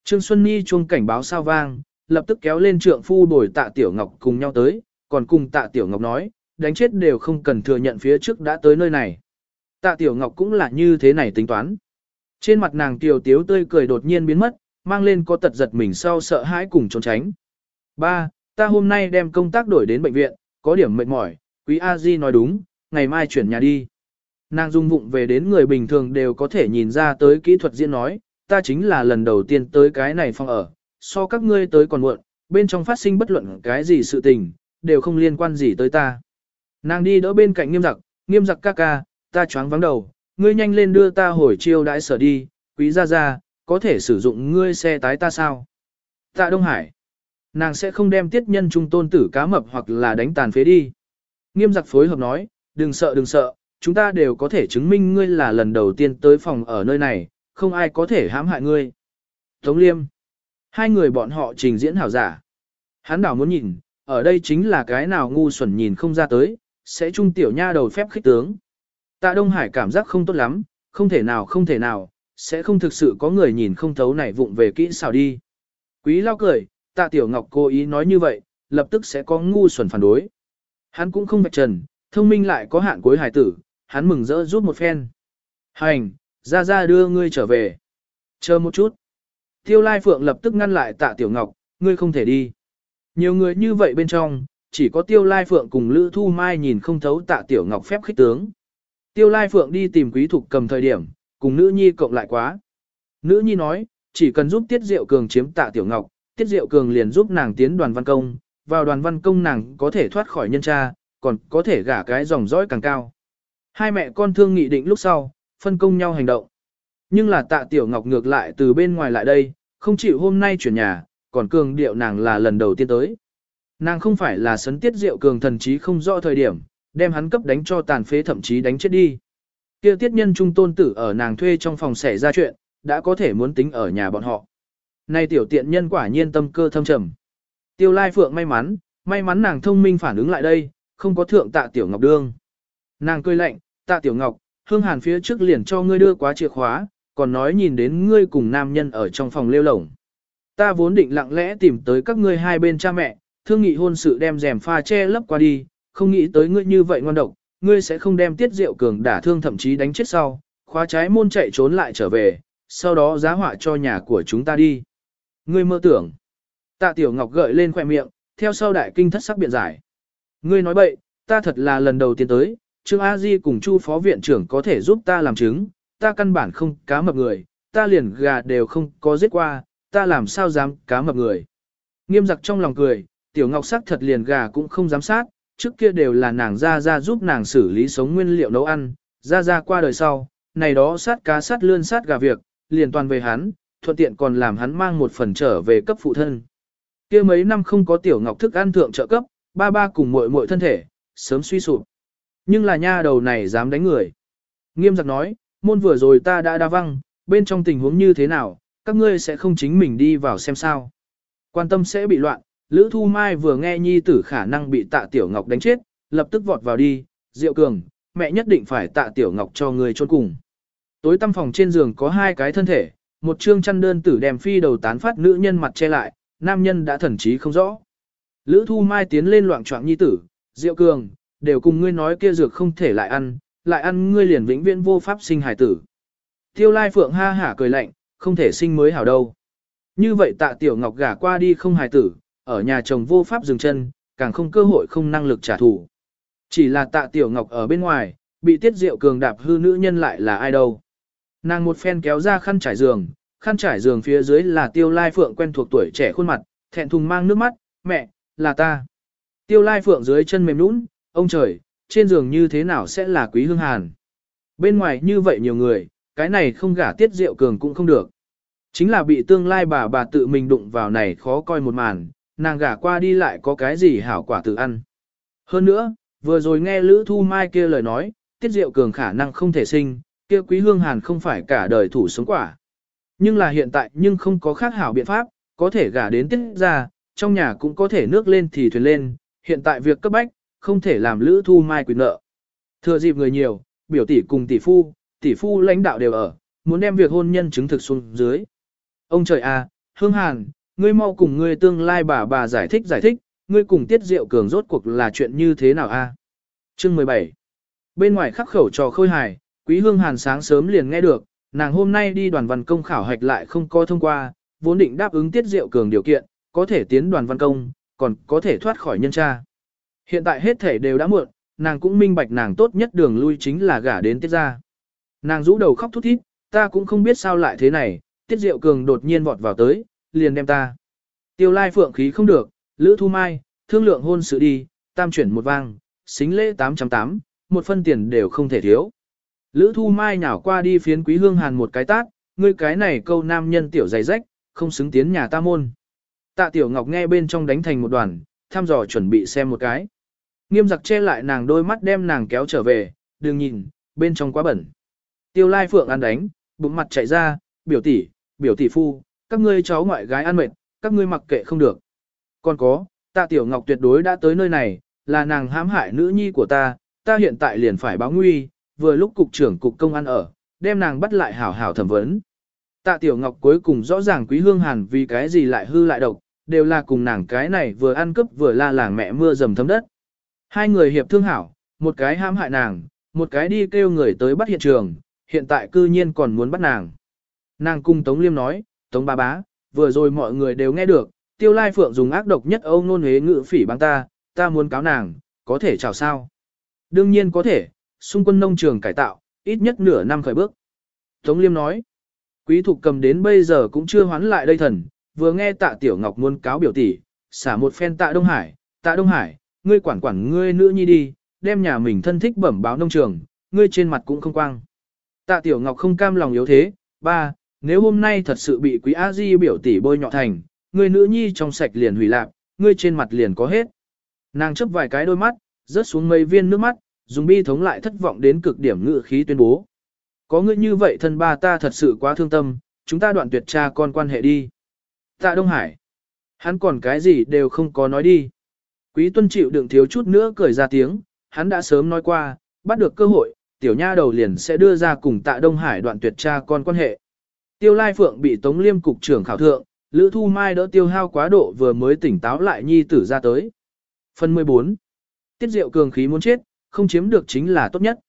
Trương Xuân Nhi chuông cảnh báo sao vang, lập tức kéo lên trượng phu đổi tạ Tiểu Ngọc cùng nhau tới, còn cùng tạ Tiểu Ngọc nói, đánh chết đều không cần thừa nhận phía trước đã tới nơi này. Tạ Tiểu Ngọc cũng là như thế này tính toán. Trên mặt nàng tiểu tiếu tươi cười đột nhiên biến mất, mang lên có tật giật mình sau sợ hãi cùng trốn tránh. Ba, ta hôm nay đem công tác đổi đến bệnh viện, có điểm mệt mỏi, quý A Di nói đúng, ngày mai chuyển nhà đi. Nàng dung vụng về đến người bình thường đều có thể nhìn ra tới kỹ thuật diễn nói, ta chính là lần đầu tiên tới cái này phòng ở, so các ngươi tới còn muộn, bên trong phát sinh bất luận cái gì sự tình, đều không liên quan gì tới ta. Nàng đi đỡ bên cạnh nghiêm giặc, nghiêm giặc ca ca, ta choáng vắng đầu, ngươi nhanh lên đưa ta hồi chiêu đãi sở đi, quý gia gia, có thể sử dụng ngươi xe tái ta sao? Tạ Đông Hải, nàng sẽ không đem tiết nhân trung tôn tử cá mập hoặc là đánh tàn phế đi. Nghiêm giặc phối hợp nói, đừng sợ đừng sợ, chúng ta đều có thể chứng minh ngươi là lần đầu tiên tới phòng ở nơi này, không ai có thể hãm hại ngươi. Tống Liêm, hai người bọn họ trình diễn hảo giả. Hắn đảo muốn nhìn, ở đây chính là cái nào ngu xuẩn nhìn không ra tới, sẽ trung tiểu nha đầu phép khích tướng. Tạ Đông Hải cảm giác không tốt lắm, không thể nào không thể nào, sẽ không thực sự có người nhìn không thấu này vụng về kỹ xảo đi. Quý lao cười, tạ tiểu ngọc cố ý nói như vậy, lập tức sẽ có ngu xuẩn phản đối. Hắn cũng không bạch trần, thông minh lại có hạn cuối hải tử, hắn mừng rỡ rút một phen. Hành, ra ra đưa ngươi trở về. Chờ một chút. Tiêu Lai Phượng lập tức ngăn lại tạ tiểu ngọc, ngươi không thể đi. Nhiều người như vậy bên trong, chỉ có Tiêu Lai Phượng cùng Lữ Thu Mai nhìn không thấu tạ tiểu ngọc phép khích tướng. Tiêu Lai Phượng đi tìm quý thục cầm thời điểm, cùng nữ nhi cộng lại quá. Nữ nhi nói, chỉ cần giúp Tiết Diệu Cường chiếm tạ tiểu ngọc, Tiết Diệu Cường liền giúp nàng tiến đoàn văn công, vào đoàn văn công nàng có thể thoát khỏi nhân tra, còn có thể gả cái dòng dõi càng cao. Hai mẹ con thương nghị định lúc sau, phân công nhau hành động. Nhưng là tạ tiểu ngọc ngược lại từ bên ngoài lại đây, không chịu hôm nay chuyển nhà, còn cường điệu nàng là lần đầu tiên tới. Nàng không phải là sấn tiết diệu cường thần trí không rõ thời điểm, đem hắn cấp đánh cho tàn phế thậm chí đánh chết đi. Kia tiết nhân trung tôn tử ở nàng thuê trong phòng xảy ra chuyện, đã có thể muốn tính ở nhà bọn họ. Nay tiểu tiện nhân quả nhiên tâm cơ thâm trầm. Tiêu Lai Phượng may mắn, may mắn nàng thông minh phản ứng lại đây, không có thượng tạ tiểu ngọc đương. Nàng cười lạnh, tạ tiểu ngọc, hương hàn phía trước liền cho ngươi đưa quá chìa khóa, còn nói nhìn đến ngươi cùng nam nhân ở trong phòng lêu lổng. Ta vốn định lặng lẽ tìm tới các ngươi hai bên cha mẹ, thương nghị hôn sự đem rèm pha che lấp qua đi, không nghĩ tới ngươi như vậy ngoan độc, ngươi sẽ không đem tiết rượu cường đả thương thậm chí đánh chết sau, khóa trái môn chạy trốn lại trở về, sau đó giá họa cho nhà của chúng ta đi. Ngươi mơ tưởng. Tạ Tiểu Ngọc gợi lên khoẻ miệng, theo sau đại kinh thất sắc biện giải. Ngươi nói bậy, ta thật là lần đầu tiên tới, Trương A Di cùng Chu phó viện trưởng có thể giúp ta làm chứng, ta căn bản không cá mập người, ta liền gà đều không có giết qua, ta làm sao dám cá mập người. Nghiêm giặc trong lòng cười, Tiểu Ngọc sắc thật liền gà cũng không dám sát, trước kia đều là nàng ra ra giúp nàng xử lý sống nguyên liệu nấu ăn, ra ra qua đời sau, này đó sát cá sát lươn sát gà việc, liền toàn về hắn, thuận tiện còn làm hắn mang một phần trở về cấp phụ thân. kia mấy năm không có tiểu ngọc thức ăn thượng trợ cấp, ba ba cùng muội muội thân thể, sớm suy sụp. Nhưng là nha đầu này dám đánh người. Nghiêm giặc nói, môn vừa rồi ta đã đa văng, bên trong tình huống như thế nào, các ngươi sẽ không chính mình đi vào xem sao. Quan tâm sẽ bị loạn, Lữ Thu Mai vừa nghe nhi tử khả năng bị tạ Tiểu Ngọc đánh chết, lập tức vọt vào đi, Diệu Cường, mẹ nhất định phải tạ Tiểu Ngọc cho người chôn cùng. Tối tăm phòng trên giường có hai cái thân thể, một chương chăn đơn tử đem phi đầu tán phát nữ nhân mặt che lại, nam nhân đã thần trí không rõ. Lữ Thu Mai tiến lên loạn trọng nhi tử, Diệu Cường, đều cùng ngươi nói kia dược không thể lại ăn, lại ăn ngươi liền vĩnh viễn vô pháp sinh hải tử. Tiêu Lai Phượng ha hả cười lạnh, không thể sinh mới hảo đâu. Như vậy tạ Tiểu Ngọc gả qua đi không hài tử, ở nhà chồng vô pháp dừng chân, càng không cơ hội không năng lực trả thù. Chỉ là tạ tiểu ngọc ở bên ngoài, bị tiết diệu cường đạp hư nữ nhân lại là ai đâu. Nàng một phen kéo ra khăn trải giường, khăn trải giường phía dưới là tiêu lai phượng quen thuộc tuổi trẻ khuôn mặt, thẹn thùng mang nước mắt, mẹ, là ta. Tiêu lai phượng dưới chân mềm nũng, ông trời, trên giường như thế nào sẽ là quý hương hàn. Bên ngoài như vậy nhiều người, cái này không gả tiết diệu cường cũng không được. Chính là bị tương lai bà bà tự mình đụng vào này khó coi một màn, nàng gả qua đi lại có cái gì hảo quả tự ăn. Hơn nữa, vừa rồi nghe Lữ Thu Mai kia lời nói, Tiết Diệu Cường khả năng không thể sinh, kia Quý Hương Hàn không phải cả đời thủ sống quả. Nhưng là hiện tại nhưng không có khác hảo biện pháp, có thể gả đến Tiết ra, trong nhà cũng có thể nước lên thì thuyền lên, hiện tại việc cấp bách, không thể làm Lữ Thu Mai quyền nợ. Thừa dịp người nhiều, biểu tỷ cùng tỷ phu, tỷ phu lãnh đạo đều ở, muốn đem việc hôn nhân chứng thực xuống dưới. Ông trời à, Hương Hàn, ngươi mau cùng ngươi tương lai bà bà giải thích giải thích, ngươi cùng Tiết Diệu Cường rốt cuộc là chuyện như thế nào a? Chương 17 Bên ngoài khắc khẩu trò khôi hài, Quý Hương Hàn sáng sớm liền nghe được, nàng hôm nay đi đoàn văn công khảo hạch lại không có thông qua, vốn định đáp ứng tiết diệu cường điều kiện, có thể tiến đoàn văn công, còn có thể thoát khỏi nhân tra. Hiện tại hết thể đều đã muộn, nàng cũng minh bạch nàng tốt nhất đường lui chính là gả đến tiết ra. Nàng rũ đầu khóc thút thít, ta cũng không biết sao lại thế này, tiết diệu cường đột nhiên vọt vào tới, liền đem ta. Tiêu lai phượng khí không được, lữ thu mai, thương lượng hôn sự đi, tam chuyển một vang, xính lễ 808, một phân tiền đều không thể thiếu. Lữ thu mai nhảo qua đi phiến quý hương hàn một cái tát, ngươi cái này câu nam nhân tiểu dày rách, không xứng tiến nhà ta môn. Tạ tiểu ngọc nghe bên trong đánh thành một đoàn, thăm dò chuẩn bị xem một cái. Nghiêm giặc che lại nàng đôi mắt đem nàng kéo trở về, đừng nhìn, bên trong quá bẩn. Tiêu lai phượng ăn đánh, bụng mặt chạy ra, biểu tỷ, biểu tỷ phu, các ngươi cháu ngoại gái ăn mệt, các ngươi mặc kệ không được. Còn có, tạ tiểu ngọc tuyệt đối đã tới nơi này, là nàng hãm hại nữ nhi của ta, ta hiện tại liền phải báo nguy, vừa lúc cục trưởng cục công an ở, đem nàng bắt lại hảo hảo thẩm vấn. Tạ Tiểu Ngọc cuối cùng rõ ràng Quý Hương Hàn vì cái gì lại hư lại độc, đều là cùng nàng cái này vừa ăn cướp vừa la làng mẹ mưa dầm thấm đất. Hai người hiệp thương hảo, một cái hãm hại nàng, một cái đi kêu người tới bắt hiện trường, hiện tại cư nhiên còn muốn bắt nàng. Nàng cung Tống Liêm nói, Tống ba bá, vừa rồi mọi người đều nghe được, Tiêu Lai Phượng dùng ác độc nhất âu nôn hế ngự phỉ băng ta, ta muốn cáo nàng, có thể chào sao? Đương nhiên có thể, xung quân nông trường cải tạo, ít nhất nửa năm khởi bước. Tống Liêm nói, quý thục cầm đến bây giờ cũng chưa hoán lại đây thần, vừa nghe tạ Tiểu Ngọc muốn cáo biểu tỷ, xả một phen tạ Đông Hải, tạ Đông Hải, ngươi quản quản ngươi nữ nhi đi, đem nhà mình thân thích bẩm báo nông trường, ngươi trên mặt cũng không quang. Tạ Tiểu Ngọc không cam lòng yếu thế, ba, nếu hôm nay thật sự bị quý A Di biểu tỷ bôi nhọ thành, người nữ nhi trong sạch liền hủy lạc, ngươi trên mặt liền có hết. Nàng chấp vài cái đôi mắt, rớt xuống mấy viên nước mắt, dùng bi thống lại thất vọng đến cực điểm ngự khí tuyên bố. Có ngươi như vậy thân ba ta thật sự quá thương tâm, chúng ta đoạn tuyệt cha con quan hệ đi. Tạ Đông Hải. Hắn còn cái gì đều không có nói đi. Quý tuân chịu đựng thiếu chút nữa cười ra tiếng, hắn đã sớm nói qua, bắt được cơ hội, tiểu nha đầu liền sẽ đưa ra cùng tạ Đông Hải đoạn tuyệt cha con quan hệ. Tiêu Lai Phượng bị Tống Liêm cục trưởng khảo thượng, Lữ Thu Mai đỡ tiêu hao quá độ vừa mới tỉnh táo lại nhi tử ra tới. Phần 14. Tiết Diệu cường khí muốn chết, không chiếm được chính là tốt nhất.